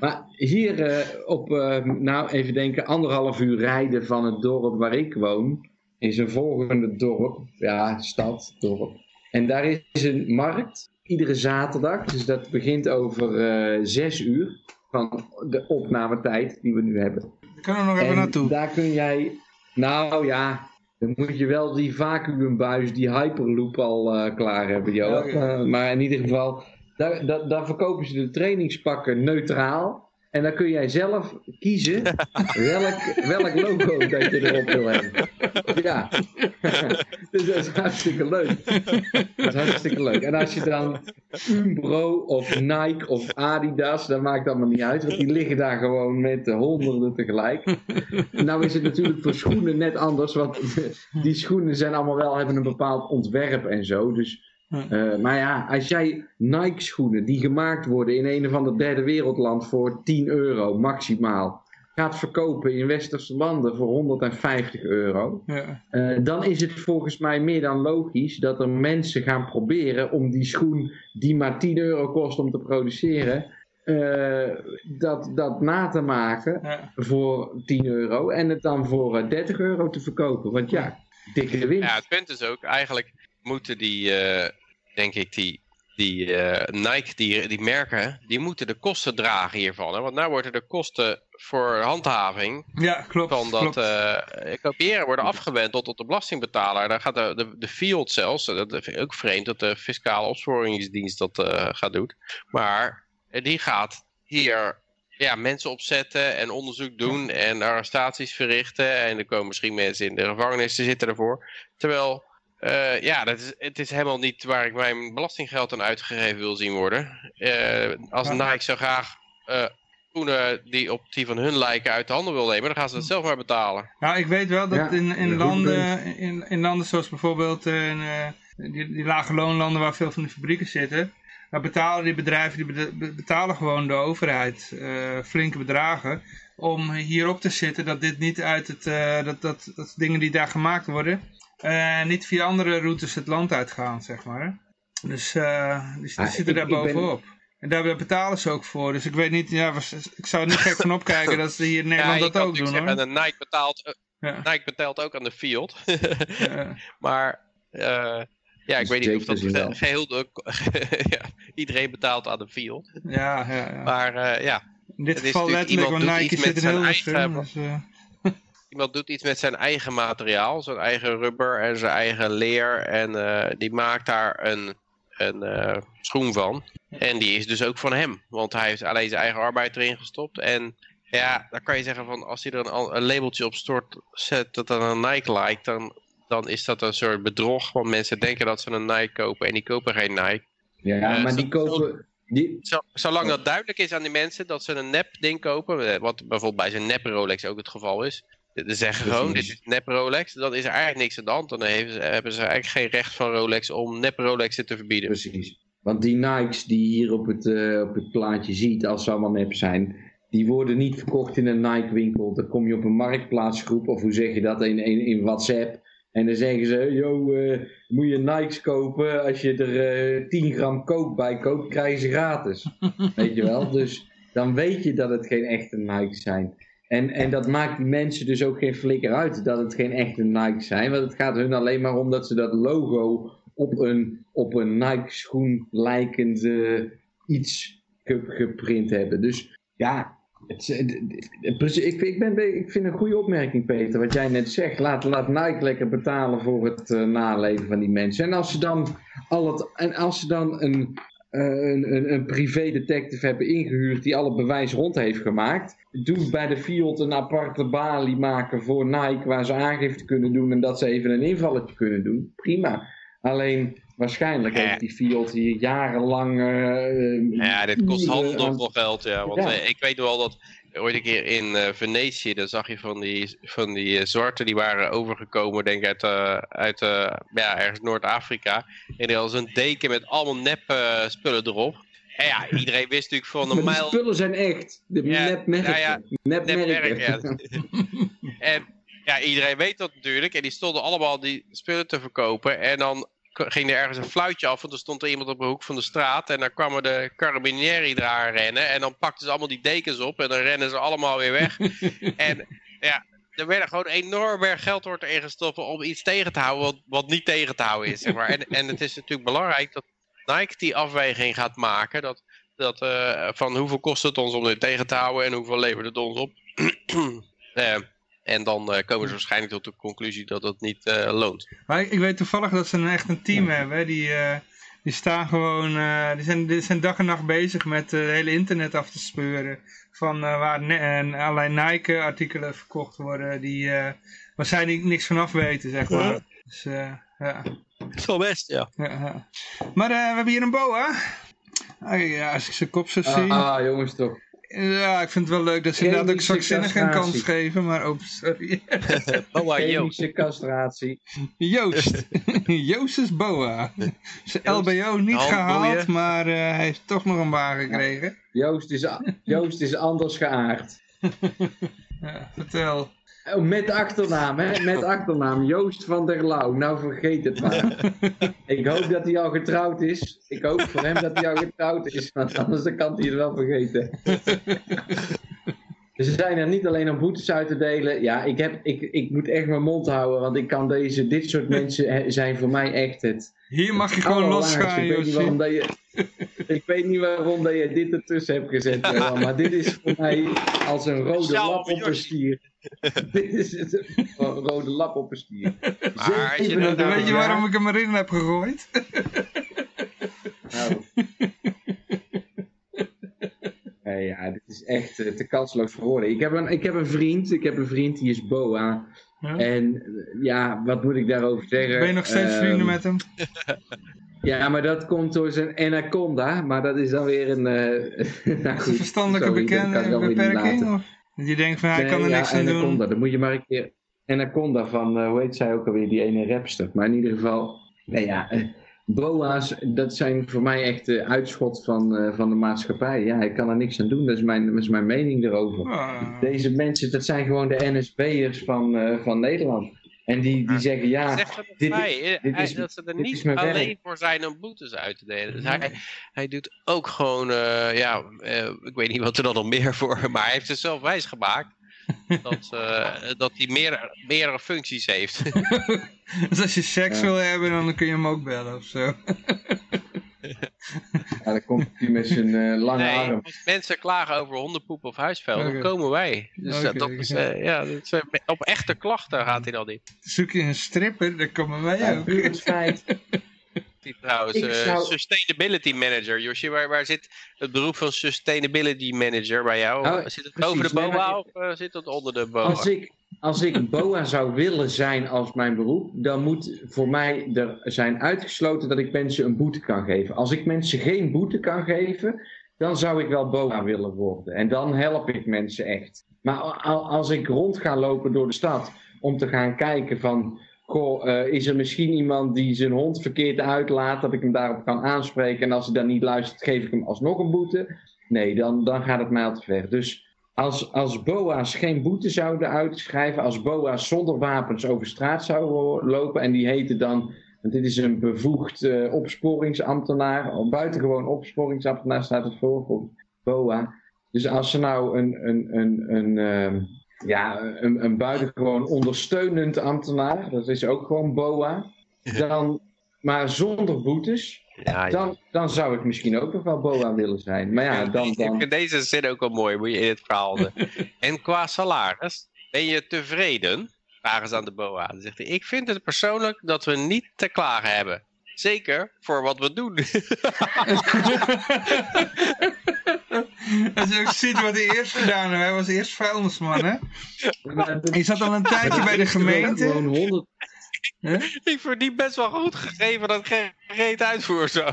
B: Maar hier eh, op, eh, nou even denken, anderhalf uur rijden van het dorp waar ik woon, is een volgende dorp. Ja, stad, dorp. En daar is een markt, iedere zaterdag. Dus dat begint over eh, zes uur van de opnametijd die we nu hebben.
A: Daar kunnen we nog even
B: En
A: naartoe.
B: daar kun jij, nou ja, dan moet je wel die vacuümbuis, die Hyperloop al eh, klaar hebben.
A: Ja, oké.
B: Eh, maar in ieder geval, daar, daar, daar verkopen ze de trainingspakken neutraal. En dan kun jij zelf kiezen welk, welk logo dat je erop wil hebben. Ja, [laughs] dus dat is hartstikke leuk. Dat is hartstikke leuk. En als je dan Umbro of Nike of Adidas, dat maakt allemaal niet uit. Want die liggen daar gewoon met de honderden tegelijk. Nou is het natuurlijk voor schoenen net anders. Want [laughs] die schoenen zijn allemaal wel, hebben een bepaald ontwerp en zo. Dus uh, maar ja, als jij Nike schoenen die gemaakt worden in een of ander derde wereldland voor 10 euro maximaal gaat verkopen in westerse landen voor 150 euro, ja. uh, dan is het volgens mij meer dan logisch dat er mensen gaan proberen om die schoen die maar 10 euro kost om te produceren, uh, dat, dat na te maken ja. voor 10 euro en het dan voor 30 euro te verkopen. Want ja, dikke winst.
C: Ja, het punt is ook eigenlijk moeten die, uh, denk ik, die, die uh, Nike, die, die merken, die moeten de kosten dragen hiervan. Hè? Want nu worden de kosten voor handhaving
A: ja, klopt,
C: van dat uh, kopiëren worden afgewendeld tot de belastingbetaler. Daar gaat de, de, de field zelfs, dat vind ik ook vreemd dat de fiscale opsporingsdienst dat gaat doen. Maar die gaat hier ja, mensen opzetten en onderzoek doen en arrestaties verrichten. En er komen misschien mensen in de gevangenis te zitten ervoor. Terwijl uh, ja, dat is, het is helemaal niet waar ik mijn belastinggeld aan uitgegeven wil zien worden. Uh, als Nike zo graag uh, schoenen die op die van hun lijken uit de handen wil nemen, dan gaan ze het zelf maar betalen.
A: Nou, ik weet wel dat in, in, landen, in, in landen zoals bijvoorbeeld in, die, die lage loonlanden waar veel van die fabrieken zitten, daar betalen die bedrijven die betalen gewoon de overheid flinke bedragen om hierop te zitten dat dit niet uit het, dat, dat, dat dingen die daar gemaakt worden uh, niet via andere routes het land uitgaan, zeg maar. Dus uh, die, die ah, zitten daar bovenop. En daar betalen ze ook voor. Dus ik weet niet, ja, ik zou er niet gek van opkijken [laughs] dat ze hier in Nederland dat ook doen. Zeggen,
C: hoor. Nike, betaalt, uh, ja. Nike betaalt ook aan de field. [laughs] ja. Maar ja, ik weet niet of dat geheel... [laughs] ja, iedereen betaalt aan de field.
A: Ja, ja, ja.
C: Maar ja.
A: In dit geval letterlijk, want Nike zit er heel eigen, dus,
C: Iemand doet iets met zijn eigen materiaal, zijn eigen rubber en zijn eigen leer. En uh, die maakt daar een, een uh, schoen van. En die is dus ook van hem. Want hij heeft alleen zijn eigen arbeid erin gestopt. En ja, dan kan je zeggen van als hij er een, een labeltje op stort zet dat dan een Nike lijkt, dan, dan is dat een soort bedrog. Want mensen denken dat ze een Nike kopen en die kopen geen Nike.
B: Ja, uh, maar die kopen... Die...
C: Zolang dat duidelijk is aan die mensen dat ze een nep ding kopen, wat bijvoorbeeld bij zijn nep Rolex ook het geval is, ze zeggen gewoon, dit is nep Rolex, dan is er eigenlijk niks aan de hand. Dan hebben ze, hebben ze eigenlijk geen recht van Rolex om nep Rolexen te verbieden.
B: Precies. Want die Nikes die je hier op het, uh, op het plaatje ziet, als ze allemaal nep zijn, die worden niet verkocht in een Nike winkel. Dan kom je op een marktplaatsgroep, of hoe zeg je dat, in, in, in WhatsApp. En dan zeggen ze, yo, uh, moet je Nikes kopen, als je er uh, eh, 10 gram kook bij koopt, krijg je ze gratis. [laughs] Weet je wel? Dus dan weet je dat het geen echte Nikes zijn. En, en dat maakt die mensen dus ook geen flikker uit dat het geen echte Nike zijn. Want het gaat hun alleen maar om dat ze dat logo op een, op een Nike schoen lijkend iets geprint hebben. Dus ja, het, ik, ik, ben, ik vind een goede opmerking Peter, wat jij net zegt. Laat, laat Nike lekker betalen voor het uh, naleven van die mensen. En als ze dan, al het, en als ze dan een, een, een, een privé detective hebben ingehuurd die alle bewijs rond heeft gemaakt doe bij de Fiat een aparte balie maken voor Nike waar ze aangifte kunnen doen en dat ze even een invalletje kunnen doen. Prima. Alleen waarschijnlijk heeft die Fiat hier jarenlang. Uh,
C: ja, dit kost handelvol geld. Ja. Want eh, ik weet wel dat ooit een keer in uh, Venetië, dan zag je van die, van die zwarte die waren overgekomen, denk ik, uit, uit ja, ergens Noord-Afrika. En die hadden een deken met allemaal nep spullen erop. En ja, iedereen wist natuurlijk van [laughs]
B: een mijl... spullen zijn echt. De ja, nepmerken. Ja, nepmerken. ja. [laughs]
C: en ja, iedereen weet dat natuurlijk. En die stonden allemaal die spullen te verkopen. En dan ging er ergens een fluitje af. En er stond er iemand op de hoek van de straat. En dan kwamen de carabinieri eraan rennen. En dan pakten ze allemaal die dekens op. En dan rennen ze allemaal weer weg. [laughs] en ja, er werden gewoon enorm veel geld wordt erin gestopt om iets tegen te houden wat, wat niet tegen te houden is. Zeg maar. en, en het is natuurlijk belangrijk dat Nike die afweging gaat maken. Dat, dat, uh, van hoeveel kost het ons om dit tegen te houden en hoeveel levert het ons op. uh, [clears throat] en dan uh, komen ze waarschijnlijk tot de conclusie dat het niet loont.
A: Maar ik, ik, weet toevallig dat ze een echt een team hebben. Die, Die staan gewoon, eh, die, zijn, die zijn dag en nacht bezig met uh, het hele internet af te speuren. Van uh, waar en allerlei Nike artikelen verkocht worden die, waar zij niet, niks vanaf weten, zeg maar. Ja. Dus, ja.
C: Dat is wel best, ja.
A: ja maar we hebben hier een boa. Ah, ja, als ik zijn kop zo zie.
B: Ah, jongens toch.
A: Ja, ik vind het wel leuk dat ze inderdaad ook zwakzinnig een kans geven, maar oh, sorry. [laughs]
B: Boa Chemische castratie.
A: Joost. [laughs] Joost is Boa. Zijn LBO niet gehaald, maar uh, hij heeft toch nog een baan gekregen.
B: Joost is, Joost is anders geaard. [laughs]
A: ja, vertel.
B: Oh, met achternaam, hè? Met achternaam. Joost van der Lauw. Nou, vergeet het maar. [laughs] ik hoop dat hij al getrouwd is. Ik hoop voor hem dat hij al getrouwd is. Want anders kan hij het wel vergeten. Ze zijn er niet alleen om boetes uit te delen. Ja, ik, heb, ik, ik moet echt mijn mond houden. Want ik kan deze, dit soort [laughs] mensen zijn voor mij echt het.
A: Hier mag je gewoon losgaan,
B: ik weet, niet waarom dat je, [laughs] ik weet niet waarom dat je dit ertussen hebt gezet. [laughs] Maar dit is voor mij als een rode lap op een stier. Dit is het, een rode lap op een stier.
A: Maar je nou weet je waarom ik hem erin heb gegooid? Nou.
B: Ja, dit is echt uh, te kansloos voor woorden. Ik heb, een, ik heb een vriend, ik heb een vriend die is Boa. En ja, wat moet ik daarover zeggen?
A: Ben je nog steeds um, vrienden met hem? [laughs]
B: Ja, maar dat komt door zijn anaconda, maar dat is dan weer een... Uh, [laughs]
A: nou goed, verstandelijke beperking? Of? Die denkt van hij nee, kan er ja, niks aan
B: anaconda. doen. Dan moet je maar een keer... Anaconda van, uh, hoe heet zij ook alweer, die ene rapster. Maar in ieder geval, ja, boa's, dat zijn voor mij echt de uitschot van, uh, van de maatschappij. Ja, ik kan er niks aan doen, dat is mijn, dat is mijn mening erover. Ah. Deze mensen, dat zijn gewoon de NSB'ers van, van Nederland. En die, die zeggen ja.
C: Zegt dat, dit, mij, dit is, dat ze er niet alleen werk. voor zijn om boetes uit te delen. Dus hij, hij doet ook gewoon, uh, ja, uh, ik weet niet wat er dan nog meer voor, [laughs] maar hij heeft het zelf wijs gemaakt. [laughs] dat, uh, dat hij meer, meerdere functies heeft. [laughs]
A: dus als je seks ja. wil hebben, dan kun je hem ook bellen of zo. [laughs]
B: Ja, dan komt hij met zijn uh, lange nee, arm.
C: Als mensen klagen over hondenpoep of huisvuil, okay. dan komen wij. Dus okay, dat is, uh, ja, dat is, op echte klachten gaat hij dan niet.
A: Zoek je een stripper, dan komen wij ja, ook.
B: Het
C: Trouwens, zou... Sustainability Manager. Josje, waar, waar zit het beroep van Sustainability Manager bij jou? Nou, zit het precies, over de BOA of zit het onder de BOA?
B: Als ik, als ik BOA zou willen zijn als mijn beroep, dan moet voor mij er zijn uitgesloten dat ik mensen een boete kan geven. Als ik mensen geen boete kan geven, dan zou ik wel BOA willen worden. En dan help ik mensen echt. Maar als ik rond ga lopen door de stad om te gaan kijken van... Goh, uh, is er misschien iemand die zijn hond verkeerd uitlaat, dat ik hem daarop kan aanspreken. En als hij dan niet luistert, geef ik hem alsnog een boete. Nee, dan, dan gaat het mij al te ver. Dus als, als BOA's geen boete zouden uitschrijven, als BOA's zonder wapens over straat zouden lopen en die heten dan, want dit is een bevoegd uh, opsporingsambtenaar, buitengewoon opsporingsambtenaar staat het voor, voor BOA. Dus als ze nou een, een, een, een, uh, ja, een, een buitengewoon ondersteunend ambtenaar, dat is ook gewoon BOA, dan, maar zonder boetes, ja, dan, dan zou ik misschien ook nog wel BOA willen zijn. Maar ja, dan, dan...
C: Ik vind deze zin ook wel mooi, moet je in het verhaal. [laughs] en qua salaris, ben je tevreden? Vragen ze aan de BOA. Dan zegt hij, ik vind het persoonlijk dat we niet te klagen hebben. Zeker voor wat we doen. [laughs] [laughs]
A: Als je ook ziet wat hij eerst gedaan heeft. Hij was eerst vuilnisman, hè? Hij zat al een tijdje bij de gemeente. Gewoon 100,
C: ik verdien best wel goed gegeven dat ik geen uitvoer zo.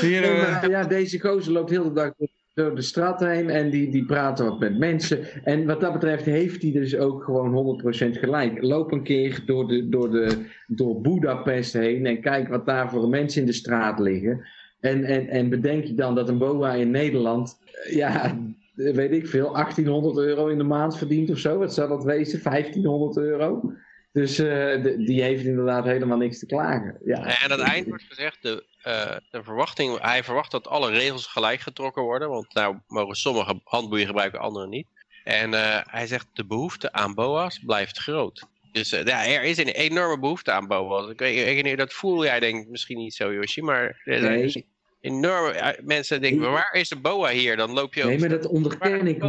B: Hier, uh... ja, deze gozer loopt heel de dag door de straat heen en die, die praat wat met mensen. En wat dat betreft heeft hij dus ook gewoon 100% gelijk. Loop een keer door, de, door, de, door Budapest heen en kijk wat daar voor mensen in de straat liggen. En, en, en bedenk je dan dat een BOA in Nederland, ja, weet ik veel, 1800 euro in de maand verdient of zo. Wat zou dat wezen? 1500 euro? Dus uh, die heeft inderdaad helemaal niks te klagen. Ja.
C: En aan het eind wordt gezegd, de, uh, de verwachting, hij verwacht dat alle regels gelijk getrokken worden. Want nou mogen sommige handboeien gebruiken, andere niet. En uh, hij zegt, de behoefte aan boa's blijft groot. Dus ja, er is een enorme behoefte aan boa's. Ik weet niet, dat voel jij denk ik misschien niet zo, Yoshi. Maar nee enorme mensen denken, waar is de BOA hier? Dan loop je
B: Nee, maar dat onderken ik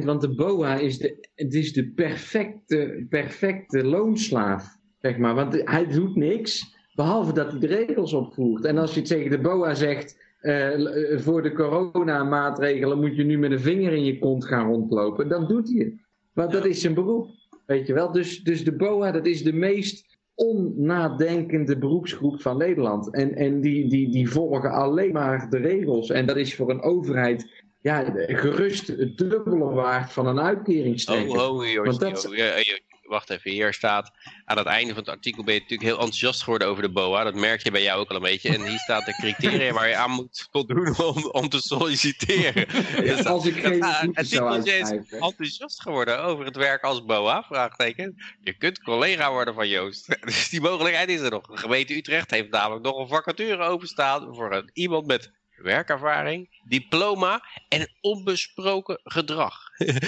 B: 100%, want de BOA is de, het is de perfecte, perfecte loonslaaf, zeg maar. Want hij doet niks, Behalve dat hij de regels opvoert. En als je tegen de BOA zegt, eh, eh, voor de coronamaatregelen moet je nu met een vinger in je kont gaan rondlopen, dan doet hij het. Want dat is zijn beroep. Weet je wel? Dus, dus de BOA, dat is de meest onnadenkende beroepsgroep van Nederland. En, en die, die, die volgen alleen maar de regels. En dat is voor een overheid ja, gerust het dubbele waard van een uitkeringstrekker.
C: Oh, oh,
B: Want dat-
C: ja, ja, wacht even, hier staat aan het einde van het artikel ben je natuurlijk heel enthousiast geworden over de BOA. Dat merk je bij jou ook al een beetje. En hier staat de criteria waar je aan moet voldoen om, om te solliciteren. Dus
B: Als ik geen
C: titeltje is enthousiast geworden over het werk als BOA? Vraagteken. Je kunt collega worden van Joost. [laughs] Dus die mogelijkheid is er nog. De gemeente Utrecht heeft namelijk nog een vacature openstaan voor een, iemand met werkervaring, diploma en onbesproken gedrag.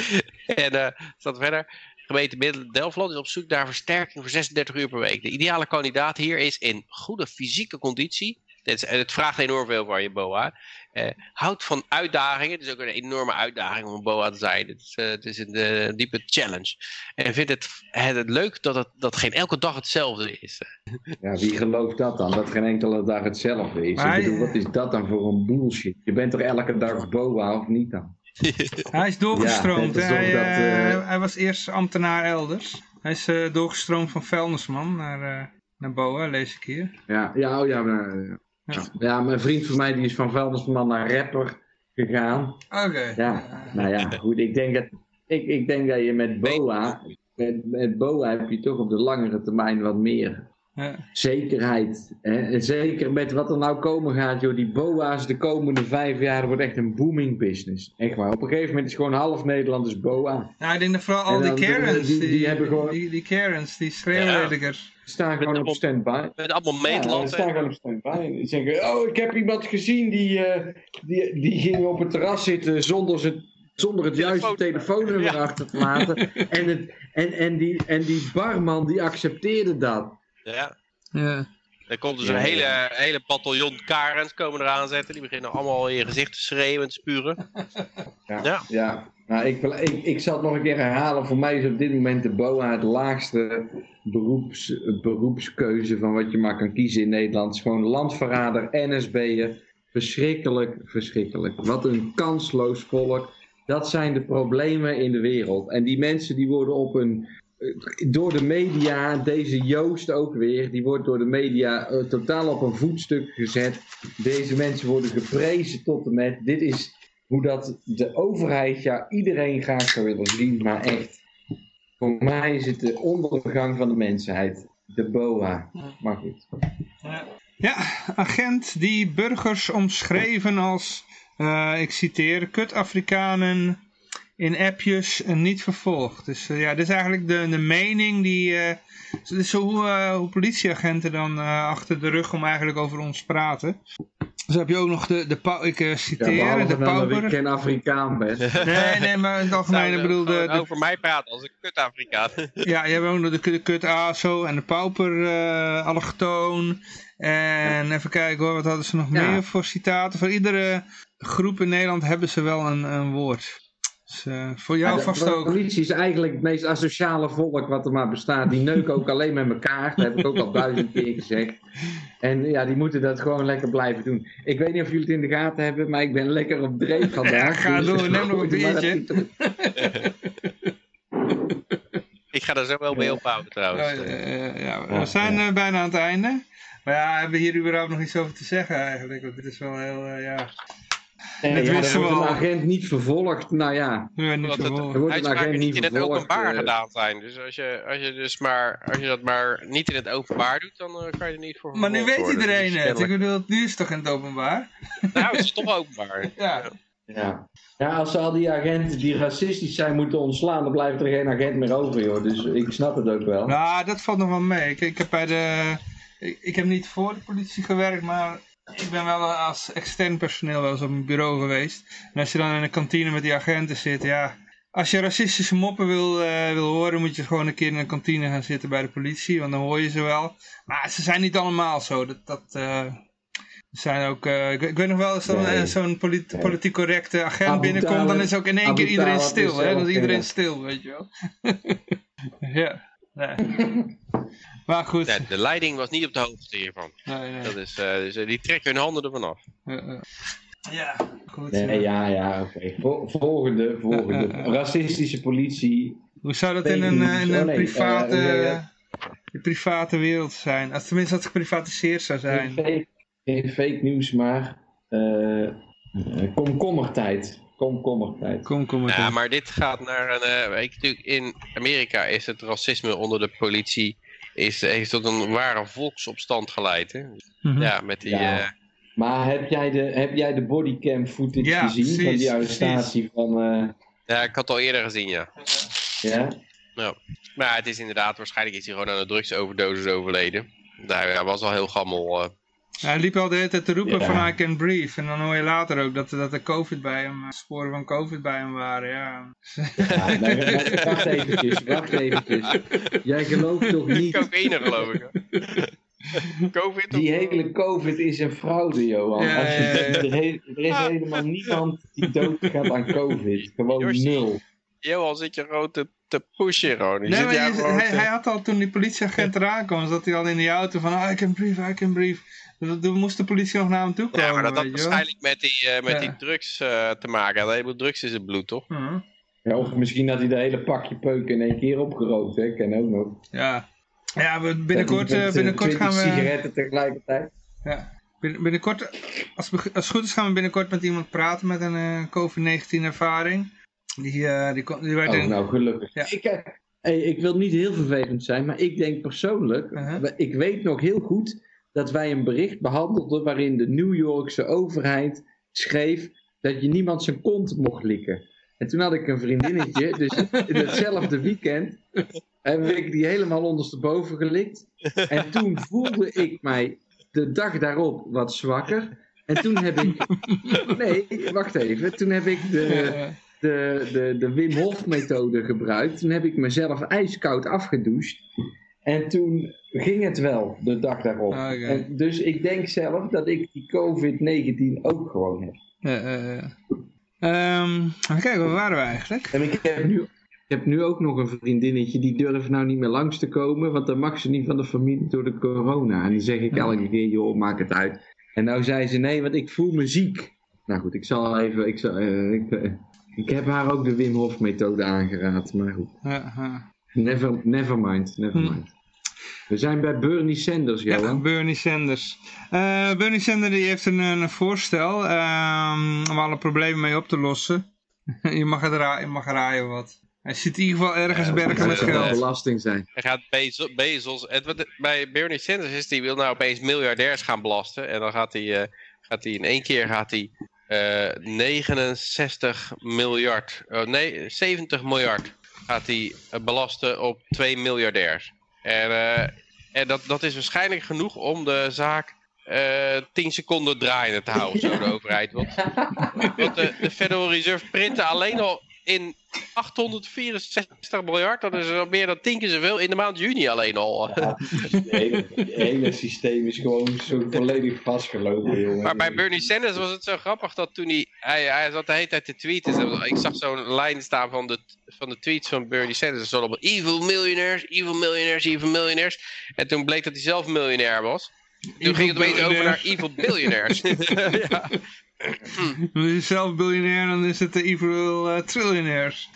C: [laughs] en eh staat verder. Gemeente Middel-Delfland is op zoek naar versterking voor 36 uur per week. De ideale kandidaat hier is in goede fysieke conditie. Het, is- het vraagt enorm veel van je BOA. Eh, houdt van uitdagingen. Het is ook een enorme uitdaging om een BOA te zijn. Het is, eh, het is een eh, diepe challenge. En vindt het, het, het leuk dat het dat geen elke dag hetzelfde is. [laughs]
B: Ja, wie gelooft dat dan? Dat geen enkele dag hetzelfde is.
A: Maar
B: ik bedoel,
A: hij-
B: wat is dat dan voor een bullshit? Je bent toch elke dag BOA of niet dan? [laughs]
A: Hij is doorgestroomd.
B: Ja,
A: hij,
B: dat,
A: eh,
B: eh,
A: hij was eerst ambtenaar elders. Hij is eh, doorgestroomd van vuilnisman naar, eh, naar BOA, lees ik hier.
B: Ja, ja, oh ja, maar,
A: Ja.
B: ja, mijn vriend van mij die is van vuilnisman naar rapper gegaan.
A: Oké.
B: Ja, nou ja, goed. Ik denk dat, ik, ik denk dat je met BOA, met, met BOA heb je toch op de langere termijn wat meer
A: Ja.
B: zekerheid. Hè? En zeker met wat er nou komen gaat, joh, die BOA's de komende vijf jaar wordt echt een booming business. Echt waar. Op een gegeven moment is gewoon half Nederland is BOA.
A: Nou, ik denk dat vooral al die Karens,
B: die-
A: die,
B: die hebben gewoon-
A: die, die Karens, die schreeuwledigers.
B: Die staan gewoon op standby.
C: Met allemaal
B: Ja,
C: meetland.
B: die staan gewoon op standby. Die zeggen, oh, ik heb iemand gezien die, eh, die, die ging op het terras zitten zonder, zijn, zonder het juiste
C: Telefoon.
B: telefoonnummer
C: Ja.
B: achter te laten. en, het, en, en, die, en die barman die accepteerde dat.
C: Ja.
A: Ja.
C: Dan komt dus
B: Ja,
C: een hele,
B: ja.
C: hele bataljon Karens komen eraan zetten. Die beginnen allemaal in je gezicht te schreeuwen en te spuren.
B: Ja.
C: Ja.
B: ja. Nou, ik, wil- ik, ik zal het nog een keer herhalen. Voor mij is op dit moment de BOA het laagste beroeps, beroepskeuze van wat je maar kan kiezen in Nederland. Het is gewoon landverrader, NSB'er. Verschrikkelijk, verschrikkelijk. Wat een kansloos volk. Dat zijn de problemen in de wereld. En die mensen die worden op een door de media, deze Joost ook weer, die wordt door de media eh, totaal op een voetstuk gezet. Deze mensen worden geprezen tot en met. Dit is hoe dat de overheid ja iedereen graag zou willen zien, maar echt. Voor mij is het de ondergang van de mensheid. De BOA. Maar goed.
A: Ja, agent die burgers omschreven als, eh, ik citeer, kut-Afrikanen in appjes en niet vervolgd. Dus eh, ja, dit is eigenlijk de, de mening die, eh, is zo hoe, eh, hoe politieagenten dan eh, achter de rug om eigenlijk over ons praten. Dus heb je ook nog de, de pau- ik eh,
B: Ja,
A: citeer, de
B: dat ik
A: pauper.
B: geen Afrikaan ben.
A: Nee, nee, maar in het algemeen, ik bedoel, de,
C: over mij praten als een kut-Afrikaan.
A: Ja, je hebt ook nog de, de kut ASO en de pauper eh allochtoon. En even kijken hoor, wat hadden ze nog
B: Ja.
A: meer voor citaten? Voor iedere groep in Nederland hebben ze wel een, een woord. Dus eh, voor jou
B: Ja, de-
A: vast
B: de
A: ook.
B: politie is eigenlijk het meest asociale volk wat er maar bestaat. Die neuken ook [laughs] alleen met elkaar. Dat heb ik ook al duizend keer gezegd. En ja, die moeten dat gewoon lekker blijven doen. Ik weet niet of jullie het in de gaten hebben, maar ik ben lekker op dreef [laughs] vandaag.
A: Ja, ga
B: Dus-
A: door, neem [laughs] nog een biertje.
B: er-
C: Ik ga er zo wel mee ophouden trouwens.
A: Ja, eh, ja, we zijn eh, bijna aan het einde. Maar ja, hebben we hier überhaupt nog iets over te zeggen eigenlijk? Want dit is wel heel, eh, ja...
B: Nee,
A: Dat
B: ja,
A: wisten we
B: wordt een
A: al.
B: agent niet vervolgd. Nou ja,
A: niet
C: Omdat het-
A: vervolgd.
B: er wordt een agent
C: niet
B: niet
C: in het
B: vervolgd.
C: openbaar
B: eh,
C: gedaan zijn. Dus als je, als je dus maar, als je dat maar niet in het openbaar doet, dan eh, kan je er niet voor
A: Maar nu
C: vervolgd
A: weet
C: worden.
A: iedereen
C: Dus
A: het. Ik bedoel, nu is het toch in het openbaar? [laughs]
C: Nou, het is toch openbaar.
A: Ja.
B: Ja. ja, als al die agenten die racistisch zijn moeten ontslaan, dan blijft er geen agent meer over, joh. Dus ik snap het ook wel.
A: Nou, dat valt nog wel mee. Ik, ik heb bij de... Ik, ik heb niet voor de politie gewerkt, maar ik ben wel als extern personeel wel eens op een bureau geweest. En als je dan in een kantine met die agenten zit, ja... Als je racistische moppen wil, eh, wil horen, moet je gewoon een keer in een kantine gaan zitten bij de politie, want dan hoor je ze wel. Maar ze zijn niet allemaal zo. Dat, dat, eh, zijn ook, eh, ik, ik weet nog wel, als dan
B: Nee.
A: zo'n polit-
B: Nee.
A: politiek correcte agent
B: Abu
A: binnenkomt, dan is ook in één
B: Abu
A: keer iedereen
B: Talib
A: stil. Hè? Dan is iedereen stil, weet je wel. [laughs] ja, nee. [laughs] Maar goed.
C: Nee, de leiding was niet op de hoogte hiervan.
A: Nee, nee.
C: Dat is, eh, dus, eh, die trekken hun handen ervan af.
A: Ja, goed.
B: Nee, ja, ja, oké. Vo- Volgende, volgende. [laughs] Racistische politie.
A: Hoe zou dat in een, eh, in een
B: Oh, nee,
A: private, private wereld zijn? Als tenminste dat het geprivatiseerd zou zijn.
B: Geen fake, geen fake nieuws, maar komkommertijd. Komkommertijd.
A: Kom, kom maar.
C: Ja, maar dit gaat naar een... eh, weet je, natuurlijk, in Amerika is het racisme onder de politie... Is, heeft tot een ware volksopstand geleid. Hè?
A: Mhm.
C: Ja, met die...
B: Ja.
C: eh,
B: Maar heb jij de, heb jij de bodycam footage
A: Ja,
B: gezien van die arrestatie van... eh,
C: ja, ik had het al eerder gezien, ja.
B: ja?
C: Maar ja, het is inderdaad... Waarschijnlijk is hij gewoon aan een drugsoverdosis overleden. Nou, hij was al heel gammel.
A: Hij liep al de hele tijd te roepen
B: Ja.
A: van I can breathe. En dan hoor je later ook dat, dat er COVID bij hem, eh, sporen van COVID bij hem waren. Ja.
B: ja nee, wacht- [laughs] eventjes, wacht eventjes. Jij gelooft toch [laughs] niet...
C: Cocaïne, geloof ik. [laughs] Covid?
B: Die hele COVID is een fraude, Johan.
A: Ja,
B: Als je,
A: ja, ja.
B: Er, er is helemaal niemand die doodgaat aan COVID. Gewoon
C: Josje.
B: nul.
C: Johan zit je gewoon te, te pushen gewoon.
A: Nee, maar je- hij,
C: te-
A: hij had al toen die politieagent eraan kwam, zat hij al in die auto van I can breathe, I can breathe. Dus Toen moest de politie nog naar hem toe komen.
C: Ja, maar dat had waarschijnlijk met die, eh, met
A: Ja.
C: die drugs eh, te maken. Een heleboel drugs in zijn bloed, toch?
A: Mhm.
B: Ja, of misschien had hij de hele pakje peuken in één keer opgerookt. Hè? Ken ook nog.
A: Ja. Ja, we- binnenkort, eh,
B: met,
A: binnenkort gaan
B: 20
A: we...
B: sigaretten tegelijkertijd.
A: Ja. Bin- Binnenkort, als, het als het goed is, gaan we binnenkort met iemand praten met een eh, COVID-19 ervaring. Die, eh, die, kon- die werd
B: Oh,
A: in-
B: nou gelukkig.
A: Ja.
B: Ik, eh, hey, ik wil niet heel vervelend zijn, maar ik denk persoonlijk,
A: Uh-huh.
B: ik weet nog heel goed dat wij een bericht behandelden waarin de New Yorkse overheid schreef dat je niemand zijn kont mocht likken. En toen had ik een vriendinnetje, [laughs] dus in hetzelfde weekend heb ik die helemaal ondersteboven gelikt. En toen voelde ik mij de dag daarop wat zwakker. En toen heb ik, nee, wacht even, toen heb ik de, de, de, de Wim Hof methode gebruikt. Toen heb ik mezelf ijskoud afgedoucht. En toen ging het wel de dag daarop.
A: Oké.
B: En dus ik denk zelf dat ik die COVID-19 ook gewoon heb.
A: eh. Ehm, even kijken, waar waren we eigenlijk?
B: En ik heb nu, ik heb nu ook nog een vriendinnetje die durft nou niet meer langs te komen. Want dan mag ze niet van de familie door de corona. En dan zeg ik elke keer, joh, maak het uit. En nou zei ze, nee, want ik voel me ziek. Nou goed, ik zal even... Ik, zal, eh, ik, eh, ik heb haar ook de Wim Hof methode aangeraad. Maar goed.
A: Ja.
B: Never, never mind, never
A: Hm.
B: mind. We zijn bij Bernie Sanders,
A: Ja,
B: Johan.
A: Bernie Sanders. Eh, Bernie Sanders die heeft een, een voorstel ehm, om alle problemen mee op te lossen. [laughs] je, mag het ra je mag raaien wat. Hij zit in ieder geval ergens
C: Ja,
A: bergen met geld.
B: belasting zijn.
C: Hij gaat Bezos... Bezos het, wat, bij Bernie Sanders is, die wil nou opeens miljardairs gaan belasten. En dan gaat hij, eh, gaat hij in één keer gaat hij, eh, 69 miljard... oh, nee, 70 miljard gaat hij eh, belasten op twee miljardairs. En, eh, en dat, dat is waarschijnlijk genoeg om de zaak eh 10 seconden draaiende te houden, zo de overheid. Want, [laughs] want de, de Federal Reserve printen alleen al in 864 miljard, dat is meer dan 10 keer zoveel in de maand juni alleen al.
B: Het hele, het hele systeem is gewoon zo volledig vastgelopen, jongen.
C: Maar bij Bernie Sanders was het zo grappig dat toen hij, hij, hij zat de hele tijd te tweeten. Ik zag zo'n lijn staan van de, van de tweets van Bernie Sanders. Er stond allemaal evil millionaires, evil millionaires, evil millionaires. En toen bleek dat hij zelf miljonair was. Toen ging het opeens over naar evil billionaires. [laughs] ja.
A: Als je zelf biljonair, dan is het de evil eh, trillionaires.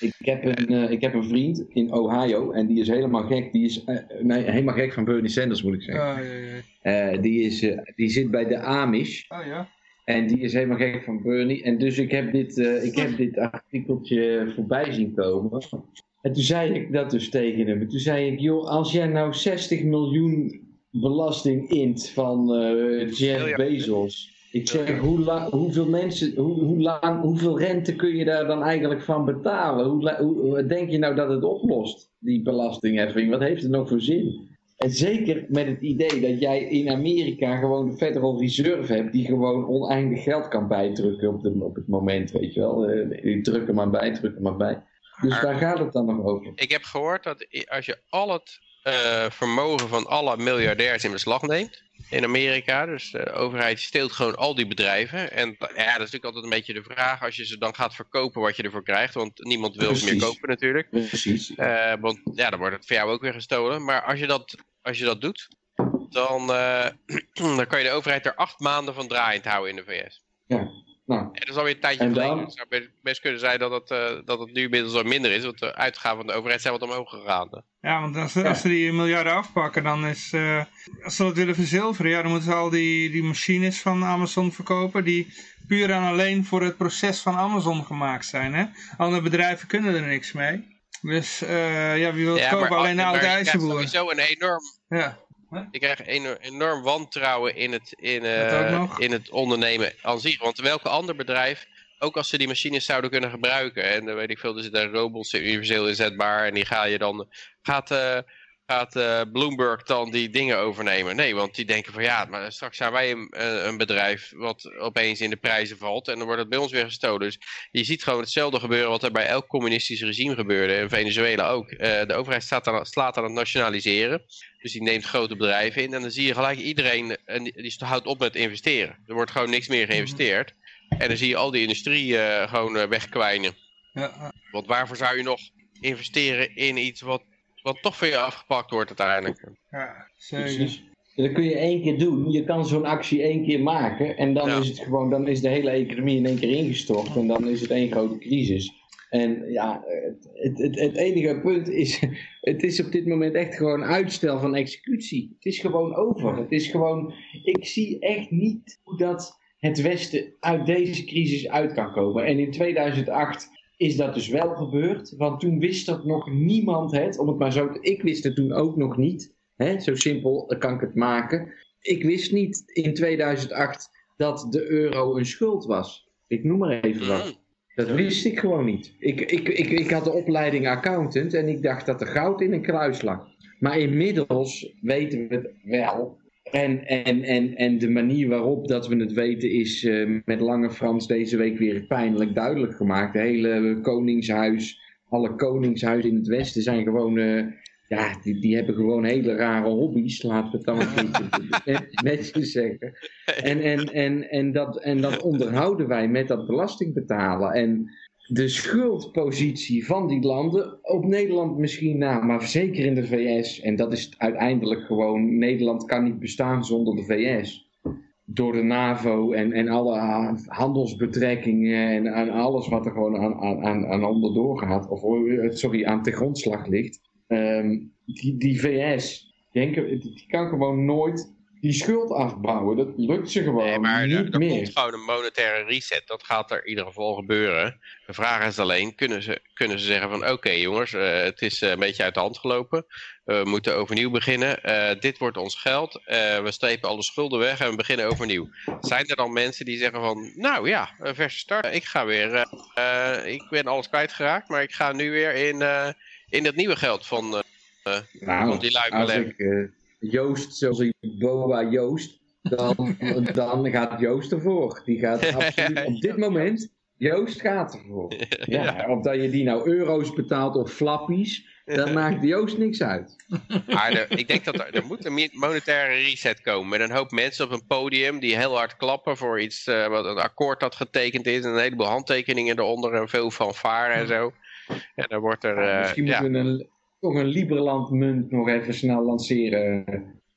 B: Ik heb, een, eh, ik heb een vriend in Ohio en die is helemaal gek. Die is eh, nee, helemaal gek van Bernie Sanders, moet ik zeggen.
A: Oh, ja, ja.
B: Eh, die, is, eh, die zit bij de Amish.
A: Oh ja.
B: En die is helemaal gek van Bernie. En dus ik heb dit, eh, ik heb dit artikeltje voorbij zien komen. En toen zei ik dat dus tegen hem. En Toen zei ik, joh, als jij nou 60 miljoen belasting int van eh, Jeff. Bezos. Ik zeg, hoe hoeveel mensen, hoe, hoe lang, hoeveel rente kun je daar dan eigenlijk van betalen? Hoe, hoe, denk je nou dat het oplost, die belastingheffing? Wat heeft het nog voor zin? En zeker met het idee dat jij in Amerika gewoon de Federal Reserve hebt, die gewoon oneindig geld kan bijdrukken op, de, op het moment, weet je wel. Eh, Die drukken maar bij, drukken maar bij. Dus
C: Maar-
B: daar gaat het dan nog over.
C: Ik heb gehoord dat als je al het eh, vermogen van alle miljardairs in beslag neemt in Amerika. Dus de overheid steelt gewoon al die bedrijven. En ja, dat is natuurlijk altijd een beetje de vraag als je ze dan gaat verkopen wat je ervoor krijgt. Want niemand wil ze meer kopen natuurlijk.
B: Precies.
C: Eh, want ja, dan wordt het voor jou ook weer gestolen. Maar als je dat, als je dat doet, dan, eh, [clears throat] dan kan je de overheid er acht maanden van draaiend houden in de VS.
B: Nou,
C: En dat is alweer een tijdje
B: En
C: geleden.
B: dan?
C: Het zou best- kunnen zijn dat het, eh, dat het nu inmiddels al minder is. Want de uitgaven van de overheid zijn wat omhoog gegaan.
A: Ja, want als, als ze die miljarden afpakken, dan is... eh, als ze dat willen verzilveren, ja, dan moeten ze al die, die machines van Amazon verkopen... die puur en alleen voor het proces van Amazon gemaakt zijn, hè. Andere bedrijven kunnen er niks mee. Dus eh, ja, wie wil het kopen? Alleen de
C: maar
A: oude ijzerboer.
C: sowieso een enorm,
A: Ja.
C: Je krijgt enorm, enorm wantrouwen in het, in, eh, in het ondernemen aan zich. Want welke ander bedrijf, ook als ze die machines zouden kunnen gebruiken. En dan weet ik veel, er zitten robots universeel inzetbaar. En die ga je dan, gaat, eh, gaat eh, Bloomberg dan die dingen overnemen? Nee, want die denken van ja, maar straks zijn wij een, eh, een bedrijf wat opeens in de prijzen valt. En dan wordt het bij ons weer gestolen. Dus je ziet gewoon hetzelfde gebeuren wat er bij elk communistisch regime gebeurde. In Venezuela ook. Eh, de overheid staat aan, slaat aan het nationaliseren. Dus die neemt grote bedrijven in. En dan zie je gelijk iedereen, en die, die houdt op met investeren. Er wordt gewoon niks meer geïnvesteerd. En dan zie je al die industrie gewoon wegkwijnen.
A: Ja,
C: Want waarvoor zou je nog investeren in iets wat, wat toch van je afgepakt wordt uiteindelijk?
A: ja, zeker.
B: precies. Dat kun je één keer doen. Je kan zo'n actie één keer maken. En dan
C: Ja.
B: is het gewoon, dan is de hele economie in één keer ingestort. En dan is het één grote crisis. En ja, het, het, het enige punt is, [laughs] het is op dit moment echt gewoon uitstel van executie. Het is gewoon over. Het is gewoon, ik zie echt niet hoe dat het Westen uit deze crisis uit kan komen. En in 2008 is dat dus wel gebeurd, want toen wist dat nog niemand het, om het maar zo ik wist het toen ook nog niet. Hè, zo simpel kan ik het maken. Ik wist niet in 2008 dat de euro een schuld was. Ik noem maar even wat.
C: Mm.
B: Dat wist ik gewoon niet. Ik, ik, ik, ik had de opleiding accountant en ik dacht dat er goud in een kluis lag. Maar inmiddels weten we het wel. En, en, en, en de manier waarop dat we het weten is eh, met Lange Frans deze week weer pijnlijk duidelijk gemaakt. De hele koningshuis, alle koningshuizen in het westen zijn gewoon... eh, ja, die, die hebben gewoon hele rare hobby's, laten we het dan maar net- netjes [laughs] zeggen. En, en, en, en, dat, en dat onderhouden wij met dat belasting betalen. En de schuldpositie van die landen, op Nederland misschien na, maar zeker in de VS. En dat is uiteindelijk gewoon, Nederland kan niet bestaan zonder de VS. Door de NAVO en, en alle handelsbetrekkingen en, alles wat er gewoon aan, aan, aan, onderdoor gaat, of sorry, aan ten grondslag ligt. Ehm, die, die VS, denken, die kan gewoon nooit die schuld afbouwen. Dat lukt ze gewoon
C: Nee, maar er,
B: niet
C: er komt
B: meer.
C: gewoon een monetaire reset. Dat gaat er in ieder geval gebeuren. De vraag is alleen, kunnen ze, kunnen ze zeggen van oké jongens, eh, het is eh, een beetje uit de hand gelopen. we moeten overnieuw beginnen. Eh, dit wordt ons geld. We strepen alle schulden weg en we beginnen overnieuw. Zijn er dan mensen die zeggen van, nou ja, een verse start. Ik ga weer, ik ben alles kwijtgeraakt, maar ik ga nu weer in, in het nieuwe geld van...
B: Nou,
C: Want die lui
B: als ik Joost, zoals Boa Joost, dan, [laughs] dan gaat Joost ervoor. Die gaat absoluut, op dit moment, Joost gaat ervoor. Ja, of dat je die nou euro's betaalt of flappies, dat [laughs] maakt Joost niks uit.
C: Maar ik denk dat er, er moet een monetaire reset komen. Met een hoop mensen op een podium die heel hard klappen voor iets, eh, wat een akkoord dat getekend is. En een heleboel handtekeningen eronder en veel fanfare en zo. En dan wordt er...
B: Ja,
C: eh,
B: misschien
C: ja,
B: moeten we een, toch een Liberland munt nog even snel lanceren,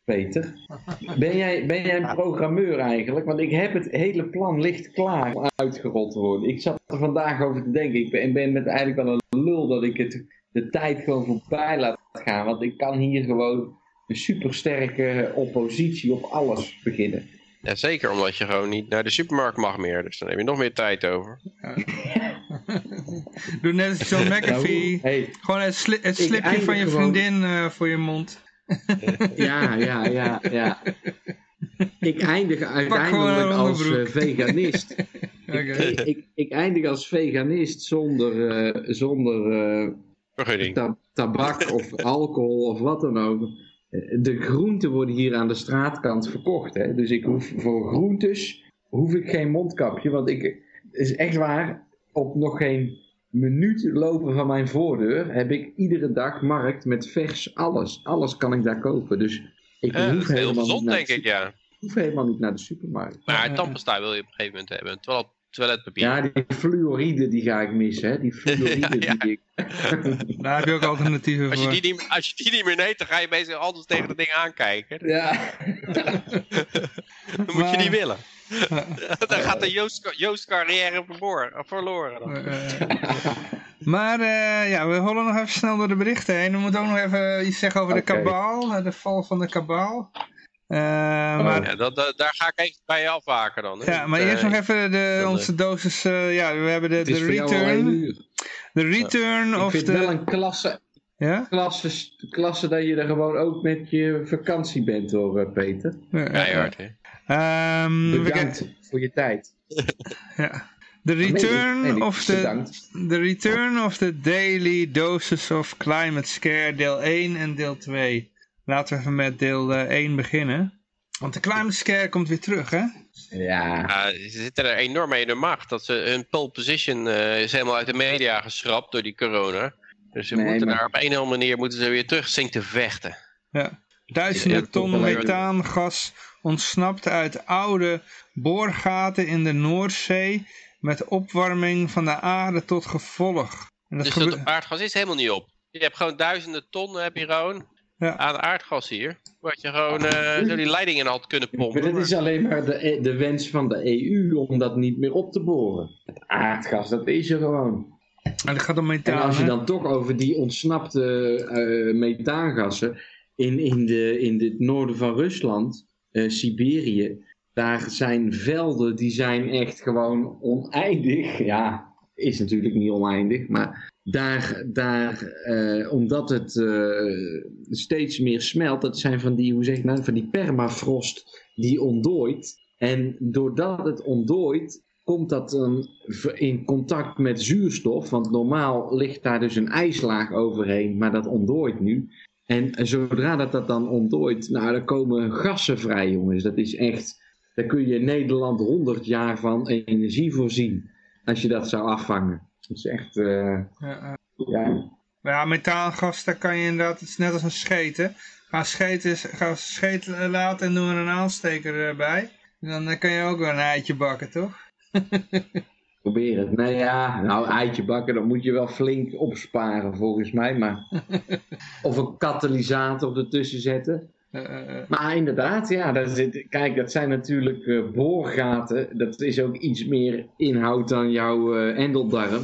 B: Peter. Ben jij, ben jij een programmeur eigenlijk? Want ik heb het hele plan ligt klaar om uitgerold te worden. Ik zat er vandaag over te denken. Ik ben, ben met eigenlijk wel een lul dat ik het, de tijd gewoon voorbij laat gaan. Want ik kan hier gewoon een supersterke oppositie op alles beginnen.
C: ja, zeker omdat je gewoon niet naar de supermarkt mag meer. Dus dan heb je nog meer tijd over. [laughs]
A: Doe net als John McAfee.
B: hey,
A: Gewoon het, sli- het slipje van je
B: gewoon-
A: vriendin eh, voor je mond. [laughs]
B: ja, ja, ja, ja. Ik eindig uiteindelijk als eh, [laughs] veganist.
A: Oké.
B: Ik, ik, ik eindig als veganist zonder, eh, zonder eh, ta- tabak of [laughs] alcohol of wat dan ook. De groenten worden hier aan de straatkant verkocht. Hè? Dus ik hoef voor groentes hoef ik geen mondkapje. Want ik, het is echt waar, op nog geen minuten lopen van mijn voordeur heb ik iedere dag markt met vers alles. Alles kan ik daar kopen. Dus ik
C: Ja, dat
B: hoef
C: is heel
B: helemaal niet
C: gezond,
B: naar
C: denk
B: de
C: ik, ja.
B: hoef helemaal niet naar de supermarkt.
C: Maar tandpasta wil je op een gegeven moment hebben. Toilet, toiletpapier.
B: Ja, die fluoride die ga ik missen, hè. Die fluoride [laughs]
C: Ja, ja.
B: die ik... [laughs]
A: Daar heb je ook alternatieven
C: Als je,
A: voor.
C: die niet, als je die niet meer neemt, dan ga je bezig anders tegen dat ding aankijken.
B: Ja. [laughs]
C: Dan moet je niet willen. [laughs] dan gaat de Joost, Joost carrière verloren. verloren dan.
A: Eh, eh. maar eh, ja, we hollen nog even snel door de berichten heen. We moeten ook nog even iets zeggen over de kabaal, de val van de kabaal. Eh, maar
C: Ja, dat, dat- daar ga ik even bij je afwaken dan. hè.
A: ja, maar eerst nog even de, onze dosis. eh, ja, we hebben de,
B: is
A: de return.
B: uur.
A: De return
B: Ik
A: of
B: vind
A: de.
B: wel een klasse,
A: Ja?
B: klasse, klasse dat je er gewoon ook met je vakantie bent hoor, Peter.
A: Ja, ja,
C: Keihard,
A: Ehm, we
B: Bedankt voor je tijd. [laughs]
A: Ja. De
B: Nee,
A: return
B: nee,
A: of
B: Bedankt.
A: de return of the daily doses of climate scare deel 1 en deel 2. Laten we even met deel eh, 1 beginnen. Want de climate scare komt weer terug, hè?
B: Ja.
C: Ja, ze zitten er enorm mee in de macht. Dat ze hun pole position eh, is helemaal uit de media geschrapt door die corona. Dus ze
B: Nee,
C: moeten
B: maar-
C: daar op een of andere manier moeten ze weer terug zien te vechten.
A: Ja. Duizenden ton methaangas ontsnapt uit oude boorgaten in de Noordzee met opwarming van de aarde tot gevolg. En dat
C: dus dat aardgas is helemaal niet op. Je hebt gewoon duizenden ton heb je gewoon
A: Ja.
C: aan aardgas hier. Wat je gewoon eh, zo die leidingen in had kunnen
B: Maar
C: pompen.
B: dat is alleen maar de, de wens van de EU om dat niet meer op te boren. Het aardgas, dat is er gewoon.
A: En dat gaat om
B: En
A: methaan,
B: als je
A: hè?
B: dan toch over die ontsnapte eh, methaangassen in, in, de, in het noorden van Rusland, eh, Siberië, daar zijn velden die zijn echt gewoon oneindig. Ja, is natuurlijk niet oneindig, maar daar, daar eh, omdat het eh, steeds meer smelt, dat zijn van die, hoe zeg ik nou, van die permafrost die ontdooit. En doordat het ontdooit, komt dat v- in contact met zuurstof. Want normaal ligt daar dus een ijslaag overheen, maar dat ontdooit nu. En zodra dat, dat dan ontdooit, nou, dan komen gassen vrij, jongens. Dat is echt, daar kun je Nederland 100 jaar van energie voorzien. Als je dat zou afvangen. Dat is echt, eh,
A: Ja, ja.
B: ja.
A: Daar kan je inderdaad, het is net als een scheet, hè. Ga scheet, is- ga scheet laten en doe er een aansteker erbij. En dan eh, kan je ook wel een eitje bakken, toch? [laughs]
B: Probeer het. Nou ja, nou eitje bakken, dan moet je wel flink opsparen volgens mij. Maar... [laughs] of een katalysator ertussen zetten.
A: Eh, eh, eh.
B: Maar inderdaad, ja, daar zit, kijk, dat zijn natuurlijk boorgaten. Dat is ook iets meer inhoud dan jouw endeldarm.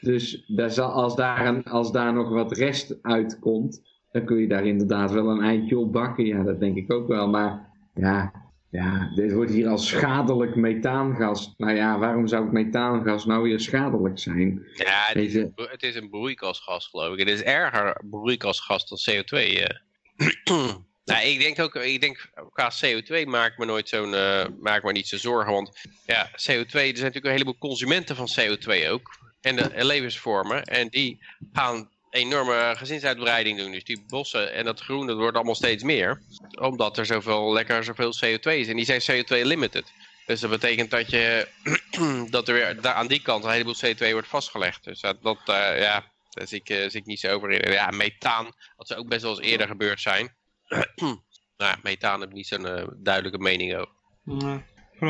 B: Dus daar zal, als, daar een, als daar nog wat rest uitkomt, dan kun je daar inderdaad wel een eindje op bakken. Ja, dat denk ik ook wel. Maar ja, ja, dit wordt hier als schadelijk methaangas. Nou ja, waarom zou het methaangas nou weer schadelijk zijn?
C: Ja, het is,
B: Deze-
C: het is een broeikasgas geloof ik. Het is erger broeikasgas dan CO2. eh. [clears throat] nou, ik denk ook, ik denk qua CO2 maak me nooit zo'n, eh, maak me niet zo zorgen. Want ja, CO2, er zijn natuurlijk een heleboel consumenten van CO2 ook. En de en levensvormen. En die gaan enorme gezinsuitbreiding doen. Dus die bossen en dat groen, dat wordt allemaal steeds meer. Omdat er zoveel, lekker zoveel CO2 is. En die zijn CO2 limited. Dus dat betekent dat, je, [clears throat] dat er weer daar aan die kant een heleboel CO2 wordt vastgelegd. Dus dat, dat eh, ja, daar zie ik, eh, zie ik niet zo over in. Ja, methaan, dat zou ook best wel eens eerder gebeurd zijn. [clears throat] nou, ja, methaan heb ik niet zo'n eh, duidelijke mening over.
A: Nee.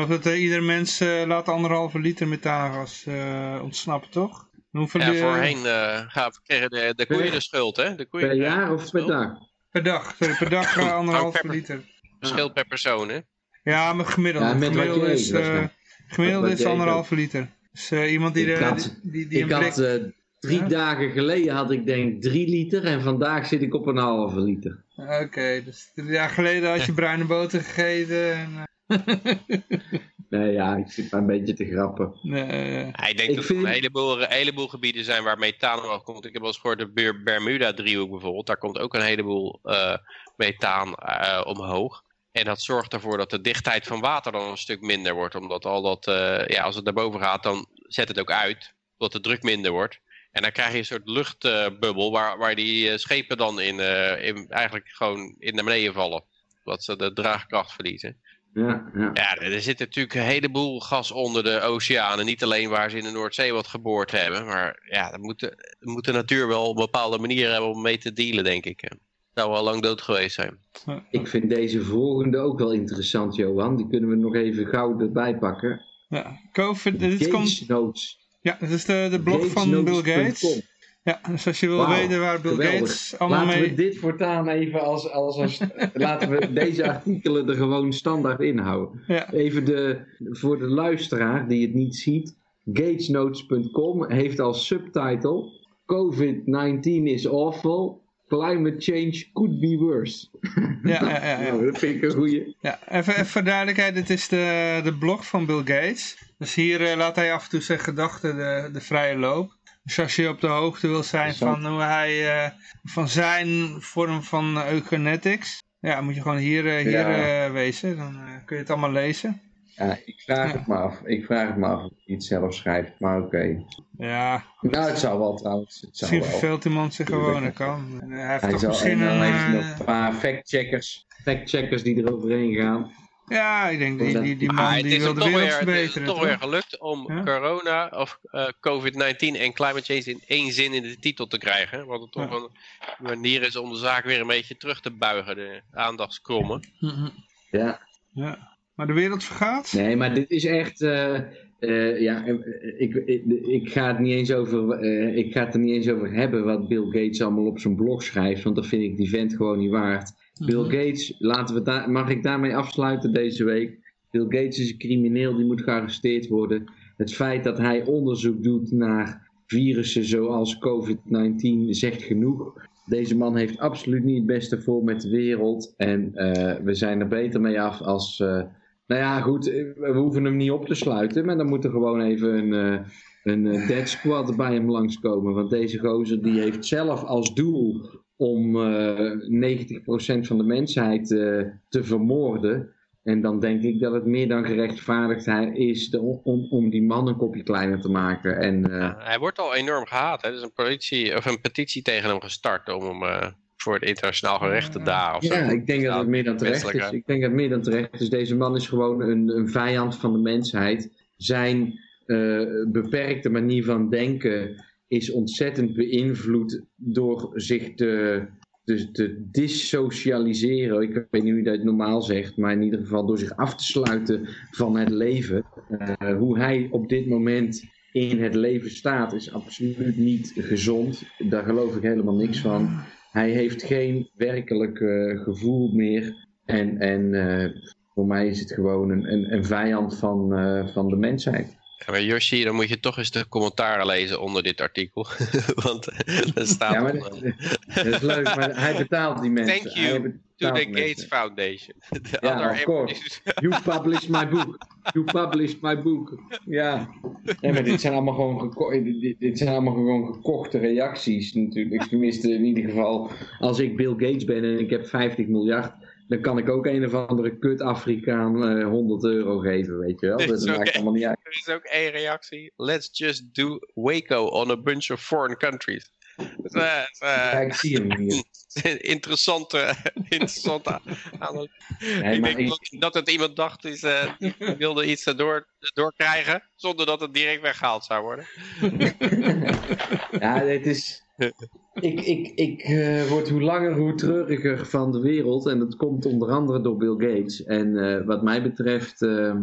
A: Dat ieder mens laat anderhalve liter methaangas ontsnappen, toch? Hoeveel
C: Ja,
A: eh,
C: voorheen eh gaven, kregen de, de koeien de schuld, hè? De koeien
B: Per
C: kregen
B: jaar of per
C: schuld.
B: dag?
A: Per dag, sorry, per dag eh, anderhalve
C: per-
A: liter.
C: Verschil per persoon, hè?
A: Ja, maar gemiddeld.
B: Ja,
A: gemiddeld is, eh,
B: waarschijnlijk.
A: gemiddeld is anderhalve liter. Dus eh, iemand die,
B: Ik
A: de,
B: had-
A: die, die, die
B: Ik had eh, drie
A: Ja?
B: dagen geleden had ik denk drie liter en vandaag zit ik op een halve liter.
A: Oké, dus drie jaar geleden had je bruine boter gegeten. En, eh, [laughs]
B: Nee ja, ik zit maar een beetje te grappen.
A: nee,
C: Ja, ik denk
B: Ik
C: dat
B: vind-
C: er een heleboel, een heleboel gebieden zijn waar methaan omhoog komt. Ik heb wel eens gehoord de Ber- Bermuda-driehoek bijvoorbeeld. Daar komt ook een heleboel eh, methaan eh, omhoog. En dat zorgt ervoor dat de dichtheid van water dan een stuk minder wordt. Omdat al dat, eh, ja, als het naar boven gaat, dan zet het ook uit. Omdat de druk minder wordt. En dan krijg je een soort luchtbubbel waar, waar die eh, schepen dan in, eh, in, eigenlijk gewoon in naar beneden vallen. Omdat ze de draagkracht verliezen.
B: Ja, ja.
C: Ja, er zit natuurlijk een heleboel gas onder de oceanen. Niet alleen waar ze in de Noordzee wat geboord hebben. Maar ja, dat moet de, moet de natuur wel een bepaalde manier hebben om mee te dealen, denk ik. Het zou wel lang dood geweest zijn.
B: Ik vind deze volgende ook wel interessant, Johan. Die kunnen we nog even gauw erbij pakken.
A: Ja, COVID, dit komt...
B: Notes.
A: Ja, dit is de, de blog van Bill Gates. Ja, dus als je wil weten waar Bill
B: geweldig.
A: Gates allemaal
B: Laten
A: mee...
B: we dit voortaan even als... als, als [laughs] laten we deze artikelen er gewoon standaard inhouden.
A: Ja,
B: Even de, voor de luisteraar die het niet ziet. Gatesnotes.com heeft als subtitle... COVID-19 is awful. Climate change could be worse. [laughs]
A: ja, ja, ja, ja.
B: Nou, dat vind ik een goeie.
A: Ja, even, even voor duidelijkheid, dit is de, de blog van Bill Gates. Dus hier eh, laat hij af en toe zijn gedachten de, de vrije loop. Dus als je op de hoogte wil zijn van hoe hij, eh, van zijn vorm van eugenetics, ja, moet je gewoon hier, eh, hier
B: Ja.
A: eh, wezen. Dan kun je het allemaal lezen.
B: Ja, ik vraag
A: Ja.
B: het me af. Ik vraag het me af of hij het zelf schrijft. Maar oké.
A: Ja,
B: Nou, het zou wel trouwens. Het zou
A: misschien verveelt iemand zich gewoon, dat kan. Hij heeft
B: Hij
A: toch
B: zal,
A: misschien
B: en dan
A: een...
B: heeft hij nog een paar factcheckers. Factcheckers die eroverheen gaan.
A: Ja, ik denk, die, die, die man
C: Maar het
A: die
C: is
A: wil
C: hem
A: de
C: toch,
A: wereld
C: weer, het is
A: verbeteren.
C: toch
A: toch?
C: weer gelukt om
A: Ja.
C: corona of eh, COVID-19 en climate change in één zin in de titel te krijgen. Wat het toch
A: Ja.
C: een manier is om de zaak weer een beetje terug te buigen, de aandachtskrommen.
A: Mhm.
B: Ja.
A: Ja. Maar de wereld vergaat?
B: Nee, maar dit is echt. eh, eh, ja, eh, ik, ik, ik, ga het niet eens over, eh, ik ga het er niet eens over hebben wat Bill Gates allemaal op zijn blog schrijft. Want dat vind ik die vent gewoon niet waard. Bill
A: Mhm.
B: Gates, laten we daar, mag ik daarmee afsluiten deze week? Bill Gates is een crimineel, die moet gearresteerd worden. Het feit dat hij onderzoek doet naar virussen zoals COVID-19 zegt genoeg. Deze man heeft absoluut niet het beste voor met de wereld. En eh, we zijn er beter mee af als... eh, nou ja, goed, eh, we hoeven hem niet op te sluiten. Maar dan moet er gewoon even een, een dead squad bij hem langskomen. Want deze gozer die heeft zelf als doel om eh 90% van de mensheid eh, te vermoorden. En dan denk ik dat het meer dan gerechtvaardigd is de- om, om die man een kopje kleiner te maken. En eh,
C: Hij wordt al enorm gehaat. Hè? Er is een, politie, of een petitie tegen hem gestart om hem eh, voor het internationaal gerecht te dagen. of zo.
B: ja, ik denk dat het meer dan terecht is. Ik denk dat het meer dan terecht is. Deze man is gewoon een, een vijand van de mensheid. Zijn eh, beperkte manier van denken is ontzettend beïnvloed door zich te, te, dissocialiseren. Ik weet niet hoe je dat normaal zegt, maar in ieder geval door zich af te sluiten van het leven. Eh, hoe hij op dit moment in het leven staat is absoluut niet gezond. Daar geloof ik helemaal niks van. Hij heeft geen werkelijk gevoel meer. En, en eh, voor mij is het gewoon een, een, een vijand van, eh, van de mensheid.
C: Ja, maar Yoshi, dan moet je toch eens de commentaren lezen onder dit artikel. [laughs] Want eh, er staat...
B: Ja, maar
C: dan,
B: dat,
C: eh,
B: dat is leuk, maar hij betaalt die mensen.
C: Thank you to the. Gates Foundation. [laughs] The
B: Ja,
C: other
B: of course. You published my book. You published my book. Ja. Maar dit zijn allemaal gewoon, geko- dit, dit zijn allemaal gewoon gekochte reacties natuurlijk. Tenminste, in ieder geval, als ik Bill Gates ben en ik heb 50 miljard, dan kan ik ook een of andere kut Afrikaan eh 100 euro geven, weet je wel. Dat maakt
C: oké.
B: allemaal niet uit.
C: Er [laughs] is ook één reactie. Let's just do Waco on a bunch of foreign countries. Eh, eh,
B: Ja, ik zie hem hier. [laughs]
C: interessante, [laughs] interessante
B: Nee,
C: ik denk
B: ik-
C: dat, dat het iemand dacht, is, eh, die wilde iets erdoor doorkrijgen, zonder dat het direct weggehaald zou worden.
B: Ja, het is. Ik, ik, ik eh, word hoe langer hoe treuriger van de wereld. En dat komt onder andere door Bill Gates. En eh, wat mij betreft eh,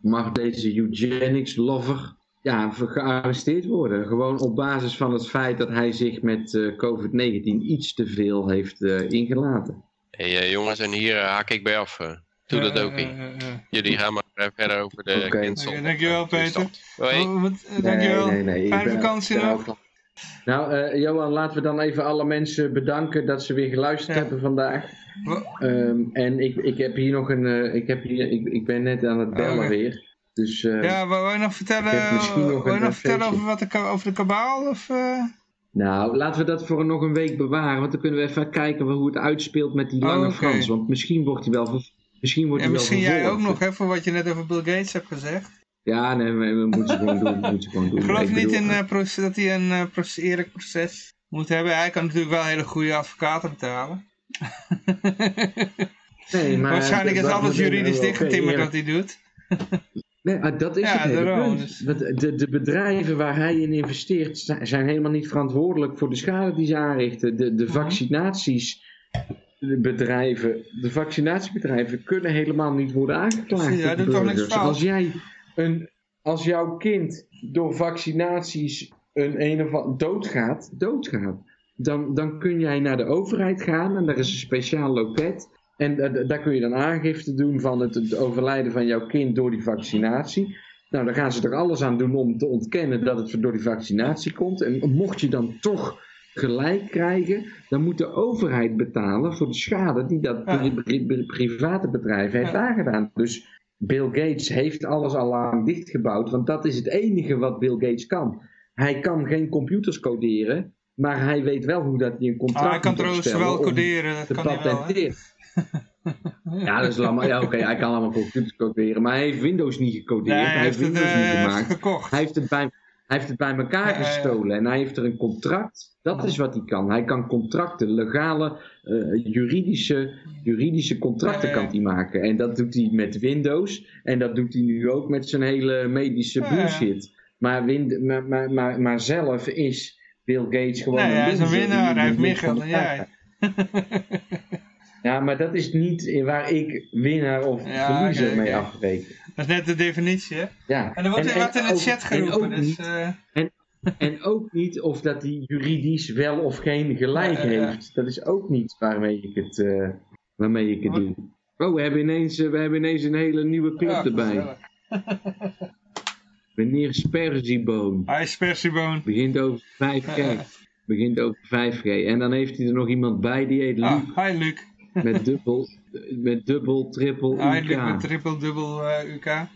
B: mag deze eugenics lover ja, gearresteerd worden. Gewoon op basis van het feit dat hij zich met eh, COVID-19 iets te veel heeft eh, ingelaten.
C: Hey, jongens, en hier haak ik bij af. Doe dat ook niet. Jullie gaan maar verder over de
B: Oké.
C: cancel.
A: Oké, dankjewel, Peter.
C: Hoi.
A: Oh, wat, dankjewel.
B: Nee, nee,
A: Fijne vakantie nog.
B: Nou, eh, Johan, laten we dan even alle mensen bedanken dat ze weer geluisterd
A: Ja.
B: hebben vandaag. Ehm, en ik, ik heb hier nog een. eh, ik, heb hier, ik, ik ben net aan het bellen
A: Oké.
B: weer. Dus eh,
A: Ja, wou je nog vertellen,
B: misschien nog
A: je nog vertellen over, wat de, over de kabaal? Of,
B: nou, laten we dat voor nog een week bewaren. Want dan kunnen we even kijken hoe het uitspeelt met die
A: Oh,
B: lange
A: oké.
B: Frans. Want misschien wordt hij wel. Misschien wordt
A: En
B: hij wel
A: misschien jij ook nog, hè, voor wat je net over Bill Gates hebt gezegd.
B: Ja, nee, we, we moeten ze gewoon doen. we moeten ze gewoon doen.
A: Ik geloof
B: Ik
A: niet
B: bedoel,
A: in, eh, proce- dat hij een eh, proce- eerlijk proces moet hebben. Hij kan natuurlijk wel hele goede advocaten betalen. [laughs]
B: Nee, maar
A: Waarschijnlijk is alles juridisch dichtgetimmerd
B: Erik,
A: wat hij doet. [laughs]
B: Nee, maar dat is
A: Ja,
B: het hele
A: daarom,
B: punt.
A: dus-
B: Dat De, de bedrijven waar hij in investeert zi- zijn helemaal niet verantwoordelijk voor de schade die ze aanrichten. De, de vaccinaties, de bedrijven, de vaccinatiebedrijven kunnen helemaal niet worden aangeklaagd. Door
A: doet toch niks fout?
B: Als jij een, als jouw kind door vaccinaties een een of an- doodgaat, doodgaat, dan, dan kun jij naar de overheid gaan en daar is een speciaal loket. En da- daar kun je dan aangifte doen van het, het overlijden van jouw kind door die vaccinatie. Nou, dan gaan ze er alles aan doen om te ontkennen dat het door die vaccinatie komt. En mocht je dan toch gelijk krijgen, dan moet de overheid betalen voor de schade die dat pri- pri- private bedrijf heeft aangedaan. Dus Bill Gates heeft alles al lang dichtgebouwd, want dat is het enige wat Bill Gates kan. Hij kan geen computers coderen, maar hij weet wel hoe dat hij een contract
A: Ah, hij kan trouwens wel coderen, dat kan hij wel.
B: Ja, dat is allemaal. Ja, oké, hij kan allemaal computers coderen, maar hij heeft Windows niet gecodeerd.
A: Nee,
B: hij, heeft
A: het
B: Windows
A: eh,
B: niet
A: het
B: gemaakt. Hij heeft het bij, hij heeft het bij elkaar
A: Ja, ja, ja.
B: gestolen en hij heeft er een contract. Dat is wat hij kan. Hij kan contracten, legale, eh, juridische, juridische contracten kan hij maken. En dat doet hij met Windows. En dat doet hij nu ook met zijn hele medische bullshit. Maar, Win- maar, maar, maar, maar zelf is Bill Gates gewoon
A: Nee,
B: een
A: hij is een
B: die-
A: winnaar, hij heeft meer geld dan jij. [laughs]
B: ja, maar dat is niet waar ik winnaar of
A: Ja,
B: verliezer mee afreken.
A: Dat is net de definitie, hè?
B: Ja.
A: En er wordt weer wat in de chat
B: en
A: geroepen,
B: ook
A: dus...
B: niet-
A: eh,
B: En ook niet of dat hij juridisch wel of geen gelijk
A: Ja, ja, ja.
B: heeft. Dat is ook niet waarmee ik het, eh, waarmee ik het doe. Oh, we hebben, ineens, eh, we hebben ineens een hele nieuwe
A: ja,
B: erbij. [laughs] Meneer Sperzieboon.
A: Hij is persieboon.
B: Begint over 5G. Begint over 5G. En dan heeft hij er nog iemand bij die heet Luc.
A: Ah, hi Luc.
B: Met dubbel, met dubbel, triple
A: Hi Luc met
B: UK.
A: triple, dubbel eh, UK.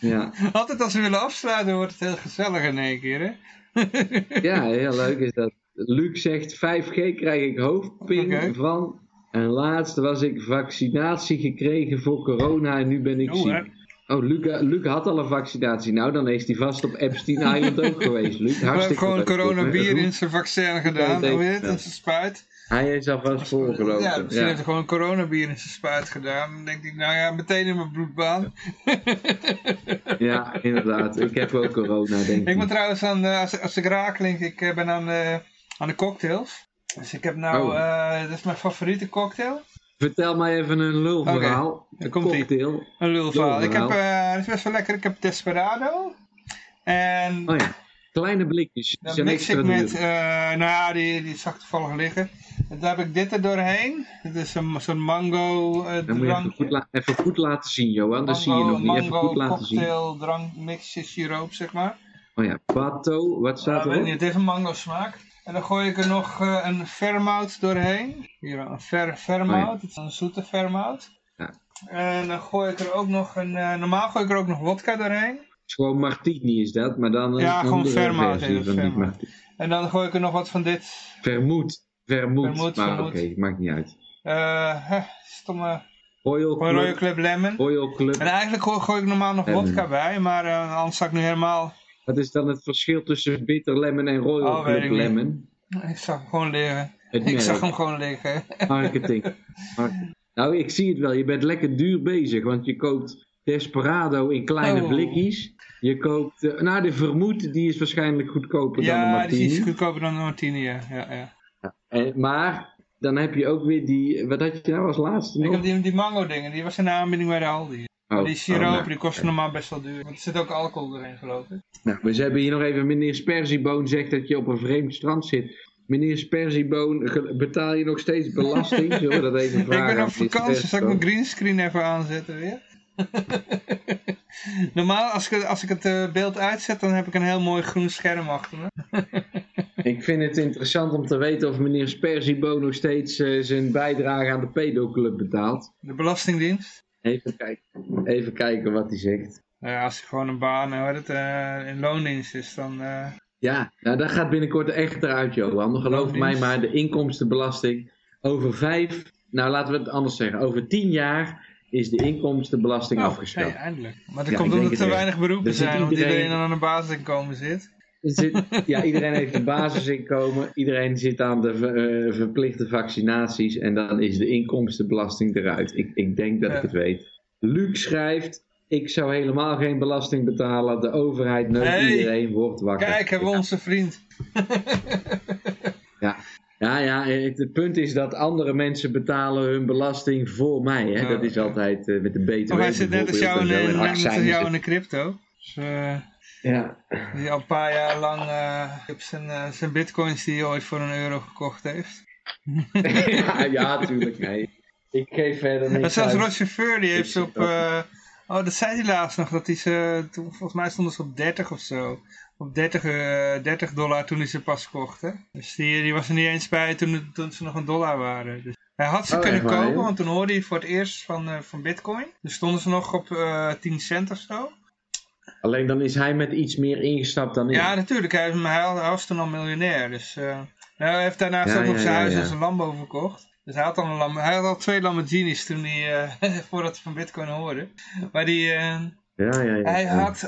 B: Ja. [laughs]
A: Altijd als we willen afsluiten wordt het heel gezellig in één keer, hè? [laughs]
B: ja, heel leuk is dat. Luc zegt 5G krijg ik hoofdpijn van. En laatst was ik vaccinatie gekregen voor corona en nu ben ik
A: Oh,
B: ziek. Oh, Luc, Luc had al een vaccinatie. Nou, dan is hij vast op Epstein Island ook [laughs] geweest, Luc. Hartstikke
A: gewoon
B: leuk.
A: corona
B: Goed.
A: bier in zijn vaccin gedaan, hoe heet in zijn spuit.
B: Hij is alvast voorgelopen.
A: Ja,
B: Ja,
A: misschien heeft hij gewoon corona bier in zijn spuit gedaan. Dan denk ik, nou ja, meteen in mijn bloedbaan. [laughs]
B: ja, inderdaad. Ik heb ook corona, denk
A: Ik
B: ik.
A: ben trouwens aan, de- als, als ik raak klink, ik eh, ben aan de, aan de cocktails. Dus ik heb nou,
B: Oh.
A: eh, dit is mijn favoriete cocktail.
B: Vertel mij even een lulverhaal.
A: Daar komt-ie.
B: cocktail.
A: Een lulverhaal. Ik heb, eh, het is best wel lekker, ik heb Desperado. En
B: Oh ja, kleine blikjes.
A: Dan
B: zijn
A: mix ik met, eh, nou ja, die, die zag toevallig liggen. En daar heb ik dit er doorheen. Dit is een- zo'n mango eh
B: Dan moet je even goed, la- even goed laten zien, Johan. Dat zie je
A: Mango,
B: nog niet. Even
A: mango
B: goed laten zien.
A: cocktail drank mixje siroop, zeg maar.
B: Oh ja, Pato. Wat staat
A: weet
B: erop?
A: niet, het heeft een mango smaak. En dan gooi ik er nog eh, een vermout doorheen. Hier een ver, vermout,
B: Oh
A: het is een zoete vermout.
B: Ja.
A: En dan gooi ik er ook nog een, normaal gooi ik er ook nog wodka doorheen.
B: Is gewoon martini is dat, maar dan een
A: Ja, gewoon
B: martini.
A: En dan gooi ik er nog wat van dit.
B: Vermoed. Vermoed.
A: Vermoed,
B: maar oké, maakt niet uit.
A: hè, stomme
B: Royal
A: gewoon Royal
B: Club.
A: Club Lemon.
B: Royal Club.
A: En eigenlijk gooi, gooi ik normaal nog
B: Lemon.
A: wodka bij, maar eh, anders sta ik nu helemaal...
B: Wat is dan het verschil tussen Bitter Lemon en Royal
A: Oh,
B: Club
A: ik.
B: Lemon?
A: Ik zag hem gewoon liggen. Ik zag hem gewoon liggen.
B: Marketing. [laughs] Marketing. Nou, ik zie het wel. Je bent lekker duur bezig, want je koopt Desperado in kleine
A: Oh.
B: blikjes. Je koopt, eh, nou de vermoed, die is waarschijnlijk goedkoper dan de
A: Ja, die
B: martini.
A: is goedkoper dan de martini, ja. ja, ja.
B: En, maar dan heb je ook weer die, wat had je nou als laatste
A: Ik heb die, die mango dingen, die was in de aanbieding bij de Aldi.
B: Oh,
A: die
B: oh,
A: siroop,
B: nou,
A: die kost normaal best wel duur. Want er zit ook alcohol erin, geloof ik.
B: Nou, we hebben hier nog even, meneer Sperzieboon zegt dat je op een vreemd strand zit. Meneer Sperzieboon, betaal je nog steeds belasting? [laughs] Zullen we dat even
A: ik
B: vragen?
A: ben
B: aan
A: op vakantie, zal ik mijn greenscreen even aanzetten weer? [laughs] Normaal, als ik, als ik het eh, beeld uitzet, dan heb ik een heel mooi groen scherm achter me. [laughs]
B: Ik vind het interessant om te weten of meneer Sperzieboon nog steeds eh, zijn bijdrage aan de pedoclub betaalt.
A: De Belastingdienst.
B: Even kijken, even kijken wat hij zegt.
A: Nou als ik gewoon een baan eh, het, eh, in loondienst is, dan...
B: Ja, nou dat gaat binnenkort echt eruit, Johan. Geloof mij maar, de inkomstenbelasting over vijf, nou laten we het anders zeggen, over tien jaar is de inkomstenbelasting
A: oh,
B: afgeschaft.
A: eindelijk. Maar dat
B: Ja,
A: komt omdat er te weinig beroepen
B: Er
A: zijn, omdat
B: iedereen-
A: iedereen aan een basisinkomen zit.
B: zit, ja, iedereen heeft een basisinkomen. Iedereen zit aan de uh, verplichte vaccinaties. En dan is de inkomstenbelasting eruit. Ik, ik denk dat ik het weet. Luc schrijft. Ik zou helemaal geen belasting betalen. De overheid neukt iedereen, wordt wakker.
A: Kijk, hebben we onze vriend. [laughs]
B: ja. Ja, het, punt is dat andere mensen betalen hun belasting voor mij. Hè? Dat is altijd uh, met de BTW.
A: Oh, hij zit net als jou in, net als jou in de crypto. Dus, uh, ja. Die al een paar jaar lang uh, zijn, uh, zijn bitcoins die hij ooit voor een euro gekocht heeft. [laughs]
B: ja, ja, tuurlijk. Nee. Ik geef verder niet.
A: Zelfs Roger Ver, die heeft ze op... Uh, oh, dat zei hij laatst nog. Dat hij ze, toen, volgens mij stonden ze op 30 of zo. Op 30, uh, 30 dollar toen hij ze pas kocht. Hè? Dus die, die was er niet eens bij toen, toen ze nog een dollar waren. Dus hij had ze oh, kunnen kopen, want toen hoorde hij voor het eerst van, uh, van bitcoin. Dus stonden ze nog op 10 cent of zo.
B: Alleen dan is hij met iets meer ingestapt dan ik.
A: Ja, natuurlijk. Hij, hij, was toen al miljonair. Dus uh, hij heeft daarnaast ook nog zijn huis en zijn Lambo verkocht. Dus hij had al, een hij had al twee Lamborghinis toen hij, uh, [laughs] voordat hij van Bitcoin hoorde. Maar die... Ja, ja, ja, hij had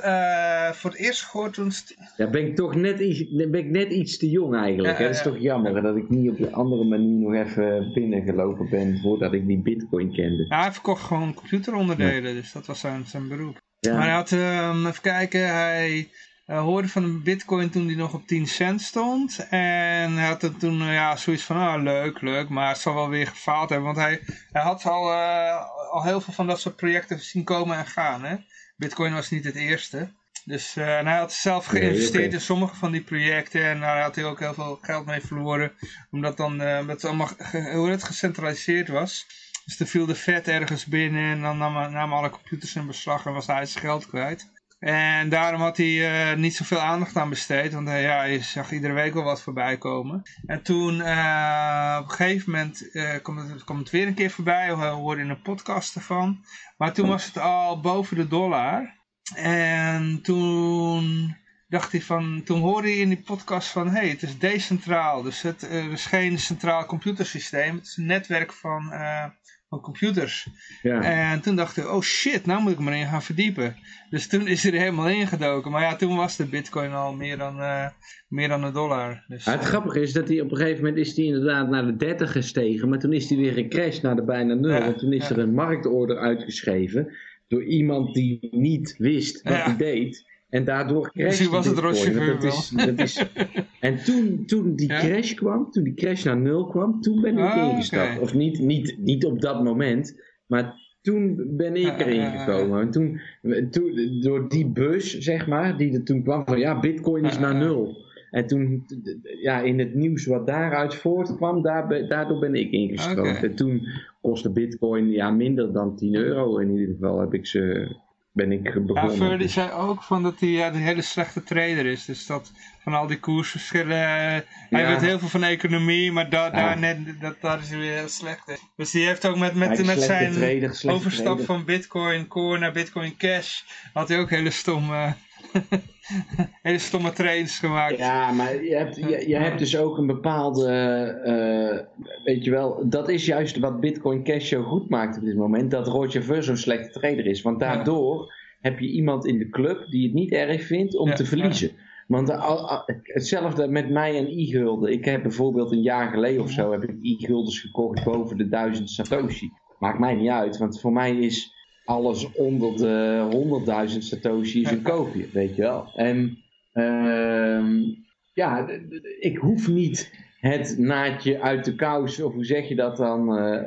A: voor het eerst gehoord toen...
B: Ja, ben ik toch net iets, ben ik net iets te jong eigenlijk. Dat is toch jammer dat ik niet op een andere manier nog even binnengelopen ben voordat ik die bitcoin kende.
A: Ja, hij verkocht gewoon computeronderdelen, dus dat was zijn, zijn beroep. Maar hij had, um, even kijken, hij uh, hoorde van een bitcoin toen die nog op 10 cent stond. En hij had er toen uh, ja, zoiets van, ah, leuk, leuk, maar het zal wel weer gefaald hebben. Want hij, hij had al, al heel veel van dat soort projecten zien komen en gaan. Hè? Bitcoin was niet het eerste. Dus en hij had zelf geïnvesteerd in sommige van die projecten. En daar had hij ook heel veel geld mee verloren. Omdat dan, omdat het allemaal hoe het gecentraliseerd was. Dus er viel de vet ergens binnen en dan namen alle computers in beslag en was hij zijn geld kwijt. En daarom had hij uh, niet zoveel aandacht aan besteed, want uh, ja, hij zag iedere week wel wat voorbij komen. En toen uh, op een gegeven moment kwam het, het, weer een keer voorbij, we hoorden in een podcast ervan. Maar toen was het al boven de dollar. En toen dacht hij van, toen hoorde hij in die podcast van, hé, hey, het is decentraal. Dus het, is geen centraal computersysteem, het is een netwerk van van computers. Ja. En toen dacht ik, oh shit, nou moet ik me erin gaan verdiepen. Dus toen is hij er helemaal ingedoken. Maar ja, toen was de bitcoin al meer dan, uh, meer dan een dollar. Dus,
B: het uh, grappige is dat hij op een gegeven moment is hij inderdaad naar de 30 gestegen. Maar toen is hij weer gecrashed naar de bijna nul. Ja, want toen is er een marktorder uitgeschreven door iemand die niet wist wat hij deed. En daardoor crashte
A: Misschien was het Roger? Dat is, dat is,
B: En toen, toen die crash kwam, toen die crash naar nul kwam, toen ben ik oh, ingestapt. Of niet, niet, niet op dat moment, maar toen ben ik erin gekomen. En toen, toen, door die bus, zeg maar, die er toen kwam van ja, bitcoin is naar nul. En toen, ja, in het nieuws wat daaruit voortkwam, daar, daardoor ben ik ingestroomd. En toen kostte bitcoin ja, minder dan 10 euro. In ieder geval heb ik ze ben ik begonnen.
A: Ja, Furdy zei ook van dat hij ja, een hele slechte trader is. Dus dat van al die koersverschillen. Uh, hij weet heel veel van economie, maar da daar, net, dat, daar is hij weer heel slecht in. Dus die heeft ook met, met, met zijn trader, overstap van Bitcoin Core naar Bitcoin Cash. had hij ook hele stomme. [laughs] hele stomme trades gemaakt.
B: Ja, maar je hebt, je, je hebt dus ook een bepaalde, uh, weet je wel, dat is juist wat Bitcoin Cash zo goed maakt op dit moment, dat Roger Ver zo'n slechte trader is. Want daardoor heb je iemand in de club die het niet erg vindt om te verliezen. Want hetzelfde met mij en e-gulden. Ik heb bijvoorbeeld een jaar geleden of zo heb ik e-guldens gekocht boven de 1000 Satoshi. Maakt mij niet uit, want voor mij is alles onder de 100.000 Satoshi is een koopje, weet je wel. En uh, ja, ik hoef niet het naadje uit de kous, of hoe zeg je dat dan, uh,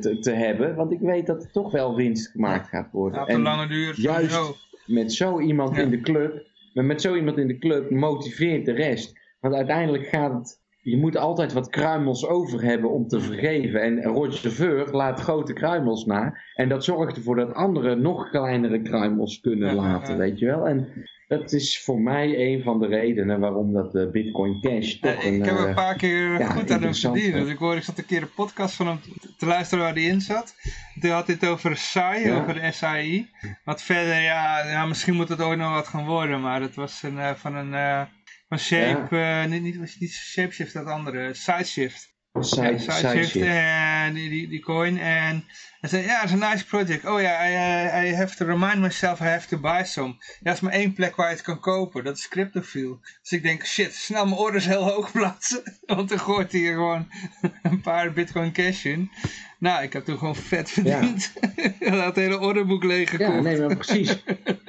B: te, te, hebben. Want ik weet dat er toch wel winst gemaakt gaat worden.
A: Ja, en lange duur.
B: Juist met zo iemand in de club, met zo iemand in de club motiveert de rest. Want uiteindelijk gaat het je moet altijd wat kruimels over hebben om te vergeven. En Roger Ver laat grote kruimels na. En dat zorgt ervoor dat anderen nog kleinere kruimels kunnen laten, weet je wel. En dat is voor mij een van de redenen waarom dat de Bitcoin Cash toch
A: een... Ik heb een paar keer goed aan hem verdiend. Dus ik, hoorde, ik zat een keer een podcast van hem te luisteren waar hij in zat. Toen had het over SAI, over de SAI. Wat verder, ja, ja, misschien moet het ooit nog wat gaan worden. Maar dat was een, uh, van een... Van Shape, ja. uh, niet, niet, niet Shapeshift, dat andere, Sideshift.
B: Side,
A: Ja,
B: side,
A: side shift en die, die, coin. En hij zei, ja, it's a nice project. Oh ja, I, I, I have to remind myself I have to buy some. Ja, is maar één plek waar je het kan kopen. Dat is CryptoField. Dus ik denk, shit, snel mijn orders heel hoog plaatsen. [laughs] Want dan gooit hij er gewoon [laughs] een paar bitcoin cash in. Nou, ik heb toen gewoon vet verdiend. [laughs] Hij had het hele orderboek leeg gekocht.
B: Ja, nee, maar precies.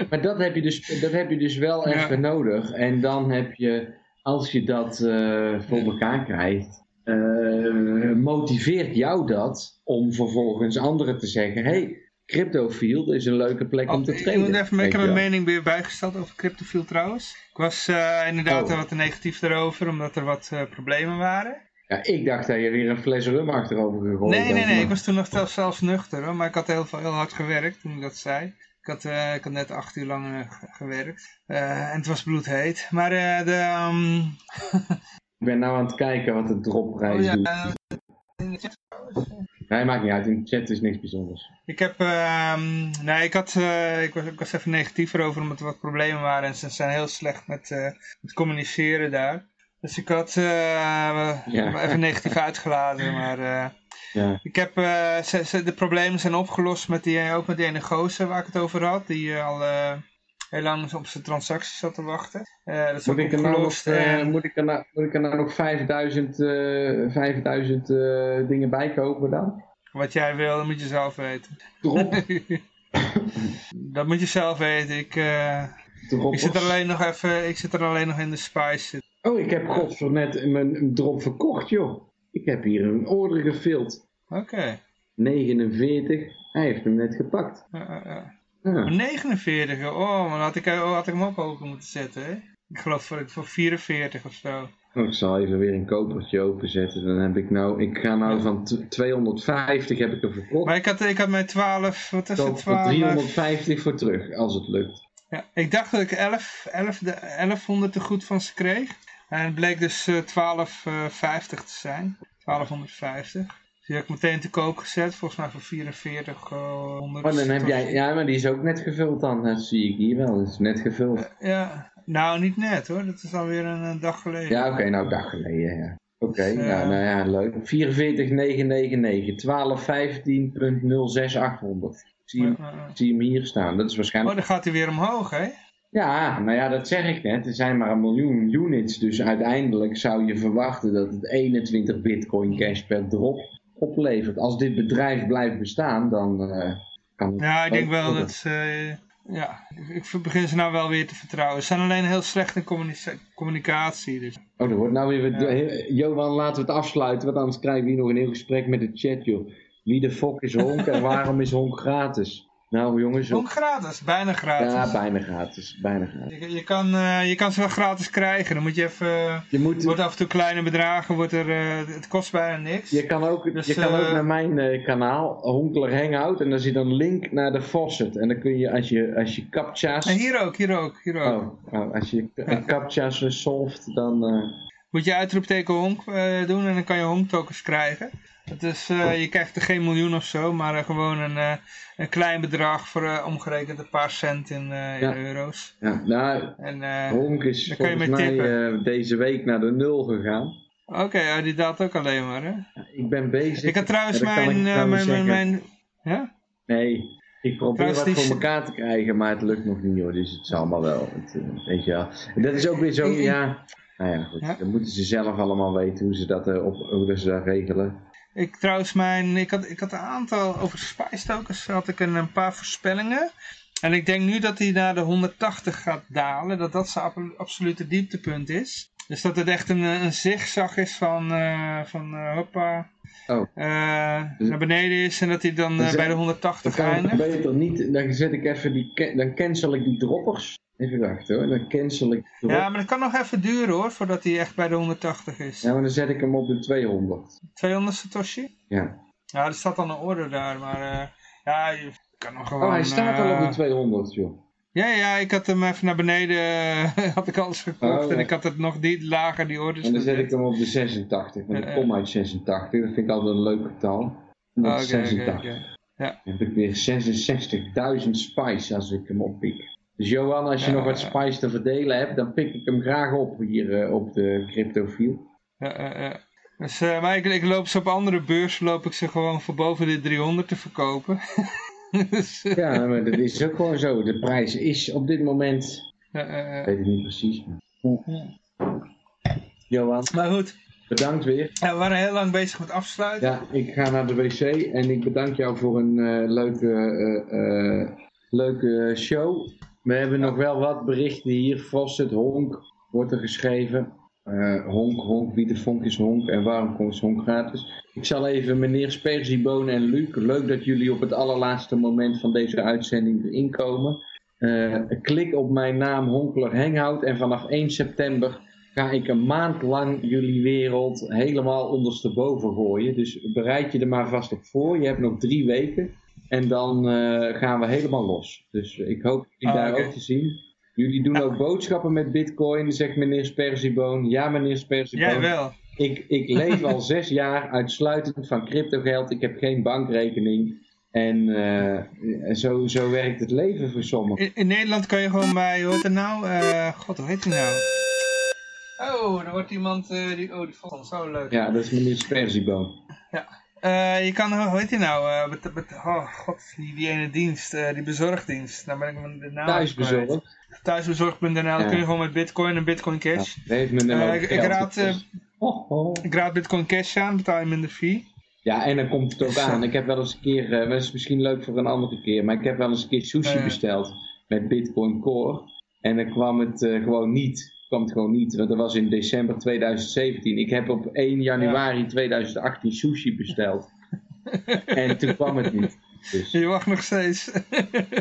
B: Maar dat heb je dus, dat heb je dus wel
A: Ja.
B: even nodig. En dan heb je, als je dat eh, voor elkaar krijgt, eh, motiveert jou dat om vervolgens anderen te zeggen: hey, CryptoField is een leuke plek om te
A: Oh, ik moet even ik heb mijn mening weer bijgesteld over CryptoField trouwens. Ik was eh, inderdaad
B: Oh.
A: wat negatief erover, omdat er wat eh, problemen waren.
B: Ja, ik dacht dat je weer een fles rum achterover gegooid
A: Nee, nee, nee.
B: maar-
A: Ik was toen nog zelfs, nuchter, hoor, maar ik had heel, heel hard gewerkt toen ik dat zei. Ik had, ik had net acht uur lang ge- gewerkt. En het was bloedheet. Maar de... ehm, [laughs]
B: Ik ben nou aan het kijken wat de dropprijs
A: oh ja,
B: doet.
A: eh, in de chat trouwens.
B: Nee, maakt niet uit. In de chat is niks bijzonders.
A: Ik heb, ehm, nee, ik had, eh, ik was, ik was even negatiever over omdat er wat problemen waren en ze zijn heel slecht met, eh, met communiceren daar. Dus ik had eh,
B: Ja.
A: even negatief uitgelaten, maar
B: Ja.
A: ik heb, ze, ze- de problemen zijn opgelost met die, ook met die ene gozer waar ik het over had, die al heel lang op zijn transacties zat te wachten. Eh, dat is
B: Moet ik, er nou nog, eh, moet, ik er nou, moet ik er nou nog 5000 eh 5000 eh, dingen bij kopen dan?
A: Wat jij wil, dat moet je zelf weten.
B: Drop, [laughs]
A: dat moet je zelf weten. Ik, eh,
B: drop.
A: ik, zit er alleen nog even, ik zit er alleen nog in de spice.
B: Oh, ik heb godver net mijn drop verkocht, joh. Ik heb hier een order gefild.
A: Oké.
B: 49. Hij heeft hem net gepakt.
A: Ja, ja, ja.
B: Ah.
A: Maar 49, oh, maar had ik, oh, had ik hem ook hoger moeten zetten, hè? Ik geloof voor, voor 44 of zo.
B: Oh, ik zal even weer een kopertje openzetten. Dan heb ik nou, ik ga nou van t- 250 heb ik er verkocht.
A: Maar ik had, ik had mijn 12, wat is het,
B: Koop voor
A: 12?
B: 350 voor terug, als het lukt.
A: Ja, ik dacht dat ik 11, 11, de 1100 te goed van ze kreeg. En het bleek dus eh 1250 te zijn. 1250. Die heb ik meteen te koop gezet, volgens mij voor 4400.
B: Oh, dan heb jij, ja, maar die is ook net gevuld dan. Dat zie ik hier wel. Dat is net gevuld.
A: Ja, nou niet net hoor, dat is alweer een, een dag geleden.
B: Ja, oké, nou, dag geleden, ja. Oké,
A: Dus, eh,
B: ja, nou ja, leuk. 44999, 1215.06800. Zie, hem- zie hem hier staan. Dat is
A: Oh,
B: waarschijnlijk...
A: dan gaat hij weer omhoog, hè?
B: Ja, nou ja, dat zeg ik net. Er zijn maar een miljoen units. Dus uiteindelijk zou je verwachten dat het 21 bitcoin cash per drop oplevert. Als dit bedrijf blijft bestaan, dan eh, kan het...
A: Ja, ik denk wel
B: worden.
A: dat ze... Ja, ik begin ze nou wel weer te vertrouwen. Ze zijn alleen heel slecht in communica- communicatie. Dus.
B: Oh, er wordt nou weer...
A: Ja.
B: Johan, laten we het afsluiten, want anders krijgen we hier nog een heel gesprek met de chat, joh. Wie de fok is honk en waarom is honk gratis? Nou, jongens,
A: Ook gratis, bijna gratis.
B: ja, bijna gratis, bijna gratis.
A: je, je, kan, eh, je kan ze wel gratis krijgen. Dan moet je even...
B: Je, moet,
A: wordt af en toe kleine bedragen, wordt er, eh, het kost bijna niks.
B: je kan ook,
A: Dus,
B: je kan ook
A: eh,
B: naar mijn kanaal, Honkler Hangout, en daar zit een link naar de faucet. En dan kun je, als je, als je captcha's...
A: En hier ook, hier ook, hier ook.
B: Oh, oh, als je een captcha's solft, dan...
A: Moet je uitroepteken honk doen en dan kan je honk tokens krijgen. Is, eh, je krijgt er geen miljoen of zo, maar eh, gewoon een, eh, een klein bedrag voor omgerekend een paar cent in, in
B: Ja.
A: euro's.
B: ja, nou,
A: En,
B: Honk is
A: je
B: volgens
A: mee
B: mij deze week naar de nul gegaan.
A: Oké, ja, die daalt ook alleen maar, hè?
B: Ik ben bezig.
A: Ik had trouwens
B: Ja,
A: mijn,
B: trouwens
A: mijn, mijn. Ja?
B: Nee, ik probeer
A: Trouwens,
B: wat
A: die
B: voor
A: is-
B: elkaar te krijgen, maar het lukt nog niet hoor. Dus het zal allemaal wel. Het, weet je wel. En dat is ook weer zo, ja. Nou ja, goed.
A: Ja?
B: Dan moeten ze zelf allemaal weten hoe ze dat, op, hoe ze dat regelen.
A: Ik trouwens mijn... Ik had, ik had een aantal... Over Spice tokens had ik een, een paar voorspellingen. En ik denk nu dat hij naar de 180 gaat dalen. Dat dat zijn ab- absolute dieptepunt is. Dus dat het echt een, een zigzag is van... eh, van eh, hoppa...
B: Oh.
A: eh, naar beneden is en dat hij dan bij de
B: Dan
A: 180
B: kan ik
A: eindigt.
B: beter niet, dan zet ik even die, dan cancel ik die droppers. Even wachten hoor, dan cancel ik.
A: Ja, maar dat kan nog even duren hoor, voordat hij echt bij de 180 is.
B: Ja, maar dan zet ik hem op de 200.
A: 200 Satoshi?
B: Ja.
A: Ja, er staat dan een order daar, maar eh, ja, je kan nog gewoon...
B: Oh, hij staat al op
A: eh,
B: de 200 joh.
A: Ja, ja, ik had hem even naar beneden, eh, [laughs] had ik alles gekocht
B: Oh,
A: en ik had het nog die lager, die orders
B: En dan zet ik hem op de 86, want ik kom uit 86. Dat vind ik altijd een leuk getal.
A: Oké,
B: 186.
A: oké, oké.
B: Dan heb ik weer 66.000 spice als ik hem oppik. Dus Johan, als je
A: Ja,
B: nog wat
A: ja.
B: spice te verdelen hebt, dan pik ik hem graag op hier eh, op de cryptofiel.
A: Ja, ja, ja. Dus, uh, maar ik, ik, loop ze op andere beurzen, loop ik ze gewoon voor boven de 300 te verkopen. [laughs]
B: dus, ja, maar dat is ook gewoon zo. De prijs is op dit moment, uh, ik weet het niet precies. Johan.
A: Maar goed.
B: Bedankt weer.
A: Ja, we waren heel lang bezig met afsluiten.
B: Ja, ik ga naar de wc en ik bedank jou voor een leuke, leuke show. We hebben nog wel wat berichten hier. Fawcett Honk wordt er geschreven. Uh, honk, honk, wie de vonk is honk en waarom komt honk gratis? Ik zal even meneer Sperzieboon en Luc, leuk dat jullie op het allerlaatste moment van deze uitzending erin komen. Uh, klik op mijn naam Honkler Henghout en vanaf 1 september ga ik een maand lang jullie wereld helemaal ondersteboven gooien. Dus bereid je er maar vast op voor. Je hebt nog drie weken en dan uh, gaan we helemaal los. Dus ik hoop jullie
A: Ah,
B: daar ook te zien. Jullie doen ook boodschappen met bitcoin, zegt meneer Sperzieboon. Ja, meneer Sperzieboon.
A: Jij wel.
B: Ik, ik leef al [laughs] zes jaar uitsluitend van cryptogeld. Ik heb geen bankrekening. En eh, zo, zo werkt het leven voor sommigen.
A: In, in Nederland kan je gewoon bij, hoe heet het nou? Eh, God, hoe heet die nou? Oh, er wordt iemand, eh, die, oh, die vond ons zo leuk.
B: Ja, dat is meneer Sperzieboon.
A: Eh, je kan, hoe heet die nou? Eh, bet- oh, god, die, die ene dienst, eh, die bezorgdienst. Nou ben ik de naam
B: Thuisbezorgd.
A: dan kun je gewoon met bitcoin en bitcoin
B: Ja,
A: cash. Eh,
B: ook
A: ik- ik raad.
B: Oh, oh.
A: Ik raad bitcoin cash aan, betaal je minder fee.
B: Ja, en dan komt het ook aan. Ik heb wel eens een keer, dat is misschien leuk voor een andere keer, maar ik heb wel eens een keer sushi besteld met Bitcoin Core. En dan kwam het gewoon niet. Kwam het gewoon niet, want dat was in december 2017. Ik heb op 1 januari 2018 sushi besteld. [laughs] en toen kwam het niet. Dus.
A: Je wacht nog steeds.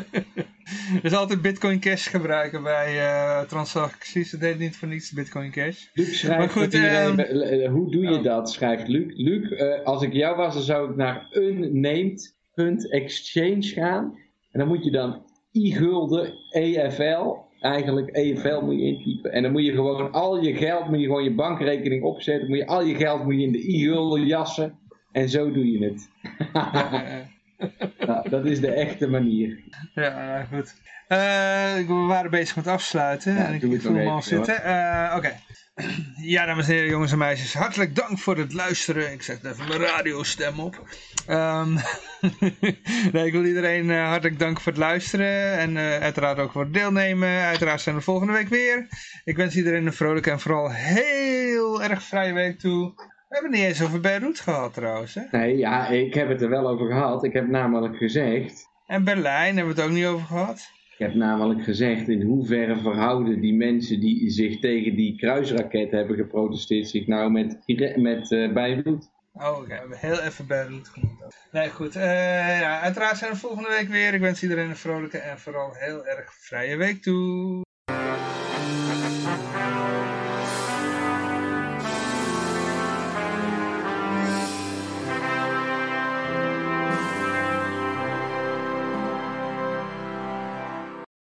A: [laughs] dus altijd bitcoin cash gebruiken bij eh, transacties. Dat deed niet voor niets bitcoin cash.
B: Luc schrijft
A: Maar goed,
B: iedereen-
A: ehm,
B: eh, eh, hoe doe je
A: oh.
B: dat? Schrijft Luc. Luc, als ik jou was, dan zou ik naar unnamed.exchange gaan. En dan moet je dan i-gulden EFL, eigenlijk EFL moet je intypen. En dan moet je gewoon al je geld, moet je gewoon je bankrekening opzetten. Moet je al je geld moet je in de i-gulden jassen. En zo doe je het. [laughs] Nou, dat is de echte manier.
A: ja, goed. Eh, we waren bezig met afsluiten.
B: Ja,
A: en ik,
B: doe
A: ik
B: het
A: voel me al zitten. Eh, Oké. Ja, dames en heren, jongens en meisjes. Hartelijk dank voor het luisteren. Ik zet even mijn radiostem op. Ehm, [laughs] nee, ik wil iedereen eh, hartelijk danken voor het luisteren. En eh, uiteraard ook voor het deelnemen. Uiteraard zijn we volgende week weer. Ik wens iedereen een vrolijke en vooral heel erg vrije week toe. We hebben het niet eens over Beirut gehad trouwens. Hè?
B: Nee, ja, ik heb het er wel over gehad. Ik heb namelijk gezegd
A: En Berlijn hebben we het ook niet over gehad.
B: Ik heb namelijk gezegd in hoeverre verhouden die mensen die zich tegen die kruisraket hebben geprotesteerd zich nou met, met eh, Beirut.
A: Oh, oké. We heel even Beirut genoemd. Nee, goed. Eh, ja, uiteraard zijn we volgende week weer. Ik wens iedereen een vrolijke en vooral heel erg vrije week toe.